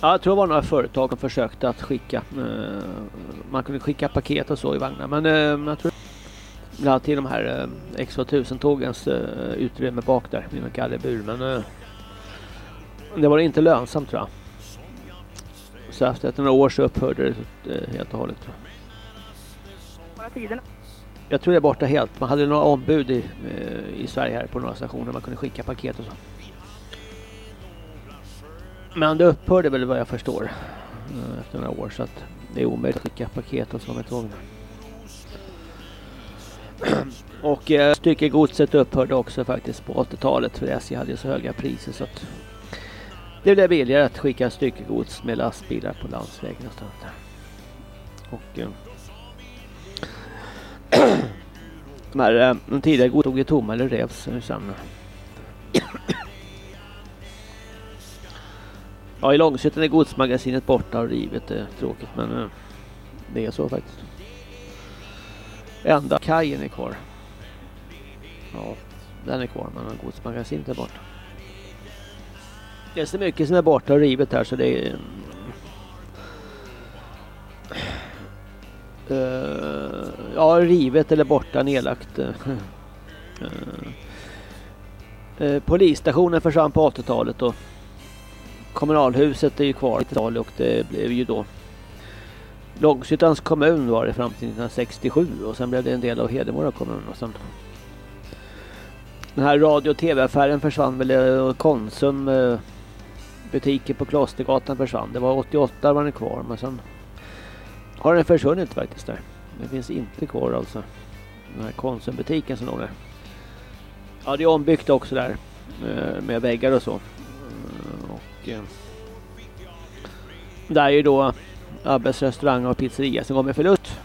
Ja, jag tror det var några företag som försökte att skicka. Eh, man kunde skicka paket och så i vagnar men eh, jag tror bland till de här eh, X2000-tågens eh, utrymme bak där i en gallebur. Men eh, det var inte lönsamt tror jag. Så efter några år så upphörde det eh, helt och hållet. Jag tror det är borta helt. Man hade några ombud i, eh, i Sverige här på några stationer. Man kunde skicka paket och så. Men det upphörde väl vad jag förstår. Efter några år så att det är omöjligt att skicka paket och så med tågen. Och eh, styckegodset upphörde också faktiskt på 80-talet för SJ hade ju så höga priser så att det blev billigare att skicka styckegods med lastbilar på landsvägen och sånt. Och eh, de här eh, de tidigare god tog ju tomma eller revs eh, sen. Ja, i Långshyttan är godsmagasinet borta och rivet. Det är tråkigt men eh, det är så faktiskt. Enda kajen är kvar. Ja, den är kvar men godsmagasinet är borta. Det är så mycket som är borta och rivet här så det är... Uh, ja, rivet eller borta, nedlagt. Uh, uh, polisstationen försvann på 80-talet och kommunalhuset är ju kvar i och det blev ju då Långsyttans kommun var det fram till 1967 och sen blev det en del av Hedemora kommun och sen den här radio- och tv-affären försvann väl eh, och Konsum eh, butiker på Klostergatan försvann. Det var 88 var den kvar men sen har den försvunnit faktiskt där. Det finns inte kvar alltså. Den här Konsumbutiken som låg där. Ja det är ombyggt också där eh, med väggar och så. Och där är ju då Abbes restaurang och pizzeria som går med förlust.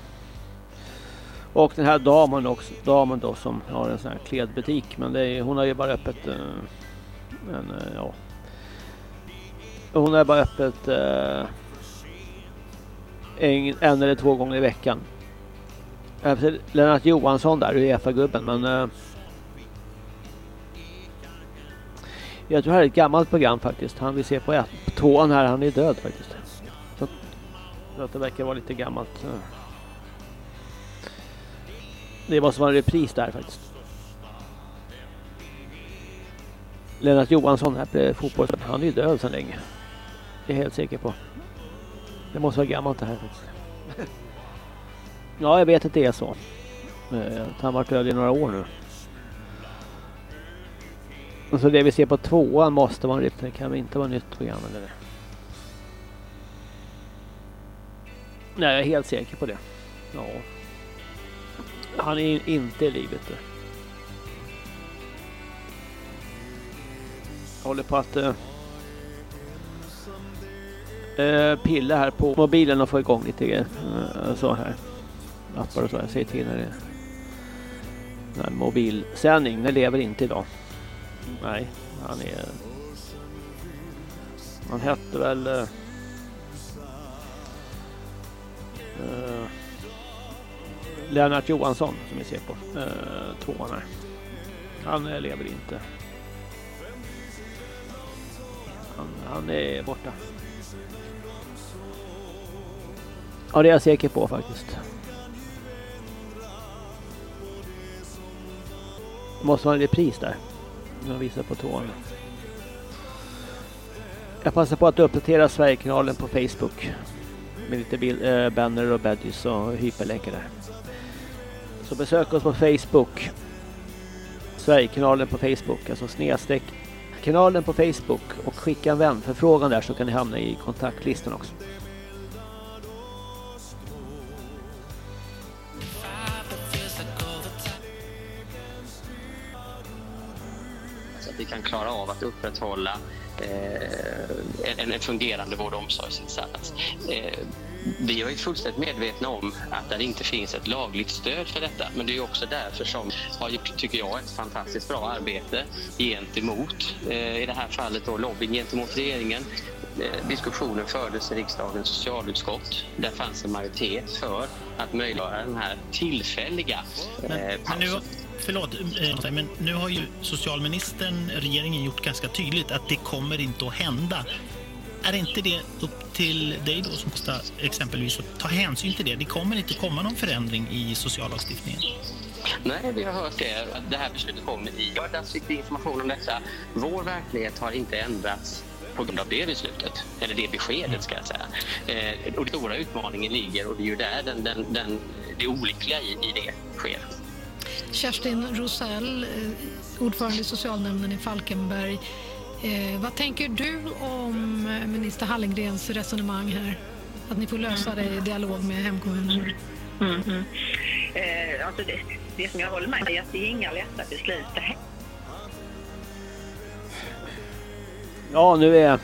Och den här damen också, damen då som har en sån här klädbutik men det är, hon har ju bara öppet eh, en, eh, ja. Hon har bara öppet eh, en, en eller två gånger i veckan. Efter Lennart Johansson där, Uefa-gubben men eh, jag tror det här är ett gammalt program faktiskt. Han vill se på, ett, tvåan här, han är död faktiskt. Så, att det verkar vara lite gammalt. Eh. Det måste vara en repris där faktiskt. Lennart Johansson här på fotboll. Han är ju död sedan länge. Det är jag helt säker på. Det måste vara gammalt det här faktiskt. Ja, jag vet att det är så. Eh, att Han har varit död i några år nu. Så det vi ser på tvåan måste vara nytt. Det kan inte vara nytt program eller? Nej, jag är helt säker på det. Ja. Han är inte i livet. Jag håller på att eh, eh, pilla här på mobilen och få igång lite grejer. Eh, så här. Appar och så. Jag säger till när det är mobilsändning. Den lever inte idag. Nej, han är... Han hette väl... eh, eh, Lennart Johansson som vi ser på eh, tvåan här. Han eh, lever inte. Han, han är borta. Ja, det är jag säker på faktiskt. Det måste vara en repris där. Jag visar på tvåan. Jag passar på att uppdatera Sverigekanalen på Facebook. Med lite bild, äh, eh, banner och badges och hyperlänkar där. Så besök oss på Facebook. Sverigekanalen på Facebook, alltså snedstreck kanalen på Facebook och skicka en vänförfrågan där så kan ni hamna i kontaktlistan också. så att vi kan klara av att upprätthålla en, en fungerande vård och omsorgsinsats. Eh, vi är fullständigt medvetna om att det inte finns ett lagligt stöd för detta men det är också därför som har gjort, tycker jag, ett fantastiskt bra arbete gentemot, eh, i det här fallet då lobbying gentemot regeringen. Eh, Diskussionen fördes i riksdagens socialutskott. Där fanns en majoritet för att möjliggöra den här tillfälliga eh, Men nu, förlåt, eh, men nu har ju socialministern, regeringen gjort ganska tydligt att det kommer inte att hända. Är inte det upp till dig då som måste exempelvis att ta hänsyn till det? Det kommer inte komma någon förändring i sociallagstiftningen. Nej, vi har hört det. Det här beslutet kom i lördags. fick vi information om detta. Vår verklighet har inte ändrats på grund av det beslutet, eller det beskedet ska jag säga. Eh, och den stora utmaningen ligger, och det är ju där den, den, den, det olyckliga i, i det sker. Kerstin Rosell, eh, ordförande i socialnämnden i Falkenberg. Eh, vad tänker du om eh, minister Hallengrens resonemang här? Att ni får lösa det i dialog med hemkommunen. Mm, mm. Eh, alltså det, det som jag håller med är att det är inga lätta beslut. Det här Ja, nu är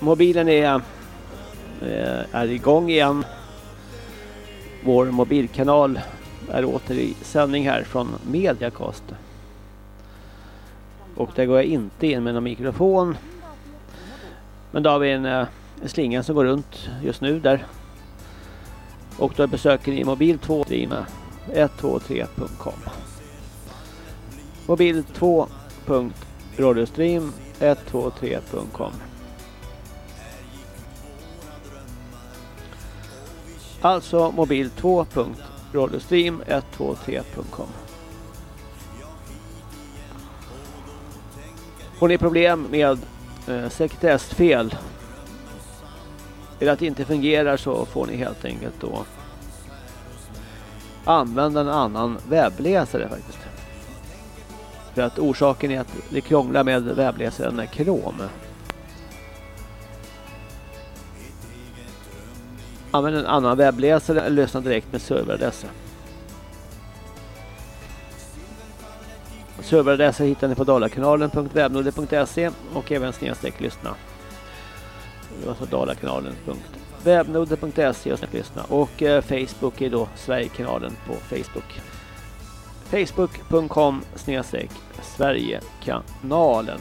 mobilen är, är igång igen. Vår mobilkanal är åter i sändning här från Mediacast. Och där går jag inte in med någon mikrofon. Men då har vi en, eh, en slinga som går runt just nu där. Och då besöker ni mobil 2 123.com mobil2.radiostream123.com Alltså mobil 2.radiostream123.com Får ni problem med eh, sekretessfel eller att det inte fungerar så får ni helt enkelt då använda en annan webbläsare faktiskt. För att orsaken är att det krånglar med webbläsaren med Chrome. Använd en annan webbläsare eller lyssna direkt med serveradresser. Serveradresser hittar ni på dalakanalen.webnode.se och även snedstreck lyssna. Det var så dalakanalen.webnode.se och lyssna. Och eh, Facebook är då Sverigekanalen på Facebook. Facebook.com snedstreck Sverigekanalen.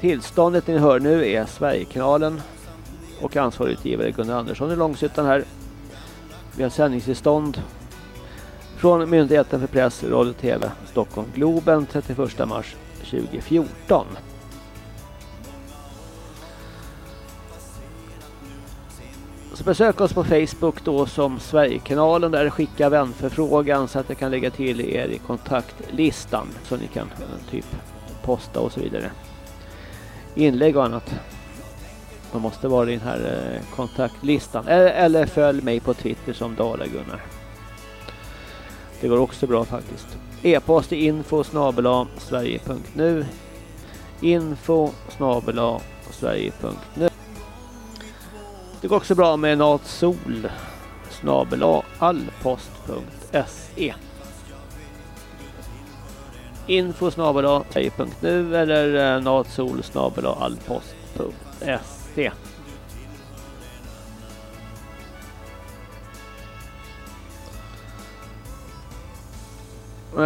Tillståndet ni hör nu är Sverigekanalen och ansvarig utgivare Gunnar Andersson i Långshyttan här. Vi har sändningstillstånd från Myndigheten för press, radio och tv Stockholm Globen 31 mars 2014. Så besök oss på Facebook då som Sverigekanalen där skicka vänförfrågan så att jag kan lägga till er i kontaktlistan så ni kan eh, typ posta och så vidare. Inlägg och annat. Man måste vara i den här eh, kontaktlistan. Eller, eller följ mig på Twitter som Dala-Gunnar. Det går också bra faktiskt. E-post är info snabela sverige.nu info snabela sverige.nu Det går också bra med natsol snabela allpost.se info snabela sverige.nu eller eh, natsol snabela allpost.se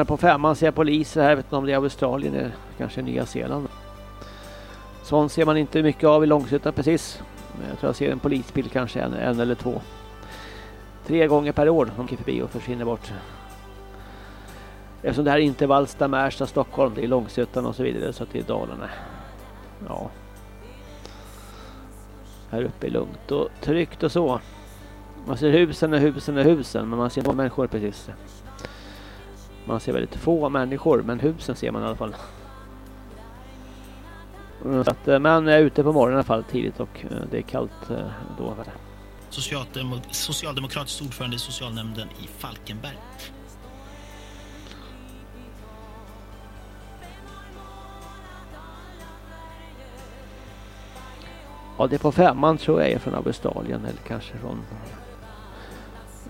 på femman ser jag poliser här, vet inte om det är Australien eller kanske Nya Zeeland. Sånt ser man inte mycket av i Långshyttan precis. Jag tror jag ser en polisbil kanske en, en eller två. Tre gånger per år de åker förbi och försvinner bort. Eftersom det här är inte Vallsta, Märsta, Stockholm, det är Långshyttan och så vidare så att det är Dalarna. Ja. Här uppe är lugnt och tryggt och så. Man ser husen och husen och husen men man ser inte människor precis. Man ser väldigt få människor men husen ser man i alla fall. Så att, eh, men jag är ute på morgonen i alla fall tidigt och eh, det är kallt eh, då. Socialdemok socialdemokratisk ordförande i socialnämnden i Falkenberg. Ja, det är på femman tror jag är från Australien eller kanske från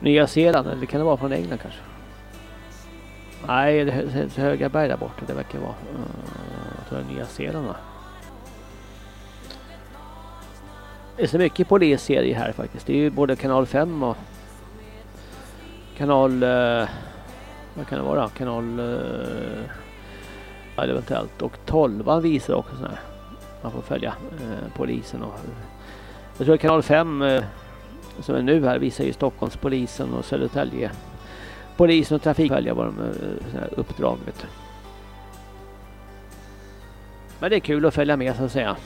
Nya Zeeland eller kan det vara från England kanske? Nej, det är så höga berg där borta. Det verkar vara eh, jag tror det är Nya Zeeland va? Det är så mycket polisserier här faktiskt. Det är ju både kanal 5 och kanal eh, vad kan det vara? Kanal eh, ja, eventuellt och 12 visar också sådär man får följa eh, polisen. Och, jag tror att kanal 5 eh, som är nu här visar ju Stockholmspolisen och Södertälje. Polisen och trafik följa vad de eh, uppdrag. Vet. Men det är kul att följa med så att säga.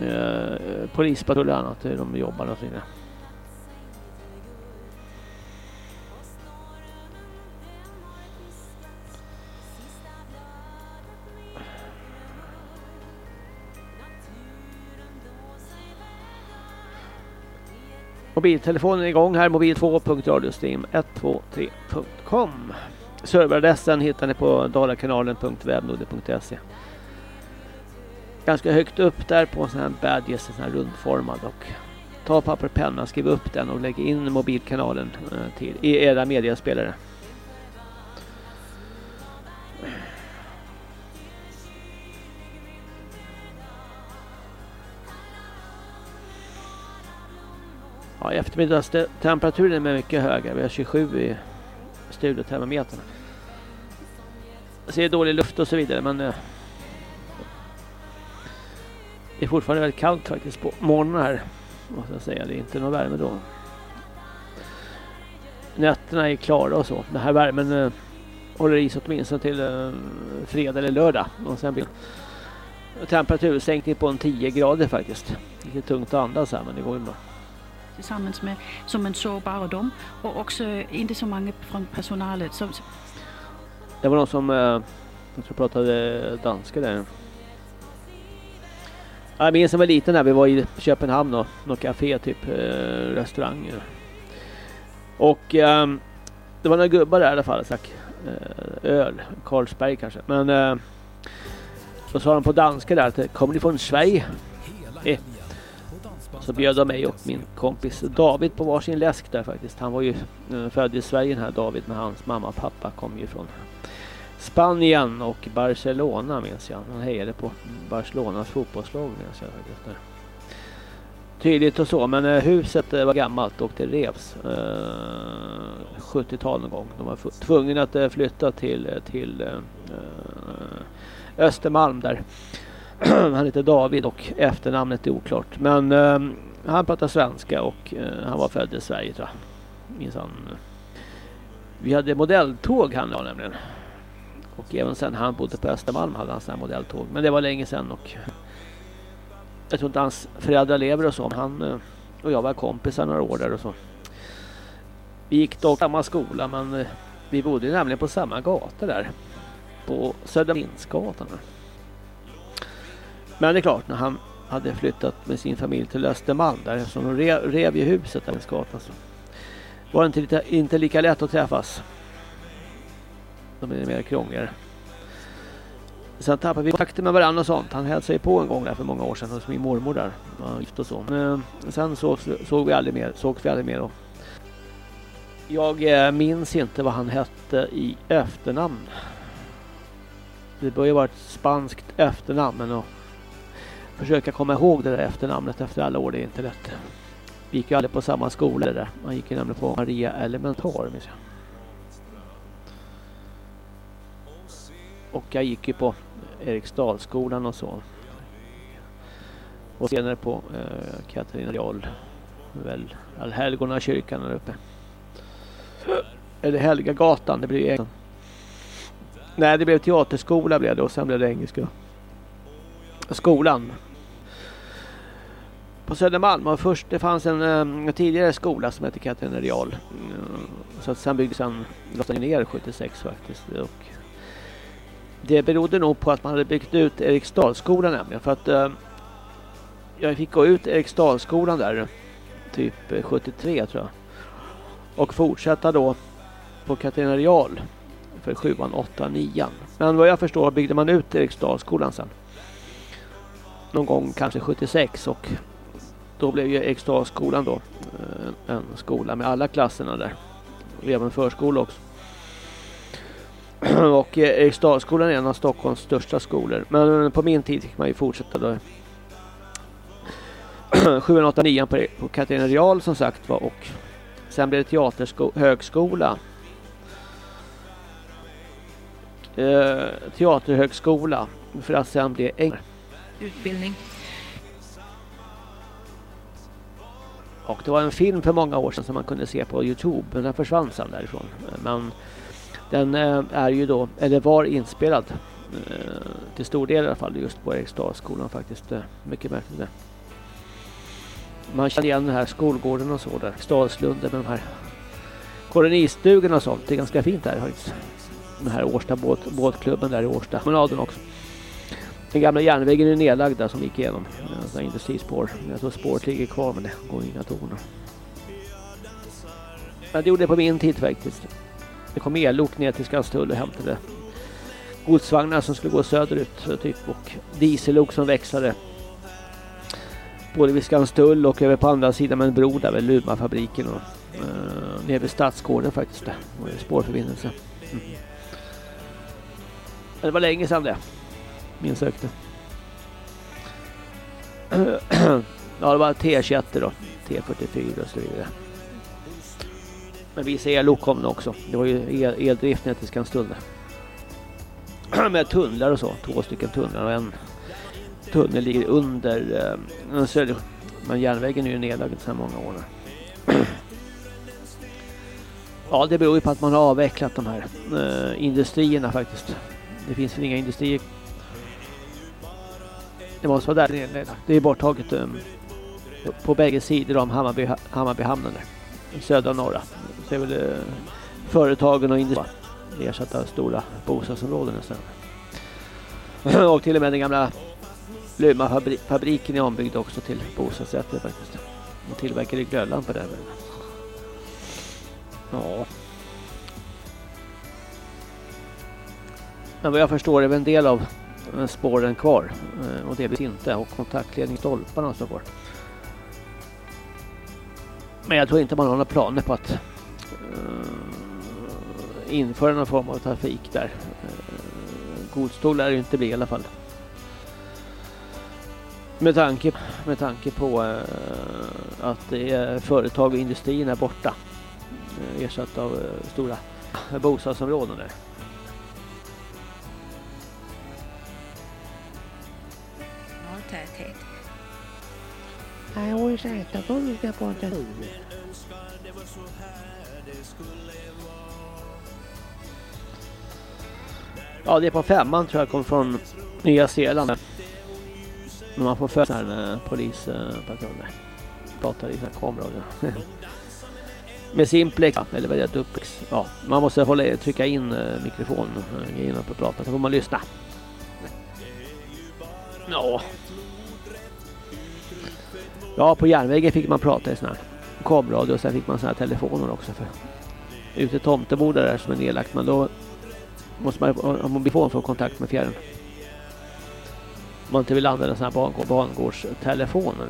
Eh, eh polispatruller och annat, hur de jobbar och så vidare. Mobiltelefonen är igång här, mobil2.radiostream123.com Serveradressen hittar ni på dalakanalen.webnode.se Ganska högt upp där på en sån här badges, sån här rundformad och ta papper och penna, skriv upp den och lägg in mobilkanalen eh, till, i era mediaspelare. Ja, eftermiddagstemperaturen är mycket högre. Vi har 27 i studiotermometrarna. Jag ser dålig luft och så vidare men eh, det är fortfarande väldigt kallt faktiskt på morgonen här. Måste jag säga. Det är inte någon värme då. Nätterna är klara och så. Den här värmen eh, håller i sig åtminstone till eh, fredag eller lördag. Och sen blir temperatursänkning på en 10 grader faktiskt. Lite tungt att andas här men det går ju bra tillsammans med som en sårbar dem och också inte så många från personalet. Som... Det var någon som øh, jag tror pratade øh, danska där. Jag minns när jag var liten när vi var i Köpenhamn och något café, typ øh, restaurang. Och um, det var några gubbar där i alla fall, sack, öl, Carlsberg kanske. Men uh, då sa de på danska där att kommer ni från Sverige? Eh, så bjöd de mig och min kompis David på varsin läsk där faktiskt. Han var ju eh, född i Sverige den här David men hans mamma och pappa kom ju från Spanien och Barcelona minns jag. Han hejade på Barcelonas fotbollslag minns jag faktiskt. Där. tydligt och så. Men eh, huset eh, var gammalt och det revs. Eh, 70-tal någon gång. De var tvungna att flytta till, till eh, Östermalm där. han heter David och efternamnet är oklart. Men ehm, han pratar svenska och eh, han var född i Sverige tror jag. Minns han. Vi hade modelltåg han då nämligen. Och även sen han bodde på Östermalm hade han sådana modelltåg. Men det var länge sedan och jag tror inte hans föräldrar lever och så. Han eh, och jag var kompisar några år där och så. Vi gick dock samma skola men eh, vi bodde nämligen på samma gata där. På Södermalmsgatan. Men det är klart när han hade flyttat med sin familj till Östermalm där eftersom de rev, rev ju huset där på skatan så var det inte, inte lika lätt att träffas. De är mer krångligare. Sen tappade vi kontakten med varandra och sånt. Han hälsade på en gång där för många år sedan hos min mormor där. Ja, gift och så. Men, eh, sen så såg vi aldrig mer. Såg vi aldrig mer då. Jag eh, minns inte vad han hette i efternamn. Det bör ju vara ett spanskt efternamn men att försöka komma ihåg det där efternamnet efter alla år det är inte lätt. Vi gick ju aldrig på samma skola där. Man gick ju nämligen på Maria Elementar minns jag. Och jag gick ju på Eriksdalsskolan och så. Och senare på eh, Katarina Jarl. Väl Allhelgona kyrkan där uppe. Eller Helgagatan, det blir ju Nej, det blev teaterskola blev det och sen blev det engelska. Skolan. På Södermalm och först det fanns en, um, tidigare skola som hette Katarina Real. Eh, så att sen byggdes den, ner 76 faktiskt. Och det berodde nog på att man hade byggt ut Eriksdalsskolan nämligen. För att uh, jag fick gå ut Eriksdalsskolan där typ 73 tror jag. Och fortsätta då på Katarina Real för 7, 8, 9. Men vad jag förstår byggde man ut Eriksdalsskolan sen. Någon gång kanske 76 och då blev ju Eriksdalsskolan då eh, en skola med alla klasserna där. Och även förskola också. och eh, Eriksdalsskolan är en av Stockholms största skolor. Men eh, på min tid fick man ju fortsätta då. 789 på, på Katarina Real som sagt var och sen blev det teaterhögskola. Eh, teaterhögskola för att sen bli enklare. Utbildning. Och det var en film för många år sedan som man kunde se på Youtube men den försvann sen därifrån. Men den eh, är ju då, eller var inspelad eh, till stor del i alla fall just på Eriksdalsskolan faktiskt. Eh, mycket märkligt det. Man känner igen den här skolgården och så där. Stadslunden med de här kolonistugorna och sånt. Det är ganska fint där faktiskt. Den här Årsta båt, båtklubben där i Årsta. Kommunaden också. Den gamla järnvägen är nedlagd där som gick igenom. Alltså industrispår. Jag tror spåret ligger kvar men det går inga torn. Men det gjorde det på min tid faktiskt. Det kom ellok ner till Skanstull och hämtade godsvagnar som skulle gå söderut typ och diesellok som växlade både vid Skanstull och över på andra sidan med en bro där vid Luma-fabriken och eh, uh, nere vid Stadsgården faktiskt. Det var spårförbindelse. Mm. Men det var länge sedan det. Minns Min det. ja, det var T21 då. T44 och så vidare. Men vissa ellok kom det också. Det var ju el eldrift ner till Skanstull. Med tunnlar och så. Två stycken tunnlar och en tunnel ligger under eh, söder. Men järnvägen är ju nedlagd sedan många år. ja, det beror ju på att man har avvecklat de här eh, industrierna faktiskt. Det finns väl inga industrier. Det måste vara där det är borttaget um, på bägge sidor om Hammarby, Hammarbyhamnen där. Södra och norra. Så är väl uh, företagen och industrin ersatta stora bostadsområden nästan. och till och med den gamla Luma-fabriken är ombyggd också till bostadsrätter faktiskt. De tillverkade glödlampor där. Ja. Men vad jag förstår är väl en del av Eh, spåren kvar. Eh, och delvis inte. Och kontaktledningsstolparna står kvar. Men jag tror inte man har några planer på att uh, införa någon form av trafik där. Uh, godståg lär det inte bli i alla fall. Med tanke, med tanke på att det är företag och industrin är borta. Ersatt av stora bostadsområden där. Täthet. Nej, jag har ju sagt att de ska en Ja, det är på femman tror jag kom från Nya Zeeland. När man får följa här polispatruller. Pratar i kameradio. Med simplex, eller vad det är, duplex. Ja, man måste hålla, trycka in uh, mikrofonen innan på prata, så får man lyssna. Ja. Ja, på järnvägen fick man prata i sån här komradio och sen fick man såna här telefoner också. För ute i Tomteboda där som är nedlagt, men då måste man ha mobilfon för kontakt med fjärren. Om man inte vill använda såna här bangårdstelefoner.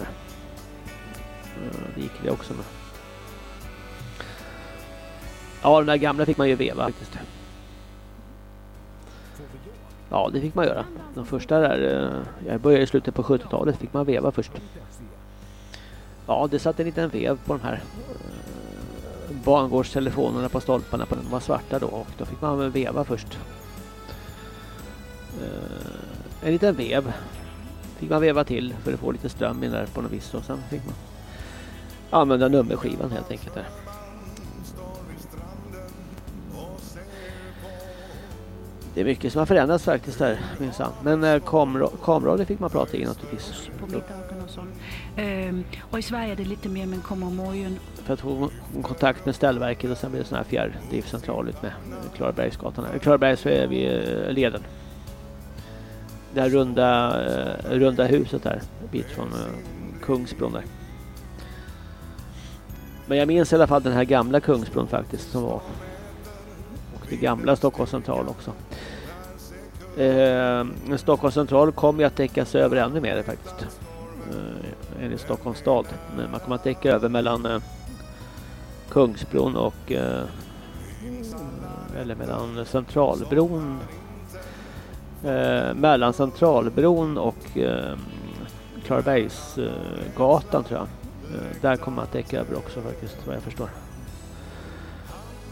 Det gick det också med. Ja, de där gamla fick man ju veva faktiskt. Ja, det fick man göra. De första där, eh, jag började i slutet på 70-talet, fick man veva först. Ja, det satt en liten vev på de här eh, bangårdstelefonerna på stolparna. De var svarta då och då fick man veva först. Eh, en liten vev fick man veva till för att få lite ström in där på något vis och sen fick man använda nummerskivan helt enkelt där. Det är mycket som har förändrats faktiskt där minsann. Men eh, kameradio fick man prata i naturligtvis. På middag och sånt. Ehm, och i Sverige är det lite mer men kommer morgon. För att få kontakt med ställverket och sen blir det sån här fjärrdrivcentral ut med Klarabergsgatan. Klarabergs är vi eh, leden. Det här runda, eh, runda huset där, en bit från eh, Kungsbron där. Men jag minns i alla fall den här gamla Kungsbron faktiskt som var det gamla Stockholms central också. Eh, Stockholms central kommer ju att täckas över ännu mer faktiskt. Eh, enligt Stockholms stad. Men man kommer att täcka över mellan eh, Kungsbron och eh, eller mellan Centralbron eh, mellan Centralbron och eh, Klarabergsgatan tror jag. Eh, där kommer man att täcka över också faktiskt vad jag förstår.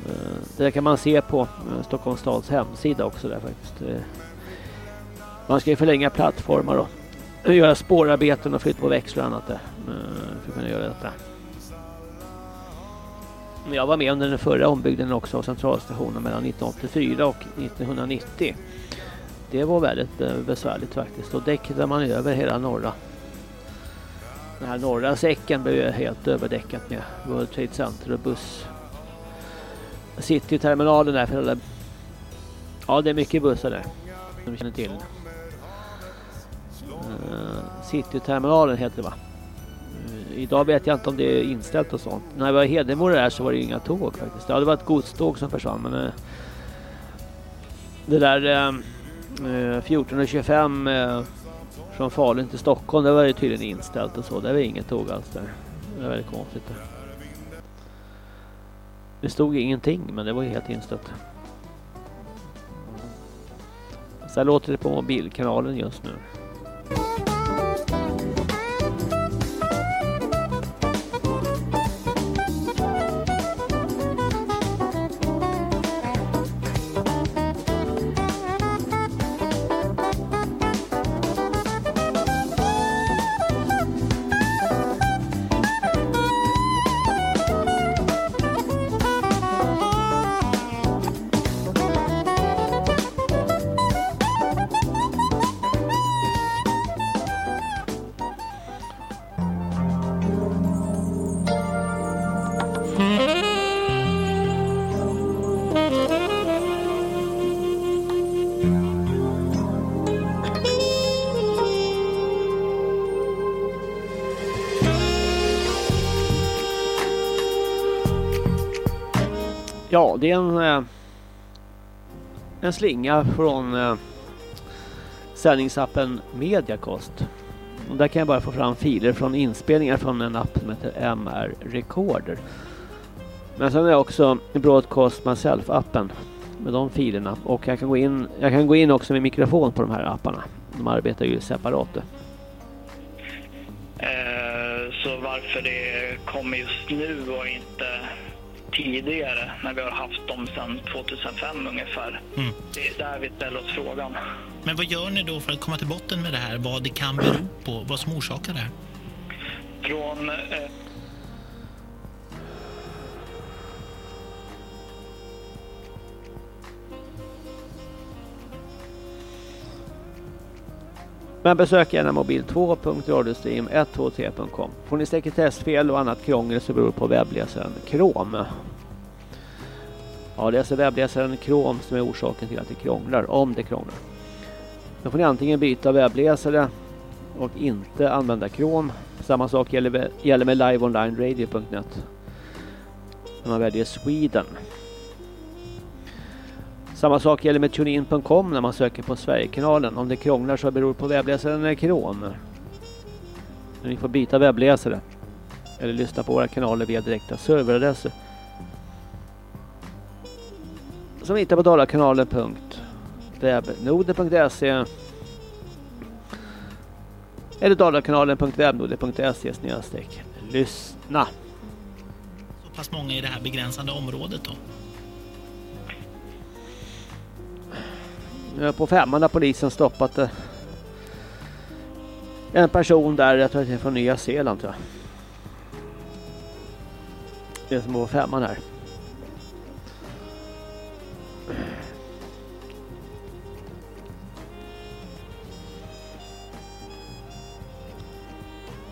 Eh, det kan man se på eh, Stockholms stads hemsida också där faktiskt. Eh, man ska ju förlänga plattformar och göra spårarbeten och flytta på växlar och annat där. Eh, för att kunna göra detta. Jag var med under den förra ombyggnaden också av centralstationen mellan 1984 och 1990. Det var väldigt eh, besvärligt faktiskt. Då däckade man över hela norra. Den här norra säcken blev helt överdäckat med World Trade Center och buss Cityterminalen där för alla... Ja, det är mycket bussar där. Som känner till. Eh, Cityterminalen heter det va? Eh, idag vet jag inte om det är inställt och sånt. När jag var i Hedemora där så var det inga tåg faktiskt. Ja, det var ett godståg som försvann men... Eh, det där 14.25 från Falun till Stockholm, det var ju tydligen inställt och så. Det var inget tåg alls där. Det var väldigt konstigt. Där. Det stod ingenting men det var ju helt inställt. Så här låter det på mobilkanalen just nu. Ja, det är en, eh, en slinga från eh, sändningsappen Mediacost. Och där kan jag bara få fram filer från inspelningar från en app som heter MR Recorder. Men sen har jag också Broadcast Myself-appen med de filerna. Och jag kan, gå in, jag kan gå in också med mikrofon på de här apparna. De arbetar ju separat. Eh, eh, så varför det kommer just nu och inte tidigare när vi har haft dem sedan 2005 ungefär. Mm. Det är där vi ställer oss frågan. Men vad gör ni då för att komma till botten med det här? Vad det kan bero på? Vad som orsakar det här? Från eh, Men besök gärna mobil2.radiostream123.com. Får ni sekretessfel och annat krångel så beror det på webbläsaren Chrome. Ja, det är alltså webbläsaren Chrome som är orsaken till att det krånglar, om det krånglar. Då får ni antingen byta webbläsare och inte använda Chrome. Samma sak gäller, gäller med liveonlineradio.net. När man väljer Sweden. Samma sak gäller med tunein.com när man söker på Sverigekanalen. Om det krånglar så beror det på webbläsaren Chrome. Ni får byta webbläsare. Eller lyssna på våra kanaler via direkta serveradresser. Som hittar på dalakanalen.webnode.se eller dalakanalen.webnode.se snedstreck lyssna. Så pass många i det här begränsade området då? Eh, på femman har polisen stoppat eh, en person där, jag tror att det är från Nya Zeeland tror jag. Det är som på femman här.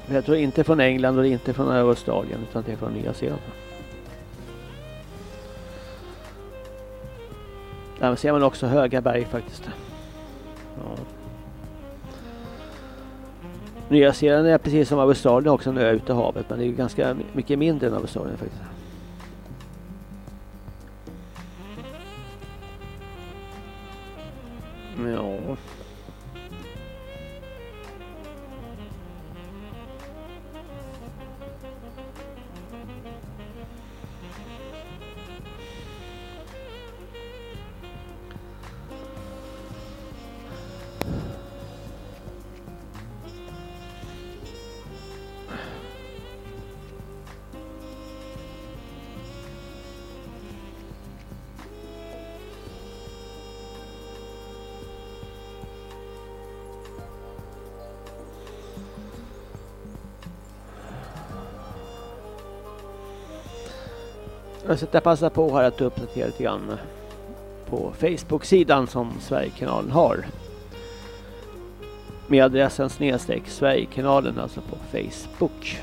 Men Jag tror inte från England och inte från Australien utan det är från Nya Zeeland. Där ser man också höga berg faktiskt. Ja. Nya Zeeland är precis som Australien också en ö ute i havet men det är ganska mycket mindre än Australien faktiskt. Ja. Jag ska passa på här att uppdatera lite grann på Facebook-sidan som Sverigekanalen har. Med adressen snedstreck Sverigekanalen alltså på Facebook.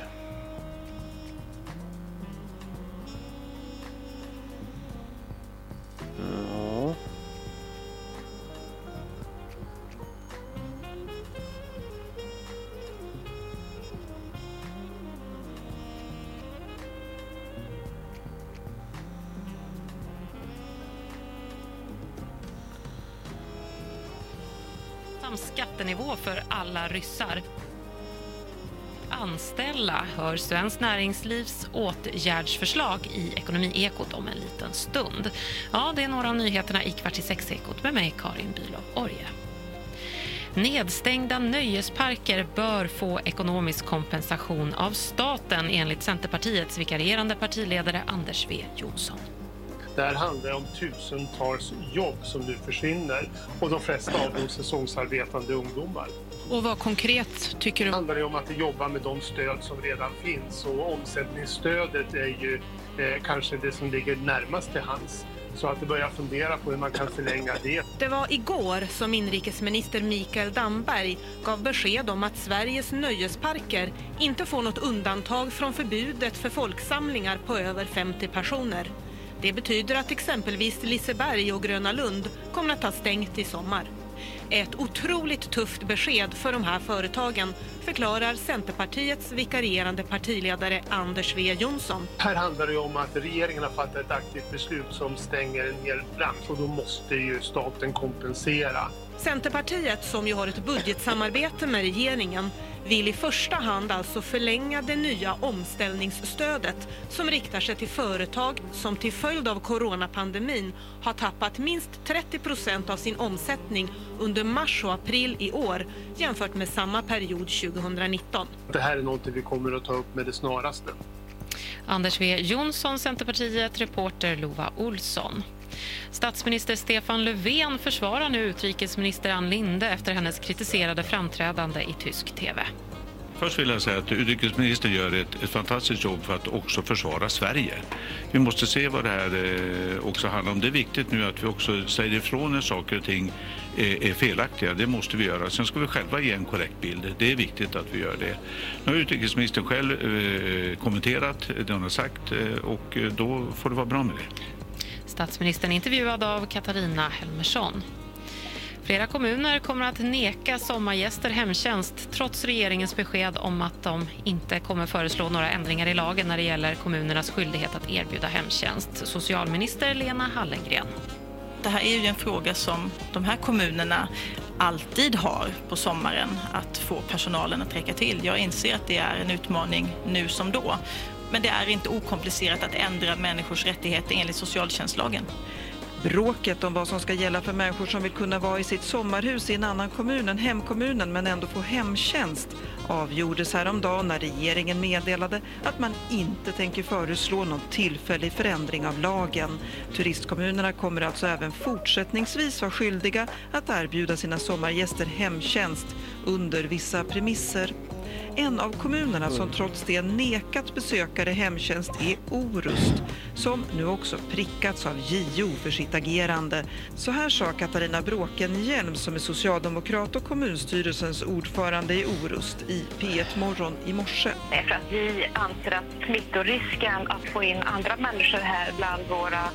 Hör Svenskt Näringslivs åtgärdsförslag i Ekonomiekot om en liten stund. Ja, det är några av nyheterna i Kvart i sex-ekot med mig, Karin Bülow Orje. Nedstängda nöjesparker bör få ekonomisk kompensation av staten enligt Centerpartiets vikarierande partiledare Anders W Jonsson. Det här handlar om tusentals jobb som nu försvinner och de flesta av dem säsongsarbetande ungdomar. Och vad konkret tycker du? Det handlar om att jobba med de stöd som redan finns och omsättningsstödet är ju eh, kanske det som ligger närmast till hands. Så att börja fundera på hur man kan förlänga det. Det var igår som inrikesminister Mikael Damberg gav besked om att Sveriges nöjesparker inte får något undantag från förbudet för folksamlingar på över 50 personer. Det betyder att exempelvis Liseberg och Gröna Lund kommer att ha stängt i sommar. Ett otroligt tufft besked för de här företagen förklarar Centerpartiets vikarierande partiledare Anders W Jonsson. Här handlar det om att regeringen har fattat ett aktivt beslut som stänger en hel bransch och då måste ju staten kompensera. Centerpartiet, som ju har ett budgetsamarbete med regeringen, vill i första hand alltså förlänga det nya omställningsstödet som riktar sig till företag som till följd av coronapandemin har tappat minst 30 procent av sin omsättning under mars och april i år jämfört med samma period 2019. Det här är något vi kommer att ta upp med det snaraste. Anders W Jonsson, Centerpartiet, reporter Lova Olsson. Statsminister Stefan Löfven försvarar nu utrikesminister Ann Linde efter hennes kritiserade framträdande i tysk tv. Först vill jag säga att utrikesministern gör ett, ett fantastiskt jobb för att också försvara Sverige. Vi måste se vad det här eh, också handlar om. Det är viktigt nu att vi också säger ifrån när saker och ting är, är felaktiga. Det måste vi göra. Sen ska vi själva ge en korrekt bild. Det är viktigt att vi gör det. Nu har utrikesministern själv eh, kommenterat det hon har sagt och då får det vara bra med det. Statsministern intervjuad av Katarina Helmersson. Flera kommuner kommer att neka sommargäster hemtjänst trots regeringens besked om att de inte kommer föreslå några ändringar i lagen när det gäller kommunernas skyldighet att erbjuda hemtjänst. Socialminister Lena Hallengren. Det här är ju en fråga som de här kommunerna alltid har på sommaren att få personalen att räcka till. Jag inser att det är en utmaning nu som då. Men det är inte okomplicerat att ändra människors rättigheter enligt socialtjänstlagen. Bråket om vad som ska gälla för människor som vill kunna vara i sitt sommarhus i en annan kommun än hemkommunen men ändå få hemtjänst avgjordes häromdagen när regeringen meddelade att man inte tänker föreslå någon tillfällig förändring av lagen. Turistkommunerna kommer alltså även fortsättningsvis vara skyldiga att erbjuda sina sommargäster hemtjänst under vissa premisser. En av kommunerna som trots det nekat besökare hemtjänst är Orust som nu också prickats av JO för sitt agerande. Så här sa Katarina Bråkenhielm som är socialdemokrat och kommunstyrelsens ordförande i Orust i P1 Morgon i morse. För att vi anser att smittorisken att få in andra människor här bland våra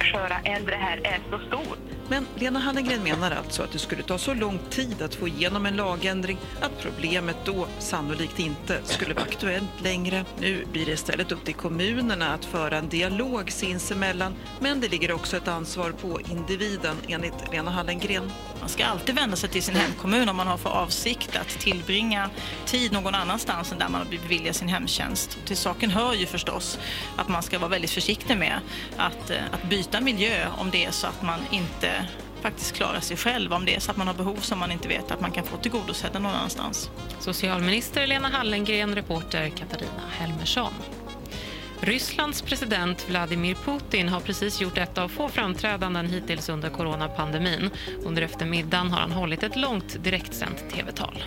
sköra äldre här är så stor. Men Lena Hallengren menar alltså att det skulle ta så lång tid att få igenom en lagändring att problemet då sannolikt sannolikt inte skulle vara aktuellt längre. Nu blir det istället upp till kommunerna att föra en dialog sinsemellan men det ligger också ett ansvar på individen enligt Lena Hallengren. Man ska alltid vända sig till sin hemkommun om man har för avsikt att tillbringa tid någon annanstans än där man har sin hemtjänst. Till saken hör ju förstås att man ska vara väldigt försiktig med att, eh, att byta miljö om det är så att man inte faktiskt klarar sig själv om det är så att man har behov som man inte vet att man kan få tillgodosedda någon annanstans. Socialminister Lena Hallengren, reporter Katarina Helmersson. Rysslands president Vladimir Putin har precis gjort ett av få framträdanden hittills under coronapandemin. Under eftermiddagen har han hållit ett långt direktsänt tv-tal.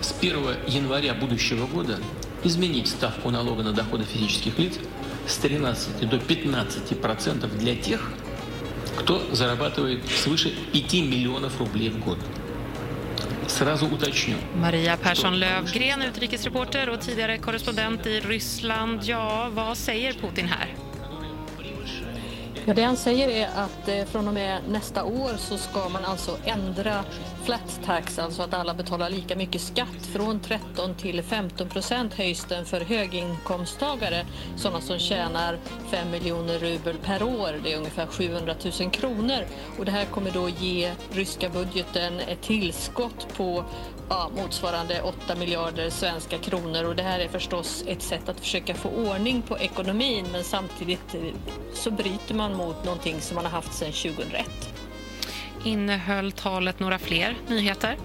С 1 января будущего года изменить ставку налога на доходы физических лиц с 13 до 15 процентов для тех, кто зарабатывает свыше 5 миллионов рублей в год. Сразу уточню. Maria Persson Lövgren, utrikesreporter och tidigare korrespondent i Ryssland. Ja, vad säger Putin här? Ja, det han säger är att eh, från och med nästa år så ska man alltså ändra flat tax, alltså att alla betalar lika mycket skatt. Från 13 till 15 procent höjs den för höginkomsttagare, sådana som tjänar 5 miljoner rubel per år. Det är ungefär 700 000 kronor. Och det här kommer då ge ryska budgeten ett tillskott på ja, motsvarande 8 miljarder svenska kronor. Och det här är förstås ett sätt att försöka få ordning på ekonomin men samtidigt så bryter man mot någonting som man har haft sedan 2001. Innehöll talet några fler nyheter?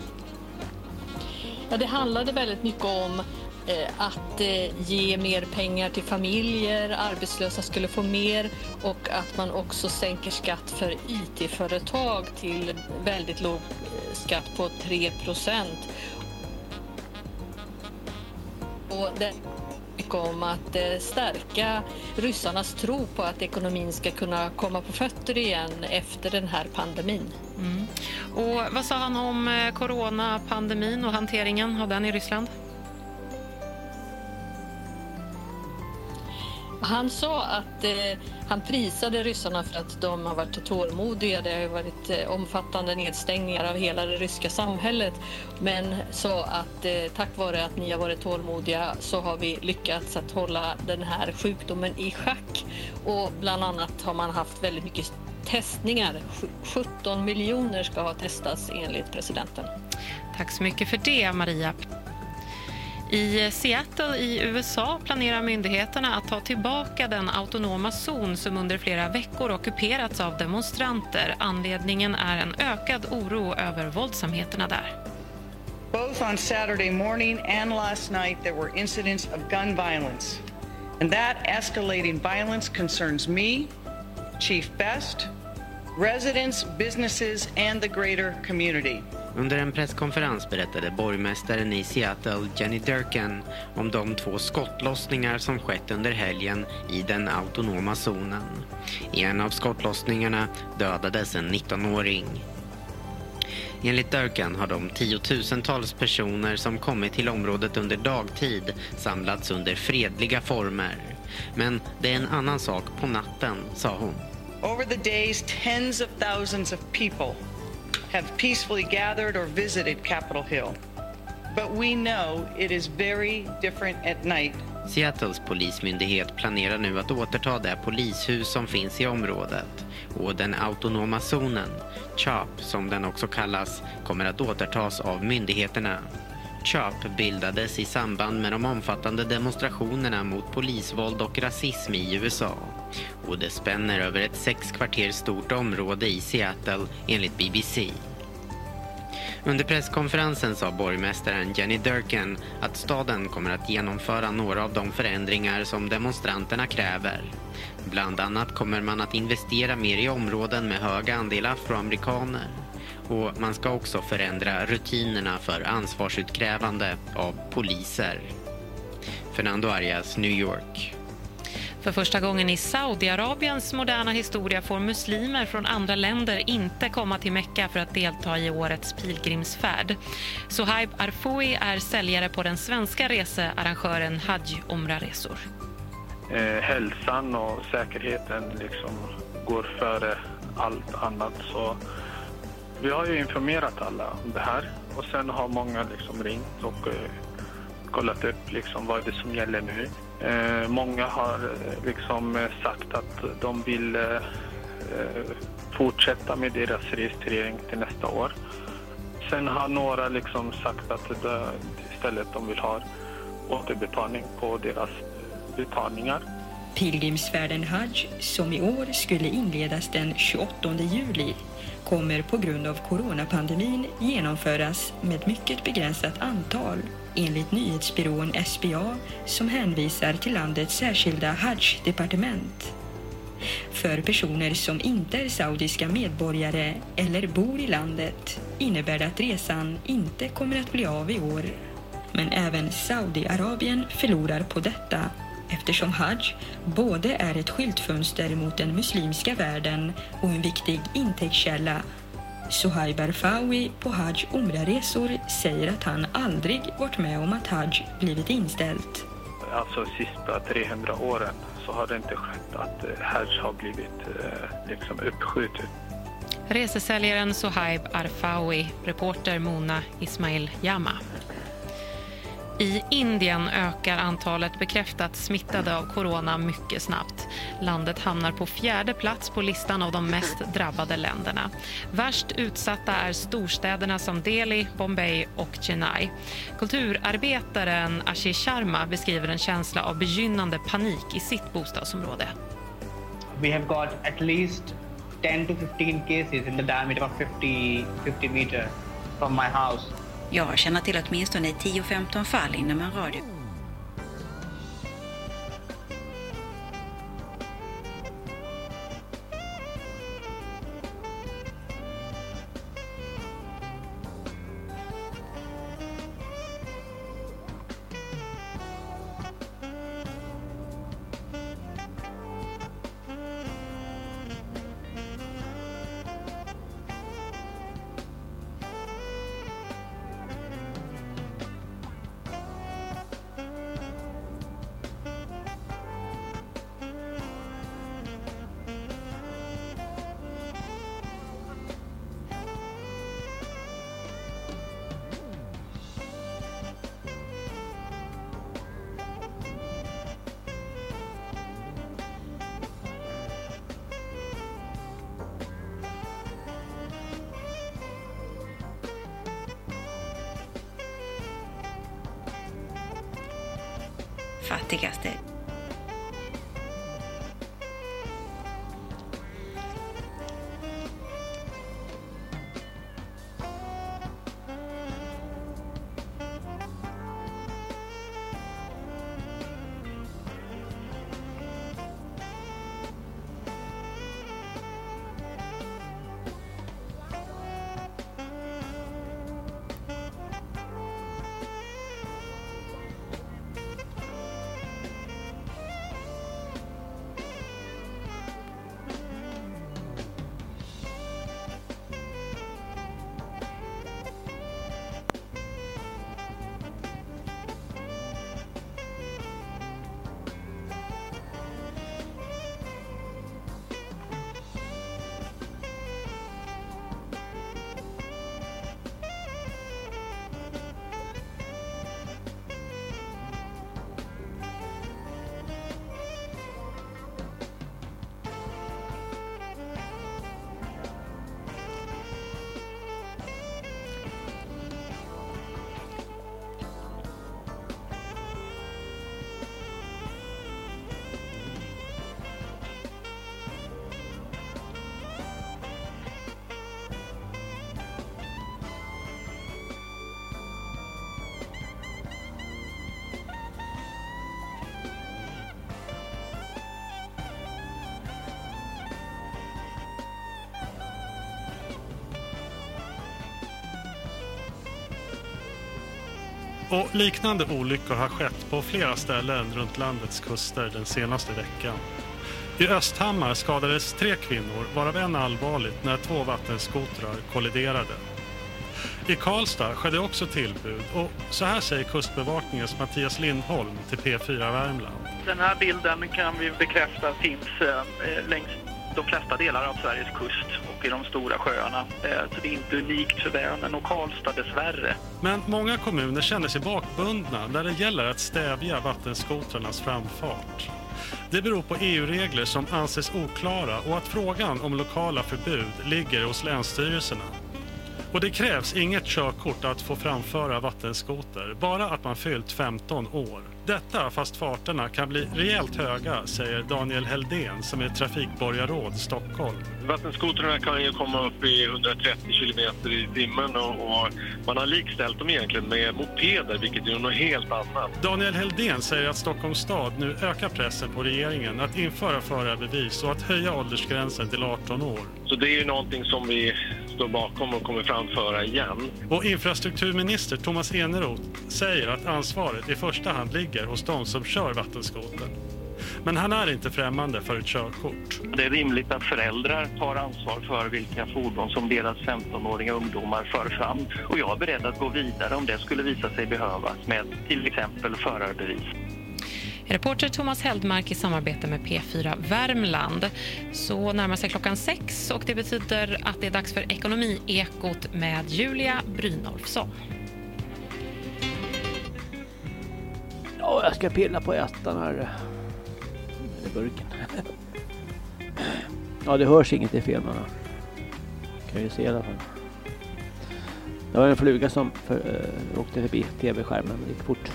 Ja, det handlade väldigt mycket om eh, att eh, ge mer pengar till familjer, arbetslösa skulle få mer och att man också sänker skatt för IT-företag till väldigt låg eh, skatt på 3 procent. Och det mycket om att eh, stärka ryssarnas tro på att ekonomin ska kunna komma på fötter igen efter den här pandemin. Mm. Och vad sa han om eh, coronapandemin och hanteringen av den i Ryssland? Han sa att eh, han prisade ryssarna för att de har varit tålmodiga. Det har varit eh, omfattande nedstängningar av hela det ryska samhället. Men sa att eh, tack vare att ni har varit tålmodiga så har vi lyckats att hålla den här sjukdomen i schack. Och bland annat har man haft väldigt mycket testningar. 17 miljoner ska ha testats enligt presidenten. Tack så mycket för det, Maria. I Seattle i USA planerar myndigheterna att ta tillbaka den autonoma zon som under flera veckor ockuperats av demonstranter. Anledningen är en ökad oro över våldsamheterna där. Both on Saturday morning and last night, there were incidents of gun violence. And that escalating violence concerns me, Chief Best, residents, businesses, and the greater community. Under en presskonferens berättade borgmästaren i Seattle, Jenny Durkan, om de två skottlossningar som skett under helgen i den autonoma zonen. I en av skottlossningarna dödades en 19-åring. Enligt Durkan har de tiotusentals personer som kommit till området under dagtid samlats under fredliga former. Men det är en annan sak på natten, sa hon. Over the days, tens of thousands of people have peacefully gathered or visited Capitol Hill. But we know it is very different at night. Seattles polismyndighet planerar nu att återta det polishus som finns i området och den autonoma zonen, CHOP som den också kallas, kommer att återtas av myndigheterna. CHOP bildades i samband med de omfattande demonstrationerna mot polisvåld och rasism i USA. Och det spänner över ett sex kvarter stort område i Seattle enligt BBC. Under presskonferensen sa borgmästaren Jenny Durkan att staden kommer att genomföra några av de förändringar som demonstranterna kräver. Bland annat kommer man att investera mer i områden med hög andel afroamerikaner. Och man ska också förändra rutinerna för ansvarsutkrävande av poliser. Fernando Arias, New York. För första gången i Saudiarabiens moderna historia får muslimer från andra länder inte komma till Mecka för att delta i årets pilgrimsfärd. Sohaib Arfoui är säljare på den svenska researrangören Hajj Omra Resor. Eh, hälsan och säkerheten liksom går före allt annat. Så vi har ju informerat alla om det här och sen har många liksom ringt och eh, kollat upp liksom vad det är som gäller nu. Eh, många har eh, liksom eh, sagt att de vill eh, eh, fortsätta med deras registrering till nästa år. Sen har några liksom sagt att det, istället de vill ha återbetalning på deras betalningar. Pilgrimsfärden Hajj, som i år skulle inledas den 28 juli, kommer på grund av coronapandemin genomföras med mycket begränsat antal enligt nyhetsbyrån SBA som hänvisar till landets särskilda Hajj-departement. För personer som inte är saudiska medborgare eller bor i landet innebär det att resan inte kommer att bli av i år. Men även Saudiarabien förlorar på detta eftersom Hajj både är ett skyltfönster mot den muslimska världen och en viktig intäktskälla. Suhaib Arfawi på Hajj Umra-resor säger att han aldrig varit med om att Hajj blivit inställt. Alltså sista 300 åren så har det inte skett att eh, Hajj har blivit eh, liksom uppskjutet. Resesäljaren Sohaib Arfawi, reporter Mona Ismail Yama. I Indien ökar antalet bekräftat smittade av corona mycket snabbt. Landet hamnar på fjärde plats på listan av de mest drabbade länderna. Värst utsatta är storstäderna som Delhi, Bombay och Chennai. Kulturarbetaren Ashish Sharma beskriver en känsla av begynnande panik i sitt bostadsområde. we have got at least 10 to 15 cases in the diameter of 50, 50 meter from my house. Jag känner till åtminstone 10-15 fall inom en radio. fattica Och liknande olyckor har skett på flera ställen runt landets kuster den senaste veckan. I Östhammar skadades tre kvinnor, varav en allvarligt, när två vattenskotrar kolliderade. I Karlstad skedde också tillbud och så här säger Kustbevakningens Mattias Lindholm till P4 Värmland. Den här bilden kan vi bekräfta finns eh, längs de flesta delar av Sveriges kust och i de stora sjöarna. Eh, så det är inte unikt för Vänern och Karlstad dessvärre. Men många kommuner känner sig bakbundna när det gäller att stävja vattenskotrarnas framfart. Det beror på EU-regler som anses oklara och att frågan om lokala förbud ligger hos länsstyrelserna. Och det krävs inget körkort att få framföra vattenskoter, bara att man fyllt 15 år. Detta fast farterna kan bli rejält höga, säger Daniel Heldén som är trafikborgarråd Stockholm. Vattenskotrarna kan ju komma upp i 130 kilometer i timmen och, och man har likställt dem egentligen med mopeder, vilket är något helt annat. Daniel Heldén säger att Stockholms stad nu ökar pressen på regeringen att införa förarbevis och att höja åldersgränsen till 18 år. Så det är ju någonting som vi står bakom och kommer framföra igen. Och infrastrukturminister Thomas Eneroth säger att ansvaret i första hand ligger hos de som kör vattenskoter. Men han är inte främmande för ett körkort. Det är rimligt att föräldrar tar ansvar för vilka fordon som deras 15-åriga ungdomar för fram. Och jag är beredd att gå vidare om det skulle visa sig behövas med till exempel förarbevis. Reporter Thomas Heldmark i samarbete med P4 Värmland. Så närmar sig klockan sex och det betyder att det är dags för Ekonomiekot med Julia Brynolfsson. Ja, jag ska pilla på ettan här. Eh, Eller burken. Ja, det hörs inget i filmerna. Kan ju se i alla fall. Det var en fluga som för, äh, åkte förbi tv-skärmen, det gick fort.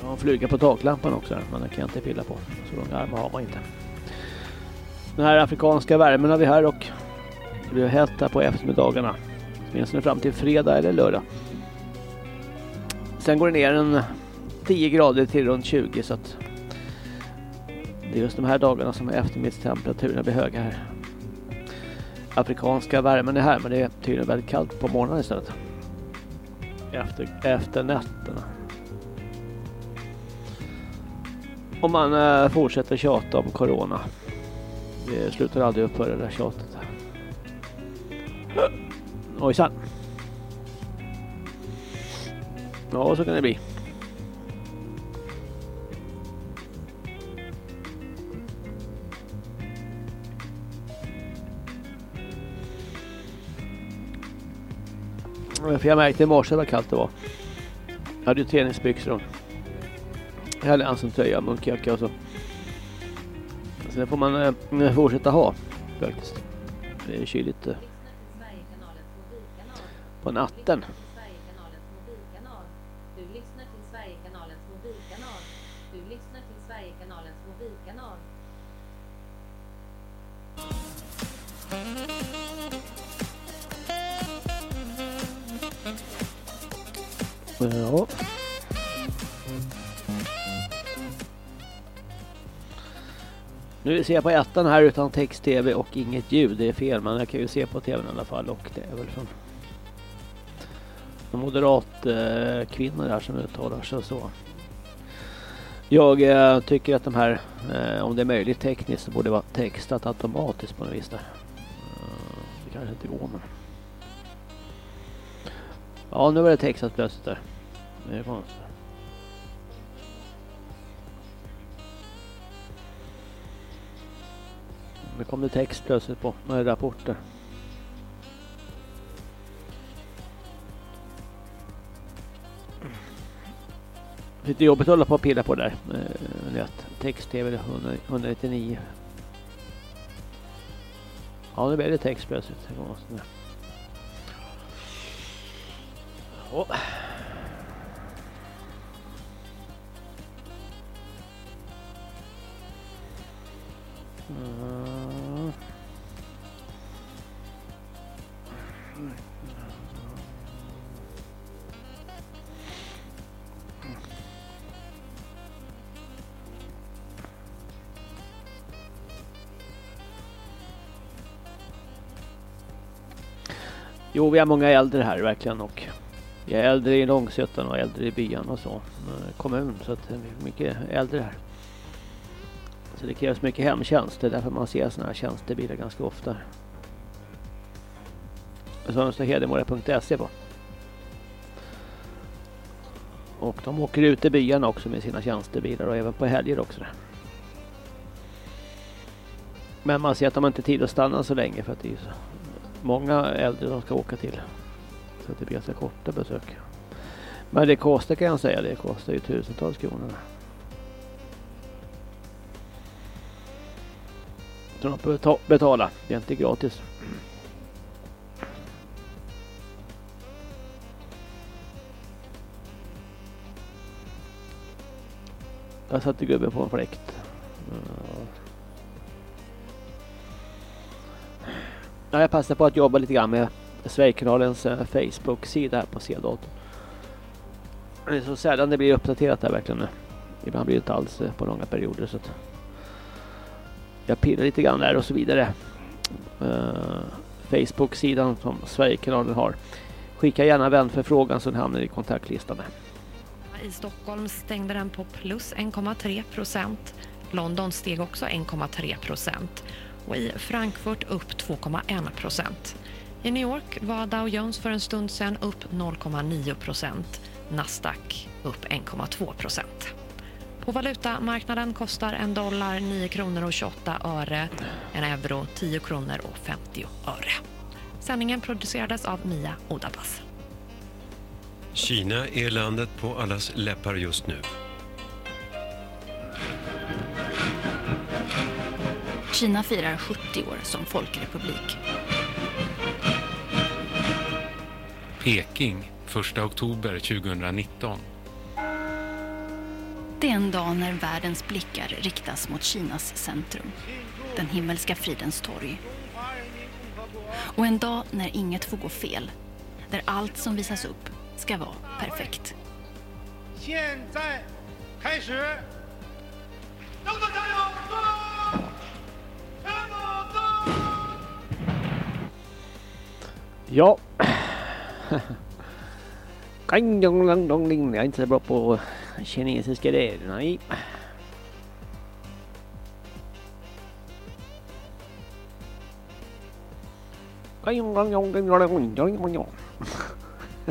Jag har en fluga på taklampan också, men den kan jag inte pilla på. Så långa armar har man inte. Den här afrikanska värmen har vi här och det blir hett här på eftermiddagarna. Åtminstone fram till fredag eller lördag. Sen går det ner en 10 grader till runt 20 så att det är just de här dagarna som eftermiddagstemperaturen blir höga här. Afrikanska värmen är här men det är tydligen väldigt kallt på morgonen istället. Efter, efter nätterna. Om man äh, fortsätter tjata om corona. Det slutar aldrig upp för det där tjatet. Ojsan. Ja, så kan det bli. För jag märkte i morse vad kallt det var. Jag hade ju träningsbyxor och Härlig Anson-tröja, alltså munkjacka och så. Sen får man eh, fortsätta ha faktiskt. Det är kyligt eh, på natten. Ja. Nu ser jag på ettan här utan text-tv och inget ljud. Det är fel, men jag kan ju se på tvn i alla fall. Och det är väl från en moderat eh, kvinna där som uttalar sig så. Jag eh, tycker att de här, eh, om det är möjligt tekniskt, så borde vara textat automatiskt på något vis där. Eh, det kanske inte går, men... Ja, nu var det textat plötsligt där. Det är konstigt. Nu kom det text plötsligt på några rapporter. Lite jobbigt att hålla på och pilla på där. Eh, text Text-tv 199. Ja, nu blev det text plötsligt. Oh. Jo, vi har många äldre här verkligen och vi är äldre i Långsötan och äldre i byan och så. Eh, kommun, så att det är mycket äldre här. Så det krävs mycket hemtjänst. Det är därför man ser sådana här tjänstebilar ganska ofta. Så står hedemora.se på. Och de åker ut i byarna också med sina tjänstebilar och även på helger också. Men man ser att de inte har tid att stanna så länge för att det är så många äldre de ska åka till. Så det blir ganska korta besök. Men det kostar kan jag säga, det kostar ju tusentals kronor. Så de betala, det är inte gratis. Jag satte gubben på en fläkt. Ja, jag passar på att jobba lite grann med Sverigekanalens eh, Facebook-sida här på C-datorn. Det är så sällan det blir uppdaterat där verkligen. Ibland blir det inte alls eh, på långa perioder. Så att jag pillar lite grann där och så vidare. Uh, Facebook-sidan som Sverigekanalen har. Skicka gärna vänförfrågan så den hamnar i kontaktlistan. I Stockholm stängde den på plus 1,3 procent. London steg också 1,3 procent och i Frankfurt upp 2,1 procent. I New York var Dow Jones för en stund sedan upp 0,9 procent. Nasdaq upp 1,2 procent. På valutamarknaden kostar en dollar 9 kronor och 28 öre, en euro 10 kronor och 50 öre. Sändningen producerades av Mia Odabas. Kina är landet på allas läppar just nu. Kina firar 70 år som folkrepublik. Peking, 1 oktober 2019. Det är en dag när världens blickar riktas mot Kinas centrum, den himmelska fridens torg. Och en dag när inget får gå fel, där allt som visas upp ska vara perfekt. Ja. Jag är inte så bra på kinesiska det, i.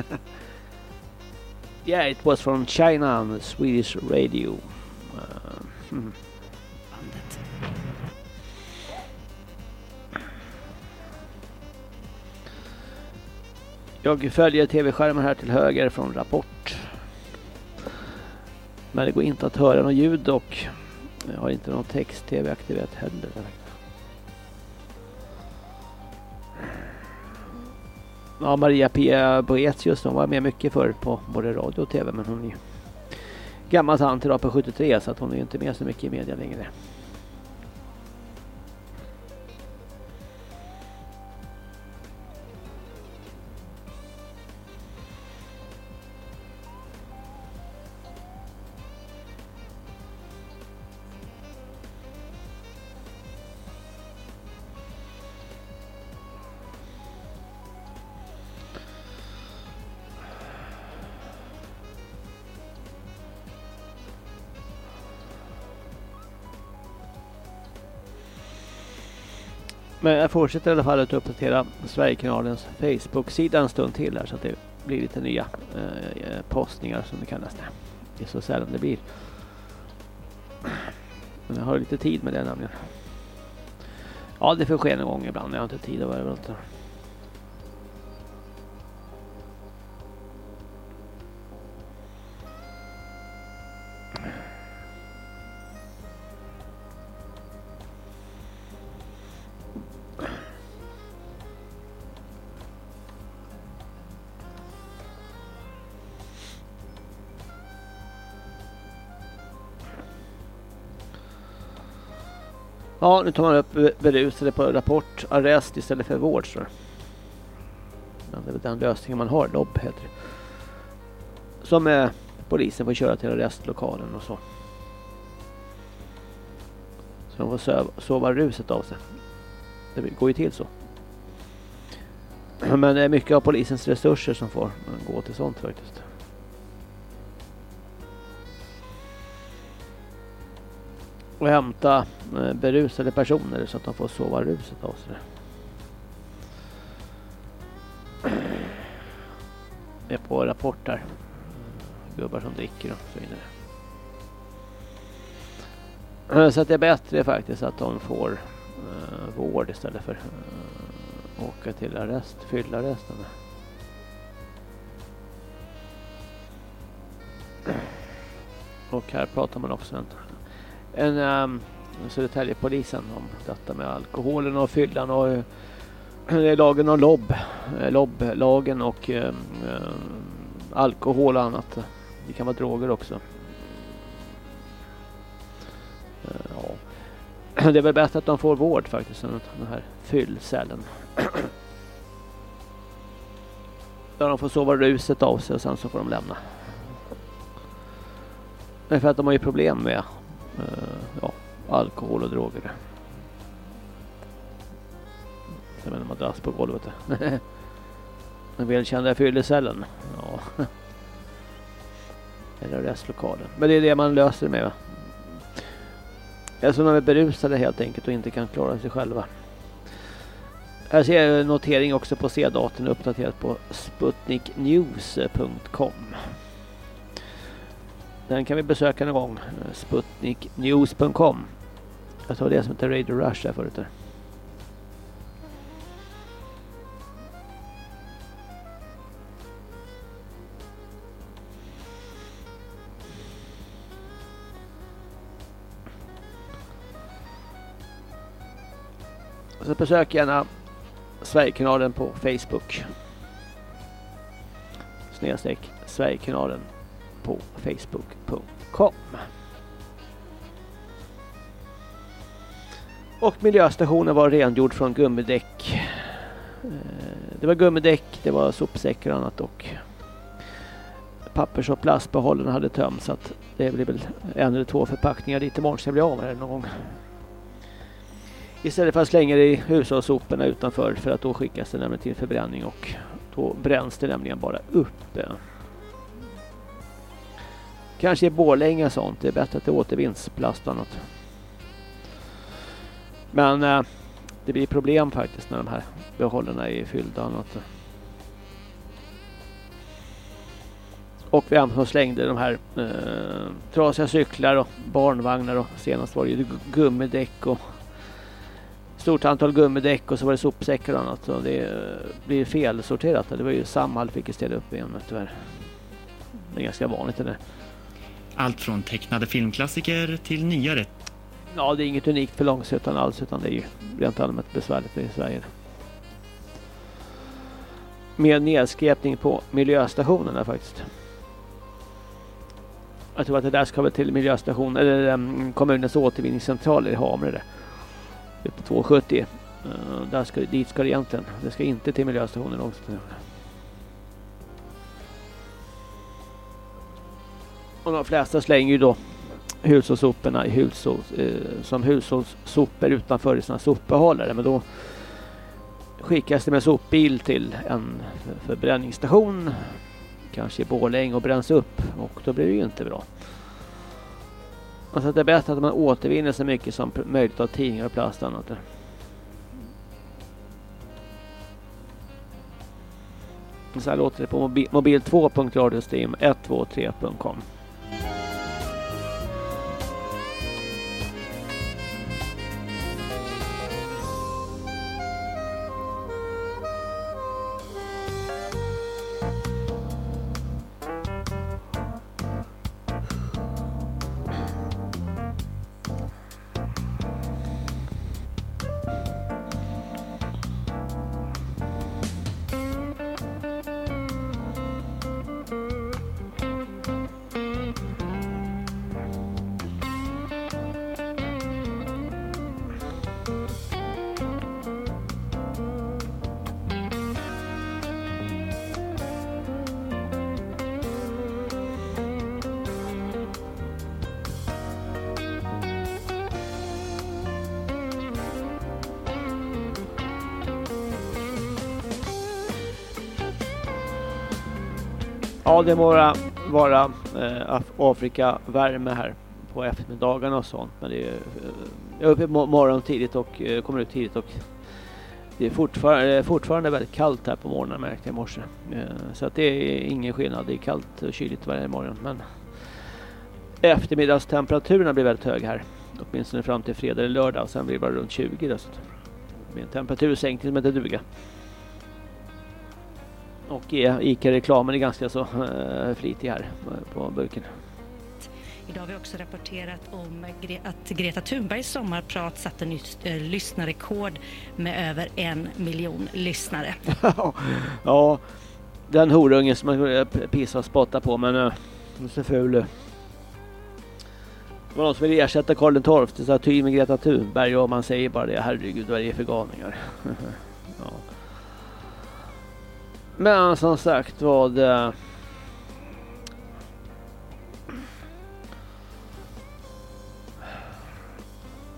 yeah, it was from China on Swedish radio. Uh, hmm. Jag följer tv-skärmen här till höger från Rapport. Men det går inte att höra något ljud och jag har inte någon text-tv aktiverat heller. Ja, Maria Pia Boetius hon var med mycket förr på både radio och tv men hon är gammal tant idag på 73 så att hon är inte med så mycket i media längre. Men jag fortsätter i alla fall att uppdatera Sverigekanalens Facebook-sida en stund till här så att det blir lite nya eh, eh postningar som det kallas det. Det är så sällan det blir. Men jag har lite tid med det nämligen. Ja, det får ske någon gång ibland. Jag har inte tid att vara överallt. Ja, nu tar man upp berusade på rapport, arrest istället för vård. Så. Men det är väl den lösningen man har, LOB heter det. Som eh, polisen får köra till arrestlokalen och så. Så de får sova, sova ruset av sig. Det går ju till så. Men det är mycket av polisens resurser som får gå till sånt faktiskt. Och hämta eh, berusade personer så att de får sova ruset av sig. är på rapporter. Gubbar som dricker och så vidare. Eh, så att det är bättre faktiskt att de får uh, vård istället för uh, åka till arrest, fyllarresten. Och här pratar man också en um, Södertäljepolisen om detta med alkoholen och fyllan och uh, lagen om lobb, eh, lobb lagen och um, alkohol och annat. Det kan vara droger också. Ja. Det är väl bättre att de får vård faktiskt än den här fyllcellen. Där de får sova ruset av sig och sen så får de lämna. Men för att de har ju problem med ja, alkohol och droger. Med en madrass på golvet. Den välkända fyllecellen. Ja. Eller restlokalen. Men det är det man löser med. Alltså de är berusade helt enkelt och inte kan klara sig själva. Här ser jag notering också på C-datorn uppdaterat på sputniknews.com. Den kan vi besöka någon gång. Sputniknews.com Jag tror det som heter Radio Rush där förut. Där. Så besök gärna Sverigekanalen på Facebook. Snedstreck Sverigekanalen på facebook.com. Och miljöstationen var rengjord från gummidäck. Eh, det var gummidäck, det var sopsäckar och annat och pappers och plastbehållarna hade tömts så att det blir väl en eller två förpackningar dit imorgon så jag blir av med det någon gång. Istället för att slänga det i hushållssoporna utanför för att då skickas det nämligen till förbränning och då bränns det nämligen bara upp. Eh. Kanske i Borlänge sånt. Det är bättre att det återvinns plast och annat. Men eh, det blir problem faktiskt när de här behållarna är fyllda och annat. Och vem som slängde de här eh, trasiga cyklar och barnvagnar och senast var det ju gummidäck och stort antal gummidäck och så var det sopsäckar och annat. Så det eh, blir felsorterat. Det var ju Samhall fick ställa upp igen tyvärr. Det är ganska vanligt det där. Allt från tecknade filmklassiker till nyare. Ja, det är inget unikt för Långsötan alls utan det är ju rent allmänt besvärligt i Sverige. Med nedskräpning på miljöstationerna faktiskt. Jag tror att det där ska väl till miljöstationen eller um, kommunens återvinningscentral i Hamre. Uppe 270. Uh, där ska, dit ska det egentligen. Det ska inte till miljöstationen också. Och de flesta slänger ju då hushållssoporna i eh, som hushållssopor utanför i sina sopbehållare. Men då skickas det med sopbil till en förbränningsstation. Kanske i Borlänge och bränns upp. Och då blir det ju inte bra. Alltså det är bättre att man återvinner så mycket som möjligt av tidningar och plast och annat. Så här låter det på mobil, mobil2.radiostream123.com. Ja, det må vara, vara eh, Afrika värme här på eftermiddagarna och sånt. Men det är, eh, jag är uppe morgon tidigt och eh, kommer ut tidigt och det är fortfarande, eh, fortfarande väldigt kallt här på morgonen märkte jag i morse. Eh, så att det är ingen skillnad. Det är kallt och kyligt varje morgon. Men eftermiddagstemperaturerna blir väldigt höga här. Åtminstone fram till fredag eller lördag. Sen blir det bara runt 20. Då, så att med en temperatursänkning som inte duga. Och ICA-reklamen är ganska så uh, flitig här på burken. Idag har vi också rapporterat om att Greta Thunbergs sommarprat satte nytt eh, lyssnarrekord med över en miljon lyssnare. ja, den horungen som man pissar och spottar på men uh, så ful. Det var någon som vill ersätta Karl XII, så ty med Greta Thunberg och man säger bara det, herregud vad är det för galningar. Men som sagt var det... Eh,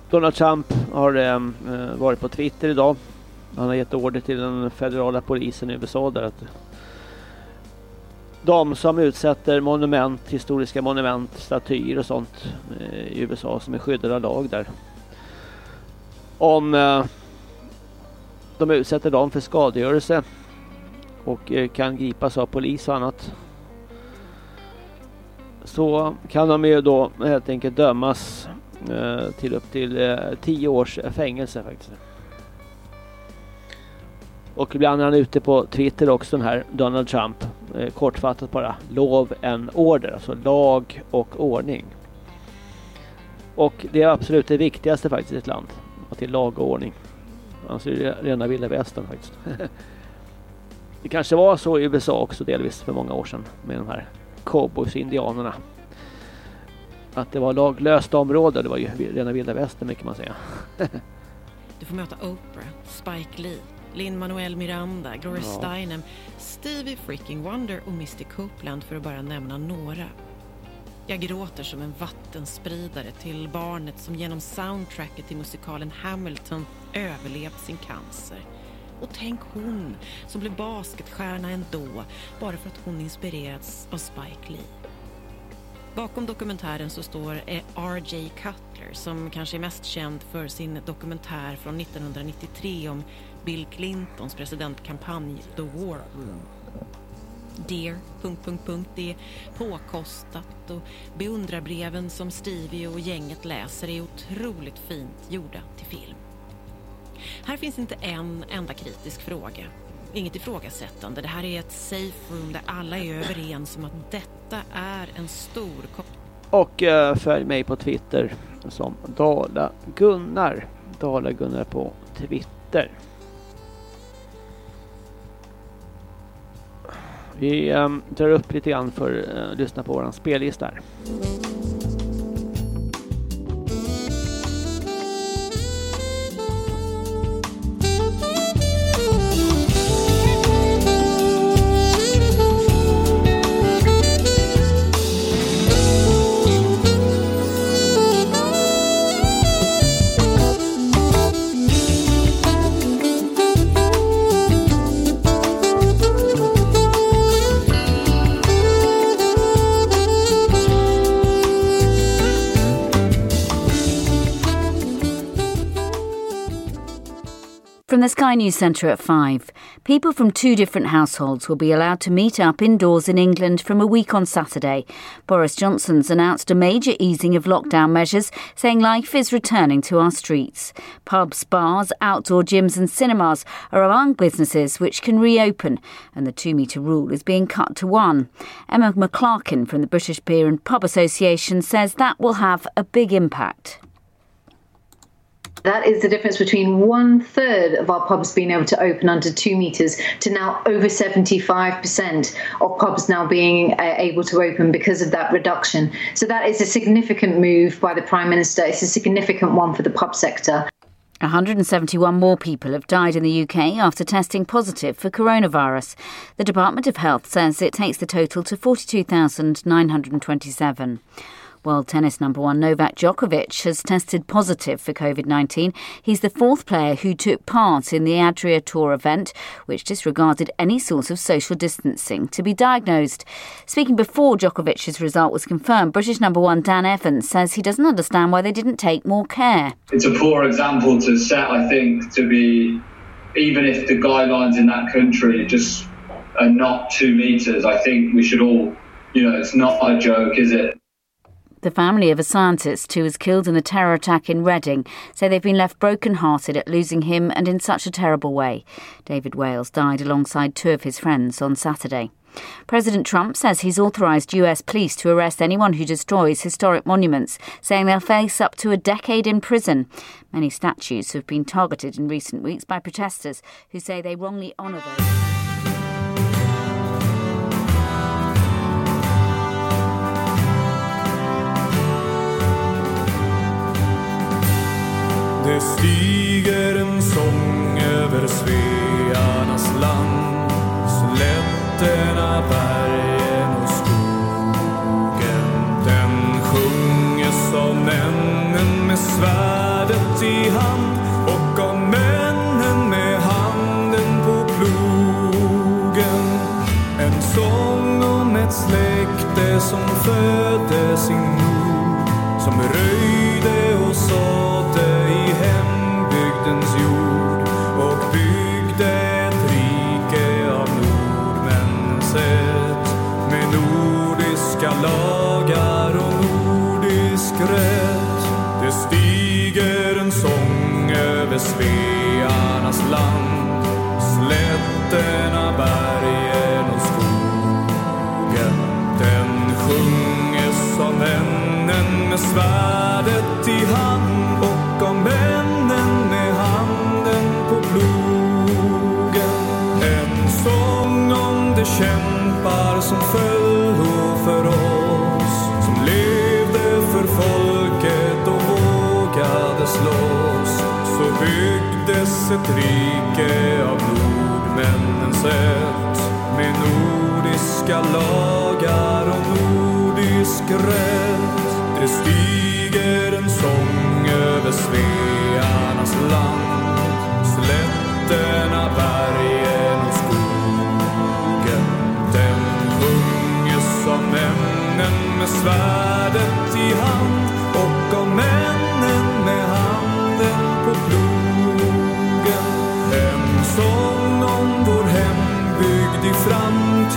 Donald Trump har eh, eh, varit på Twitter idag. Han har gett order till den federala polisen i USA där att de som utsätter monument, historiska monument, statyer och sånt eh, i USA som är skyddade av lag där. Om eh, de utsätter dem för skadegörelse och eh, kan gripas av polis och annat. Så kan de ju då helt enkelt dömas eh, till upp till eh, 10 års fängelse faktiskt. Och ibland är han ute på Twitter också den här Donald Trump. kortfattat bara. Lov en order. Alltså lag och ordning. Och det är absolut det viktigaste faktiskt i ett land. Att det är lag och ordning. Annars Alltså det rena vilda västern faktiskt. Det kanske var så i USA också delvis för många år sedan med de här cowboys-indianerna. Att det var laglöst område, det var ju rena vilda västern mycket man säga. du får möta Oprah, Spike Lee, Lin-Manuel Miranda, Gloria ja. Steinem, Stevie Freaking Wonder och Misty Copeland för att bara nämna några. Jag gråter som en vattenspridare till barnet som genom soundtracket till musikalen Hamilton överlevt sin cancer och tänk hon som blev basketstjärna ändå bara för att hon inspirerats av Spike Lee. Bakom dokumentären så står eh, R.J. Cutler som kanske är mest känd för sin dokumentär från 1993 om Bill Clintons presidentkampanj The War Room. Dear... Punkt, punkt, punkt, det är påkostat och beundrarbreven som Stevie och gänget läser är otroligt fint gjorda till film. Här finns inte en enda kritisk fråga. Inget ifrågasättande. Det här är ett safe room där alla är överens om att detta är en stor... Och uh, följ mig på Twitter som Dala Gunnar. Dala Gunnar på Twitter. Vi um, drar upp lite grann för att uh, lyssna på våran spellista här. From the Sky News Centre at 5, people from two different households will be allowed to meet up indoors in England from a week on Saturday. Boris Johnson's announced a major easing of lockdown measures, saying life is returning to our streets. Pubs, bars, outdoor gyms, and cinemas are among businesses which can reopen, and the two metre rule is being cut to one. Emma McClarkin from the British Beer and Pub Association says that will have a big impact. That is the difference between one third of our pubs being able to open under two metres to now over 75% of pubs now being uh, able to open because of that reduction. So that is a significant move by the Prime Minister. It's a significant one for the pub sector. 171 more people have died in the UK after testing positive for coronavirus. The Department of Health says it takes the total to 42,927. World tennis number one Novak Djokovic has tested positive for COVID 19. He's the fourth player who took part in the Adria Tour event, which disregarded any sort of social distancing, to be diagnosed. Speaking before Djokovic's result was confirmed, British number one Dan Evans says he doesn't understand why they didn't take more care. It's a poor example to set, I think, to be, even if the guidelines in that country just are not two metres, I think we should all, you know, it's not a joke, is it? The family of a scientist who was killed in the terror attack in Reading say they've been left broken-hearted at losing him and in such a terrible way. David Wales died alongside two of his friends on Saturday. President Trump says he's authorised US police to arrest anyone who destroys historic monuments, saying they'll face up to a decade in prison. Many statues have been targeted in recent weeks by protesters who say they wrongly honour those. Det stiger en sång över Svearnas land. Slätterna, bergen och skogen. Den sjunges av männen med svärdet i hand och av männen med handen på plogen. En sång om ett släkte som födde sin mor som röjde över Svearnas land slätterna, bergen och skogen den sjunges av männen med svärdet i hand och av männen med handen på plogen. En sång om de kämpar som föll ett rike av nordmännens sätt med nordiska lagar och nordisk rätt. Det stiger en sång över Svearnas land Slätterna, bergen och skogen Den sjunges av männen med svärdet i hand och av männen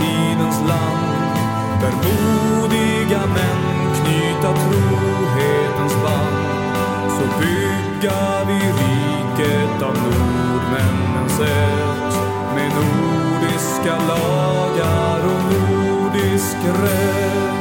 framtidens land där modiga män knyta trohetens band så bygga vi riket av nordmännens sätt med nordiska lagar och nordisk rätt.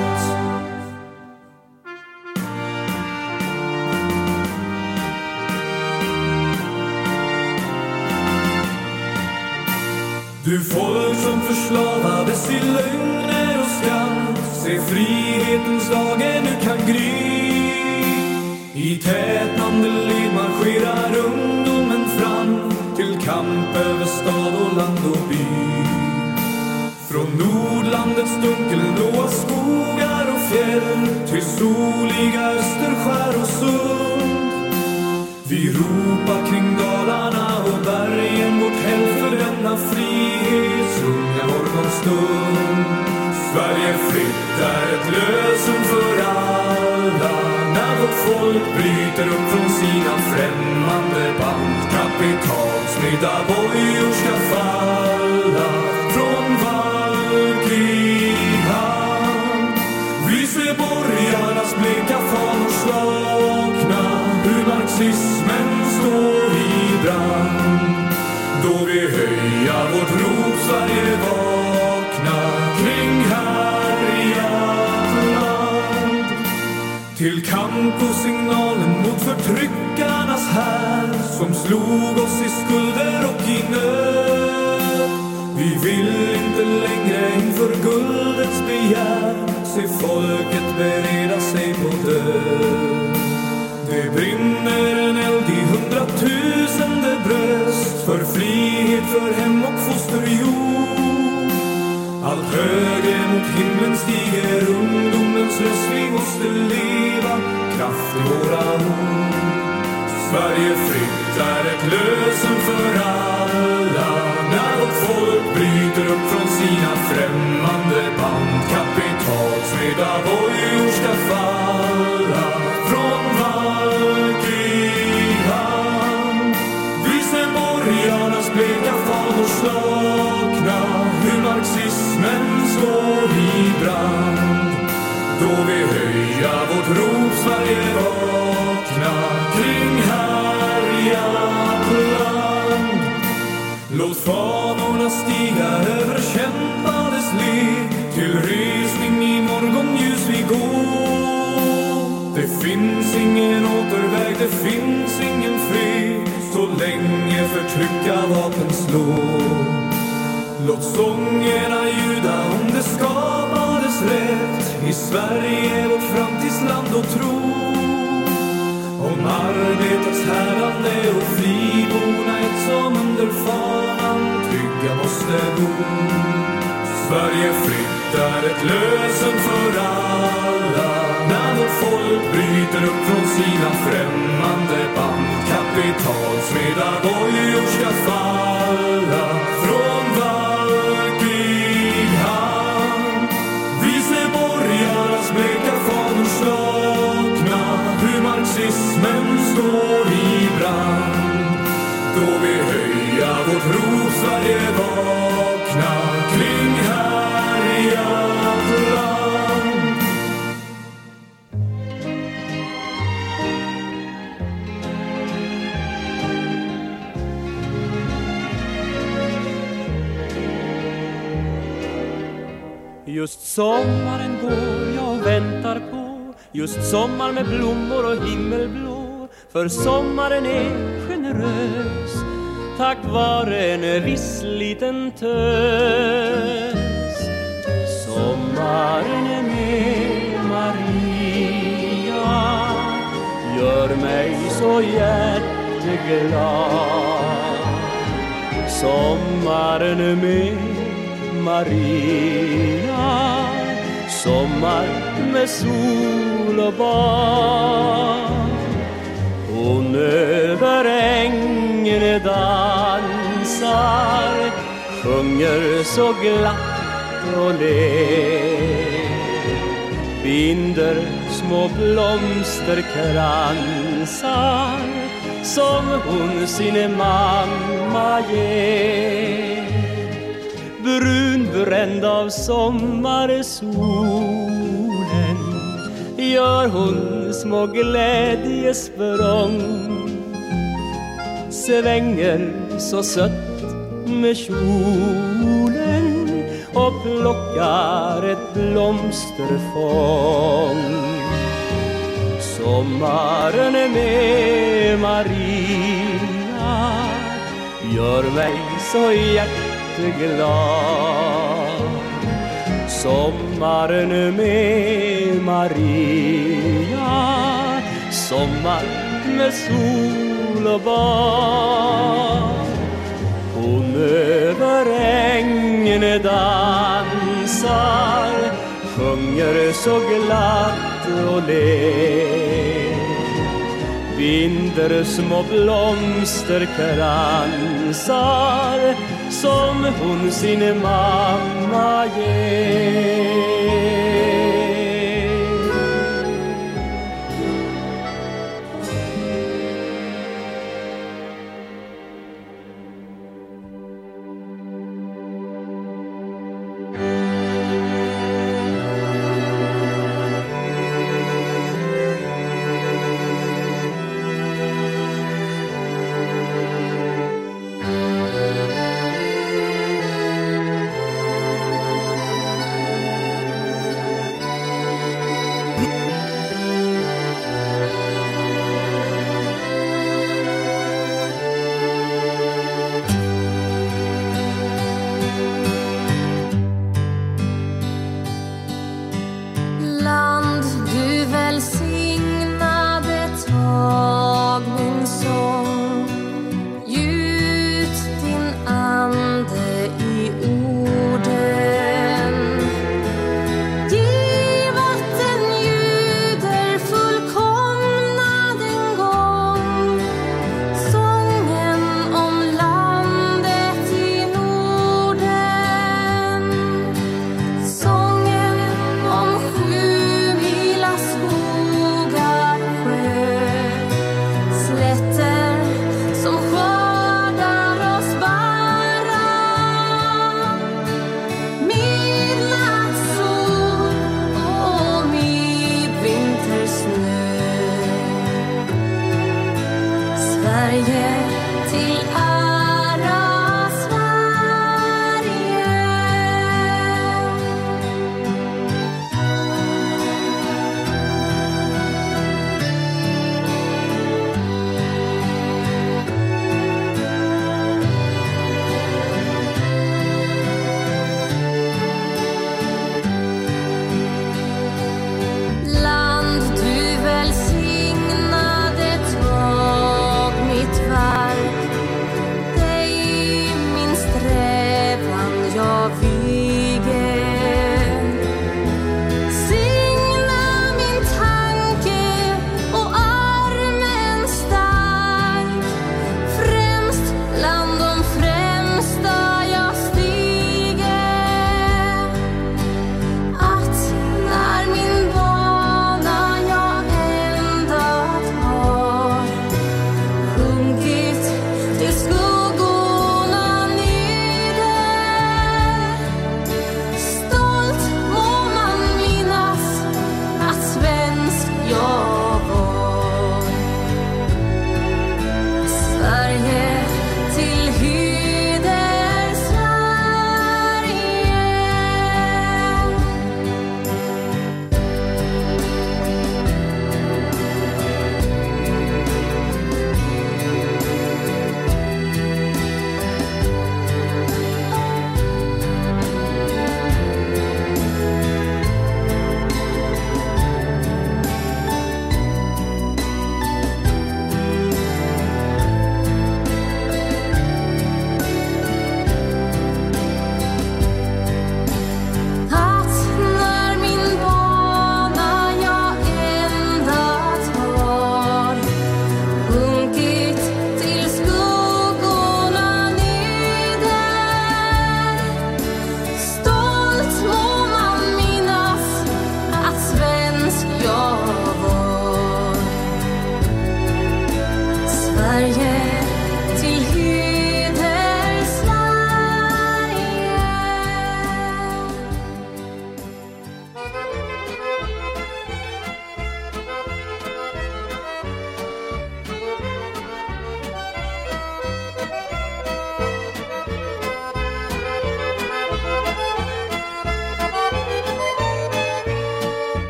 Frihetens dag ännu kan gry. I tätnande led marscherar ungdomen fram Till kamp över stad och land och by. Från Nordlandets dunkelblåa skogar och fjäll Till soliga Österskär och Sund. Vi ropar kring dagen bryter upp från sina främmande band. Kapitalsmidda bojor ska falla från valklig hand. Vi ser borgarnas bleka fanor slakna hur marxismen står i brand. Då vi höja vårt rop Sverige var på signalen mot förtryckarnas här som slog oss i skulder och i nöd. Vi vill inte längre inför guldets begär se folket bereda sig på död. Det brinner en eld i hundratusende bröst för frihet, för hem och fosterjord. Allt högre mot himlen stiger ungdomens röst. Vi måste leva kraft i våra ord. Sverige fritt är ett lösen för alla när vårt folk bryter upp från sina främmande band. Kapitalsmedda bojor ska falla från valkrig hand. Vi borgarnas bleka fanor slakna hur marxismen står i brand. Då vi höja vårt rop Sverige vakna kring härjat land. Låt fanorna stiga över kämpades led till resning i morgonljus vi går. Det finns ingen återväg, det finns ingen fred så länge förtryckarvapen slår. Låt sångerna ljuda om det skapades rätt i Sverige, vårt framtidsland och tro. Om arbetets härdande och friborna ett som under fanan trygga måste bo. Sverige fritt är ett lösen för alla när vårt folk bryter upp från sina främmande band. Kapitalsmedar bojor ska falla kommunismen står i brand. Då vi höja vårt rop Sverige vakna kring härjat land. Just sommaren Just sommar med blommor och himmelblå För sommaren är generös. Tack vare en viss liten tös. Sommaren är med Maria. Gör mig så hjärteglad. Sommaren med Maria. Sommar med sol och bad Hon över ängen dansar Sjunger så glatt och ler. Binder små blomsterkransar Som hon sin mamma ger. Brunbränd av sommarsol gör hon små glädjesprång svänger så sött med kjolen och plockar ett blomsterfång. Sommaren med Maria gör mig så hjärteglad. Sommaren med Maria Sommar med sol och bad Hon över ängen dansar Sjunger så glatt och ler binder små blomsterkransar som hon sin mamma ger.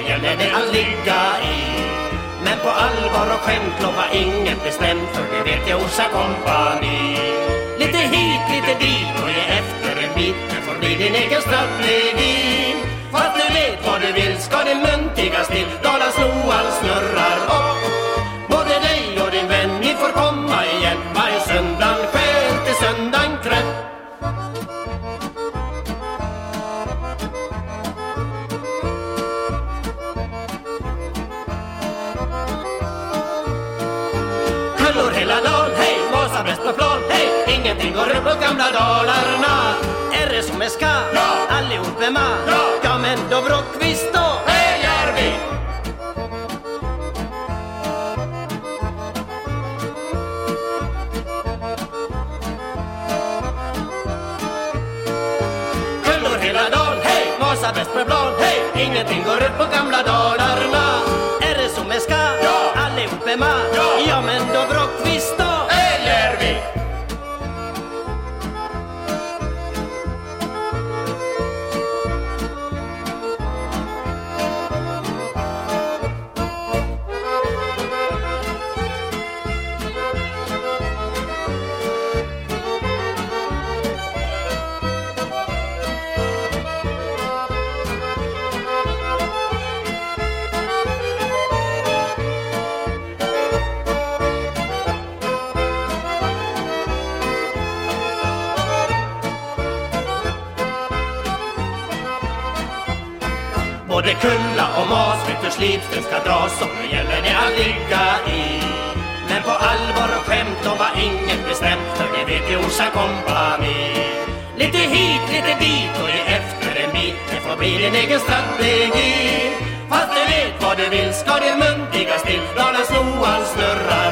Dras är gäller det att ligga i. Men på allvar och skämt lova inget bestämt för det vet jag Orsa kompani. Lite hit, lite dit och ge efter en bit, det får bli din egen strategi. Fast du vet vad du vill ska det muntigas till, Dalas Noal snurrar upp. Både dig och din vän, ni får komma igen varje söndag på gamla Dalarna. Är det som det ska? Ja! Allihop är med? Ja! Ja men då Brockvist då, hej Järvi! Kullor hela dagen, hej, Vasa bäst på plan, hej, ingenting går upp på gamla Dalarna. Är det som det ska? Ja! Allihop är med? Ja! Ja men då Brockvist då, din egen strategi. Fast du vet vad du vill ska det muntigas till, Dalas Noal snurrar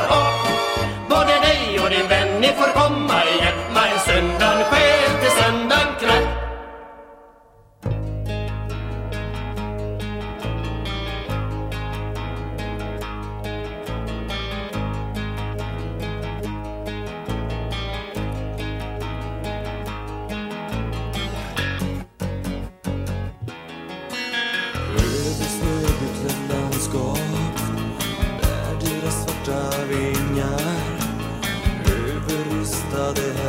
vingar överristade här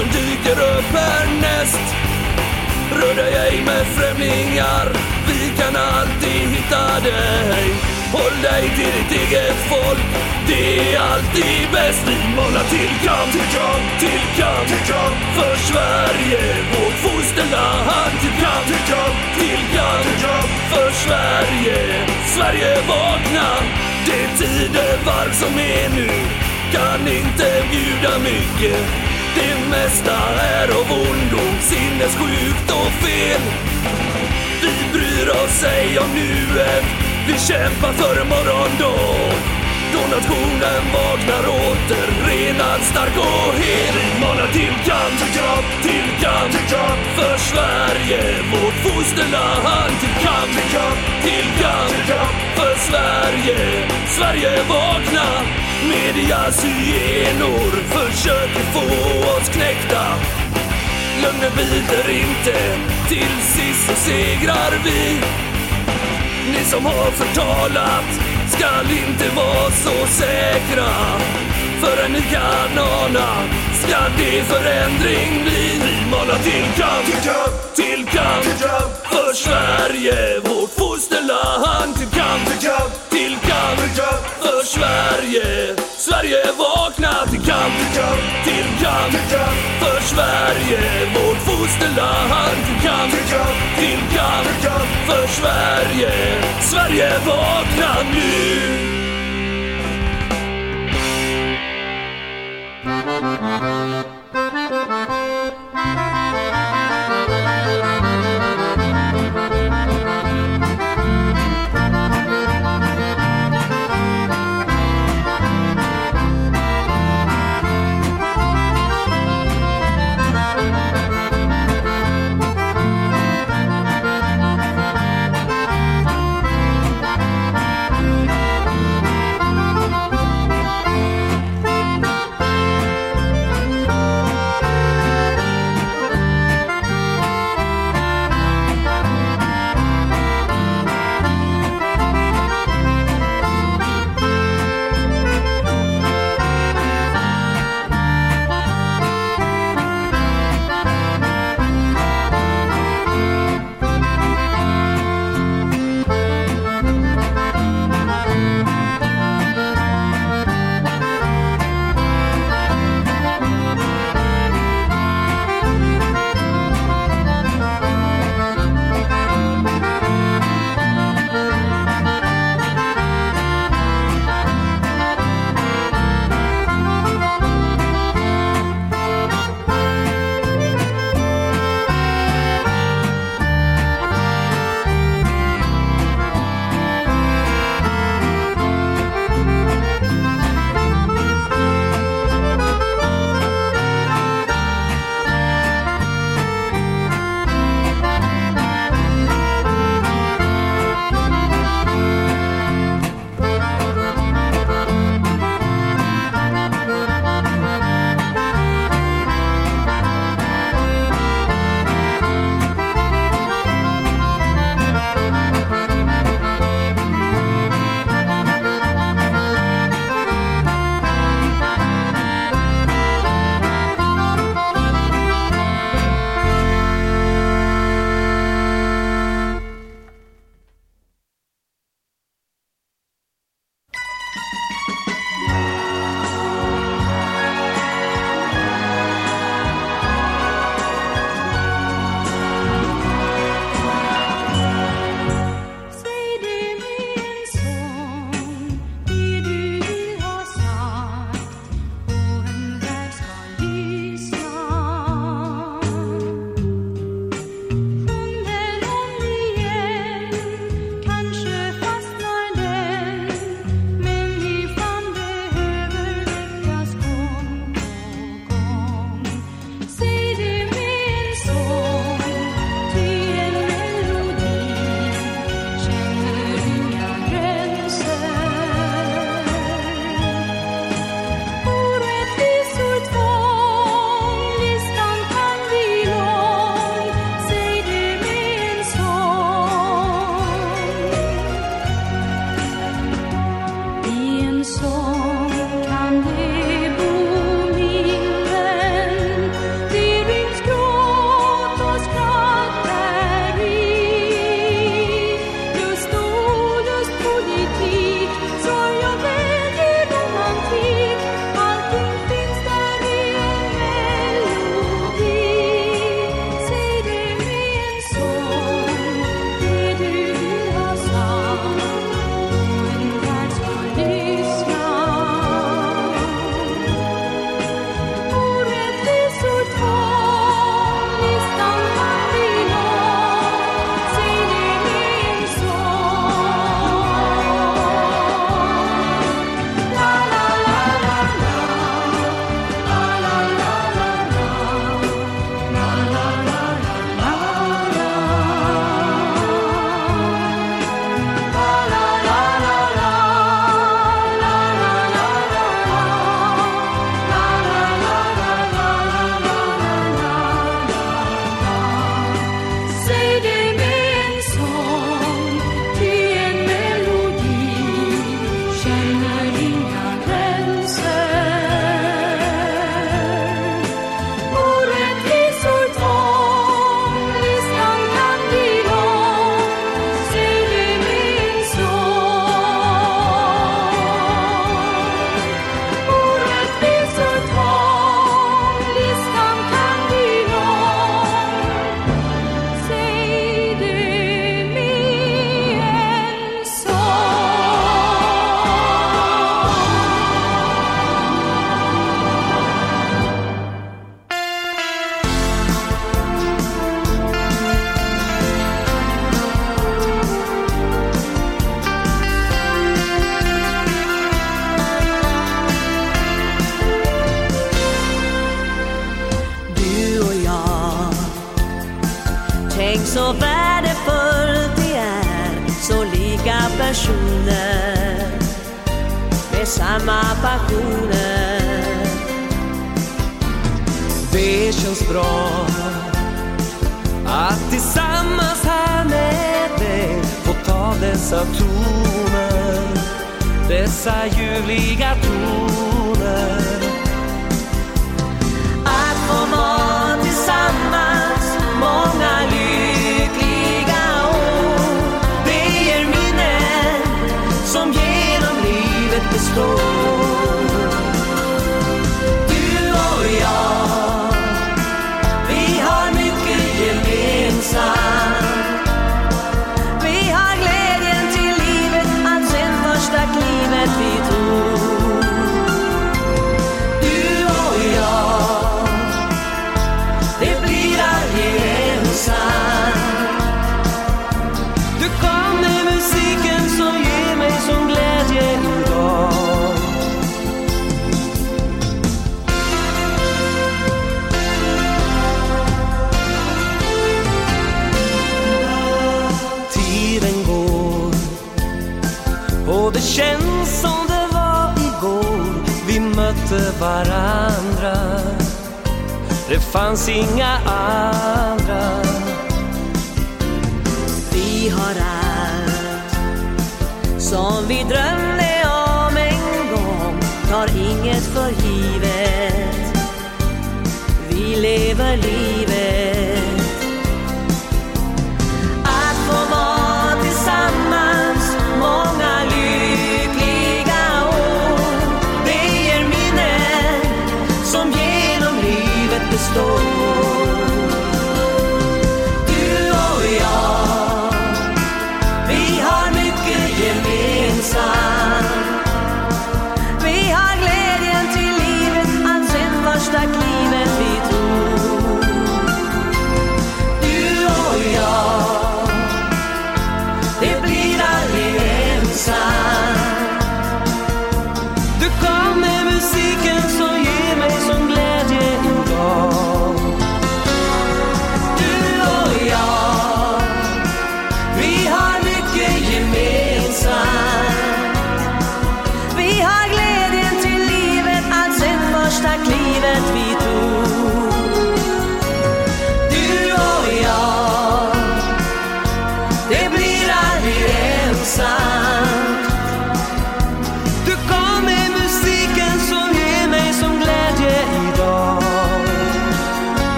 som dyker upp härnäst. Rör dig ej med främlingar, vi kan alltid hitta dig Håll dig till ditt eget folk, det är alltid bäst. Vi manar till kamp, till kamp, till kamp, till kamp. För Sverige, vårt fosterland Till kamp, till kamp, till kamp, till kamp. För Sverige, Sverige vakna. Det tidevarv som är nu. Kan inte bjuda mycket det mesta är av ondo, sinnessjukt och fel. Vi bryr oss ej om nuet, vi kämpar för en morgondag nationen vaknar åter, renad, stark och hel. Vi manar till kamp, till kamp, till kamp, till kamp. För Sverige, vårt fosterland. Till kamp, till kamp, till kamp, till kamp. För Sverige, Sverige vakna. Medias hyenor försöker få oss knäckta. Lögnen biter inte, till sist så segrar vi. Ni som har förtalat skall inte vara så säkra. Förrän ni kan ana ska det förändring bli. Vi manar till kamp, till kamp, till kamp, till kamp. För Sverige, vårt fosterland. Till kamp, till kamp, till kamp, till kamp Sverige, Sverige vakna till kamp, till kamp, till kamp, till kamp. För Sverige, vårt fosterland, till kamp, till kamp, till kamp, till kamp. För Sverige, Sverige vakna nu. Thank you.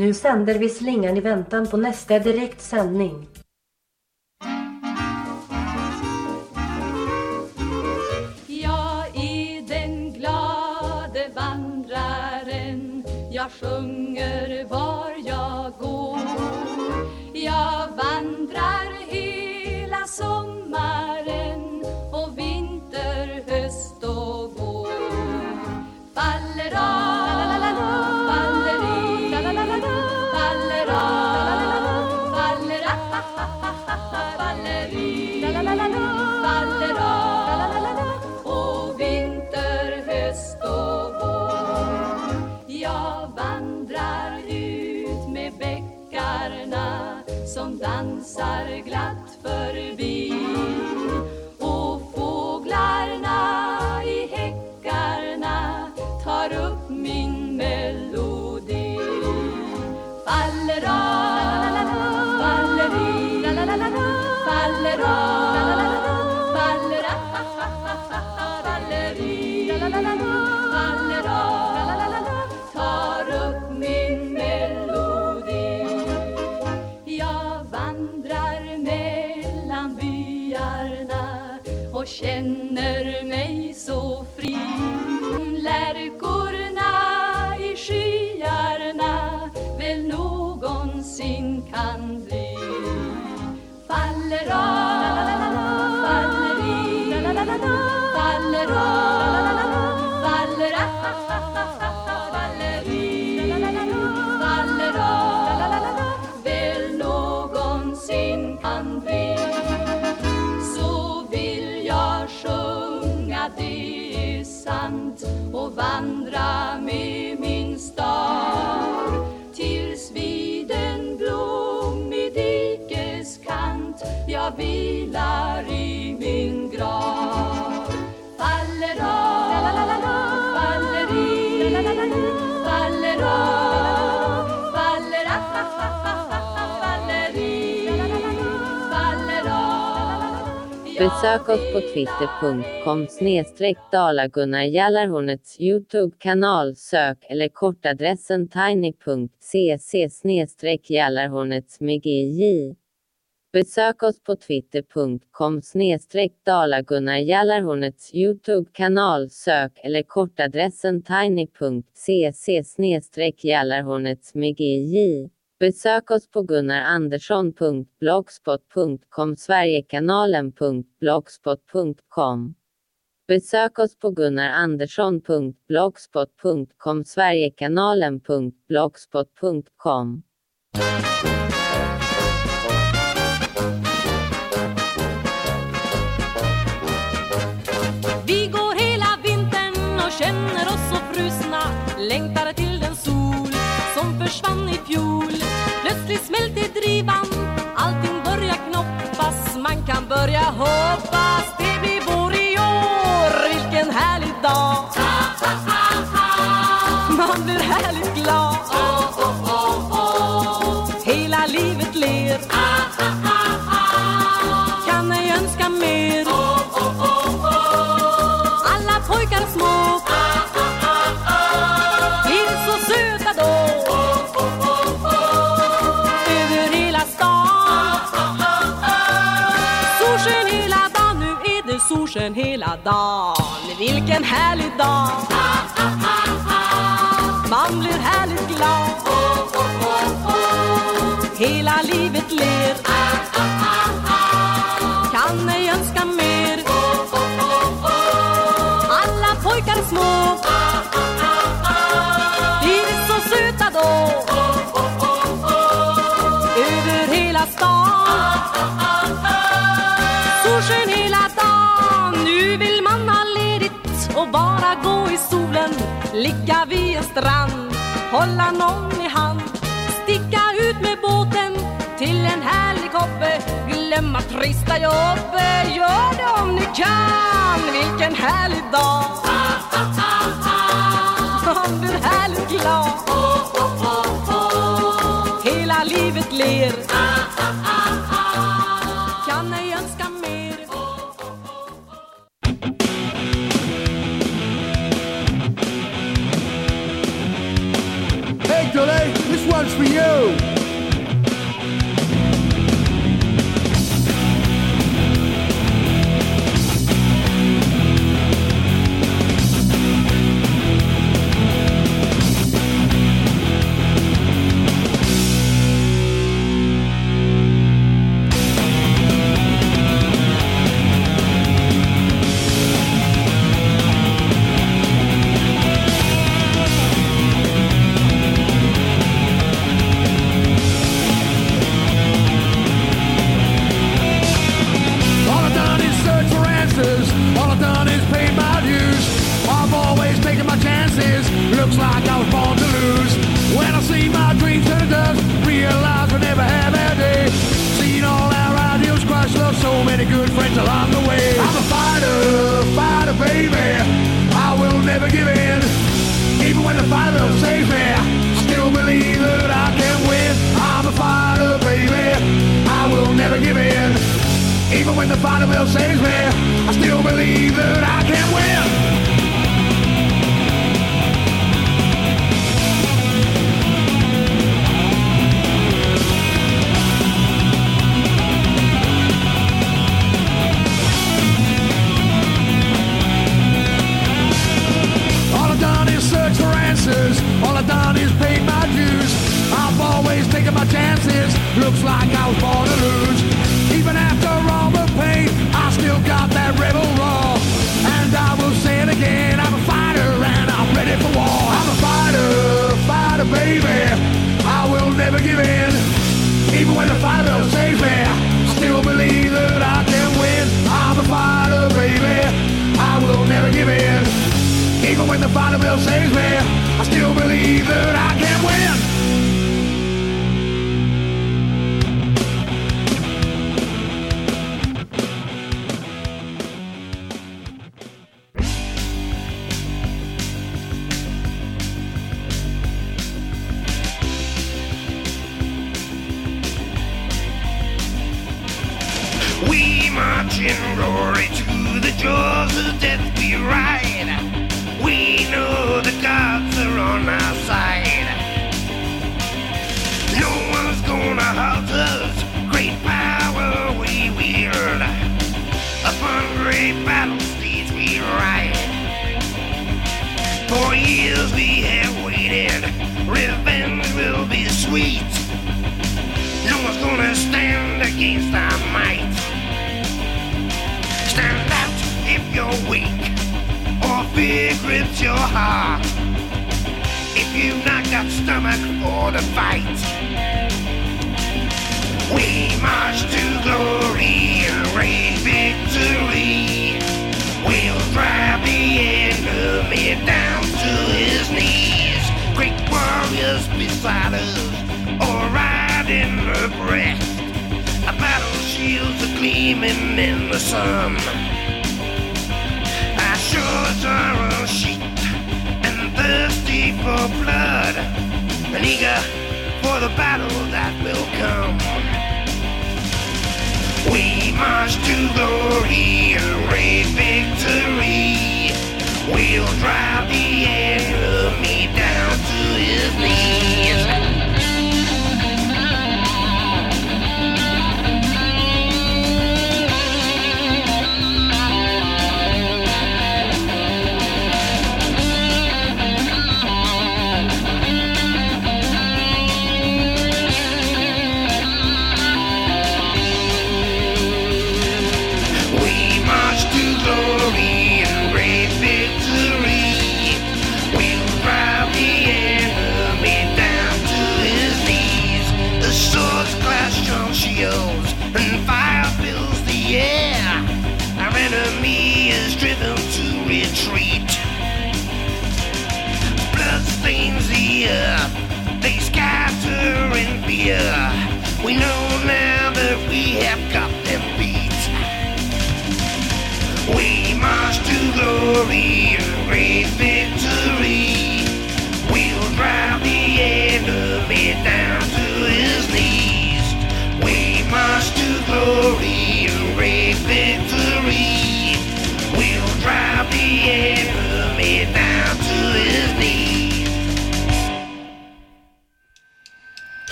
Nu sänder vi slingan i väntan på nästa direkt twitter.com snedstreck dalagunnarjallarhornets Youtube-kanal sök eller kortadressen tiny.cc snedstreck jallarhornets med GJ. Besök oss på twitter.com snedstreck dalagunnarjallarhornets Youtube-kanal sök eller kortadressen tiny.cc snedstreck jallarhornets med GJ. Besök oss på gunnarandersson.blogspot.com Sverigekanalen.blogspot.com Besök oss på gunnarandersson.blogspot.com Sverigekanalen.blogspot.com försvann i fjol. Plötsligt smälte drivan, allting börjar knoppas. Man kan börja hoppas, solsken hela dagen. Vilken härlig dag. Man blir härligt glad. Hela livet ler. Kan ej önska mer. Alla pojkar små. Bara gå i solen ligga vid en strand, hålla någon i hand sticka ut med båten till en härlig kobbe glömma trista jobbe, gör det om ni kan vilken härlig dag. Man blir härligt glad. Hela livet ler. for you. body will save me. I still believe that I can win.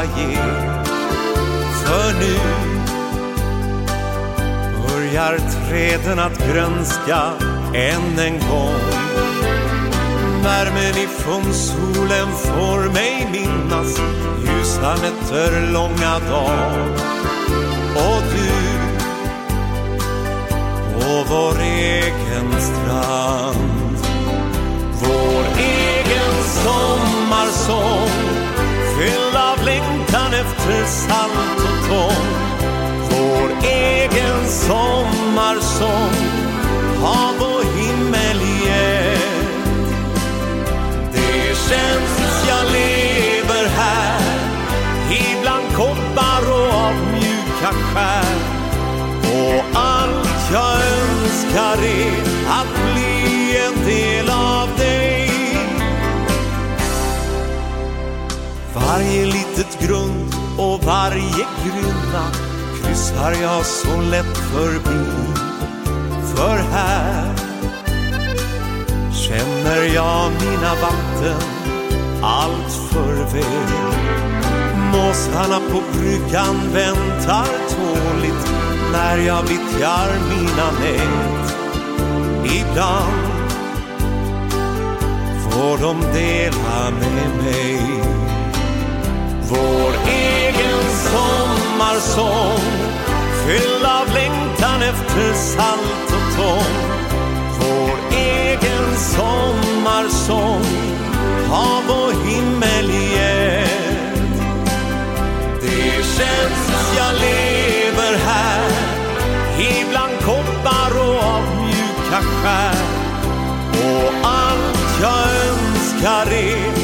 Bästa För nu börjar träden att grönska än en gång. Värmen ifrån solen får mig minnas Ljusa nätter, långa dagar. Och du på vår egen strand. Vår egen sommarsång längtan efter salt och tång Vår egen sommarsång Hav och himmel i ett Det känns jag lever här Ibland koppar och av mjuka skär. Och allt jag önskar är att bli en del av dig. Varje liten grund och varje grynna kryssar jag så lätt förbi. För här känner jag mina vatten allt för väl. Måsarna på bryggan väntar tåligt när jag vittjar mina nät. Ibland får de dela med mig. Vår egen sommarsång fylld av längtan efter salt och tång. Vår egen sommarsång av vår himmel igen. Det känns jag lever här ibland koppar och av mjuka skär. Och allt jag önskar är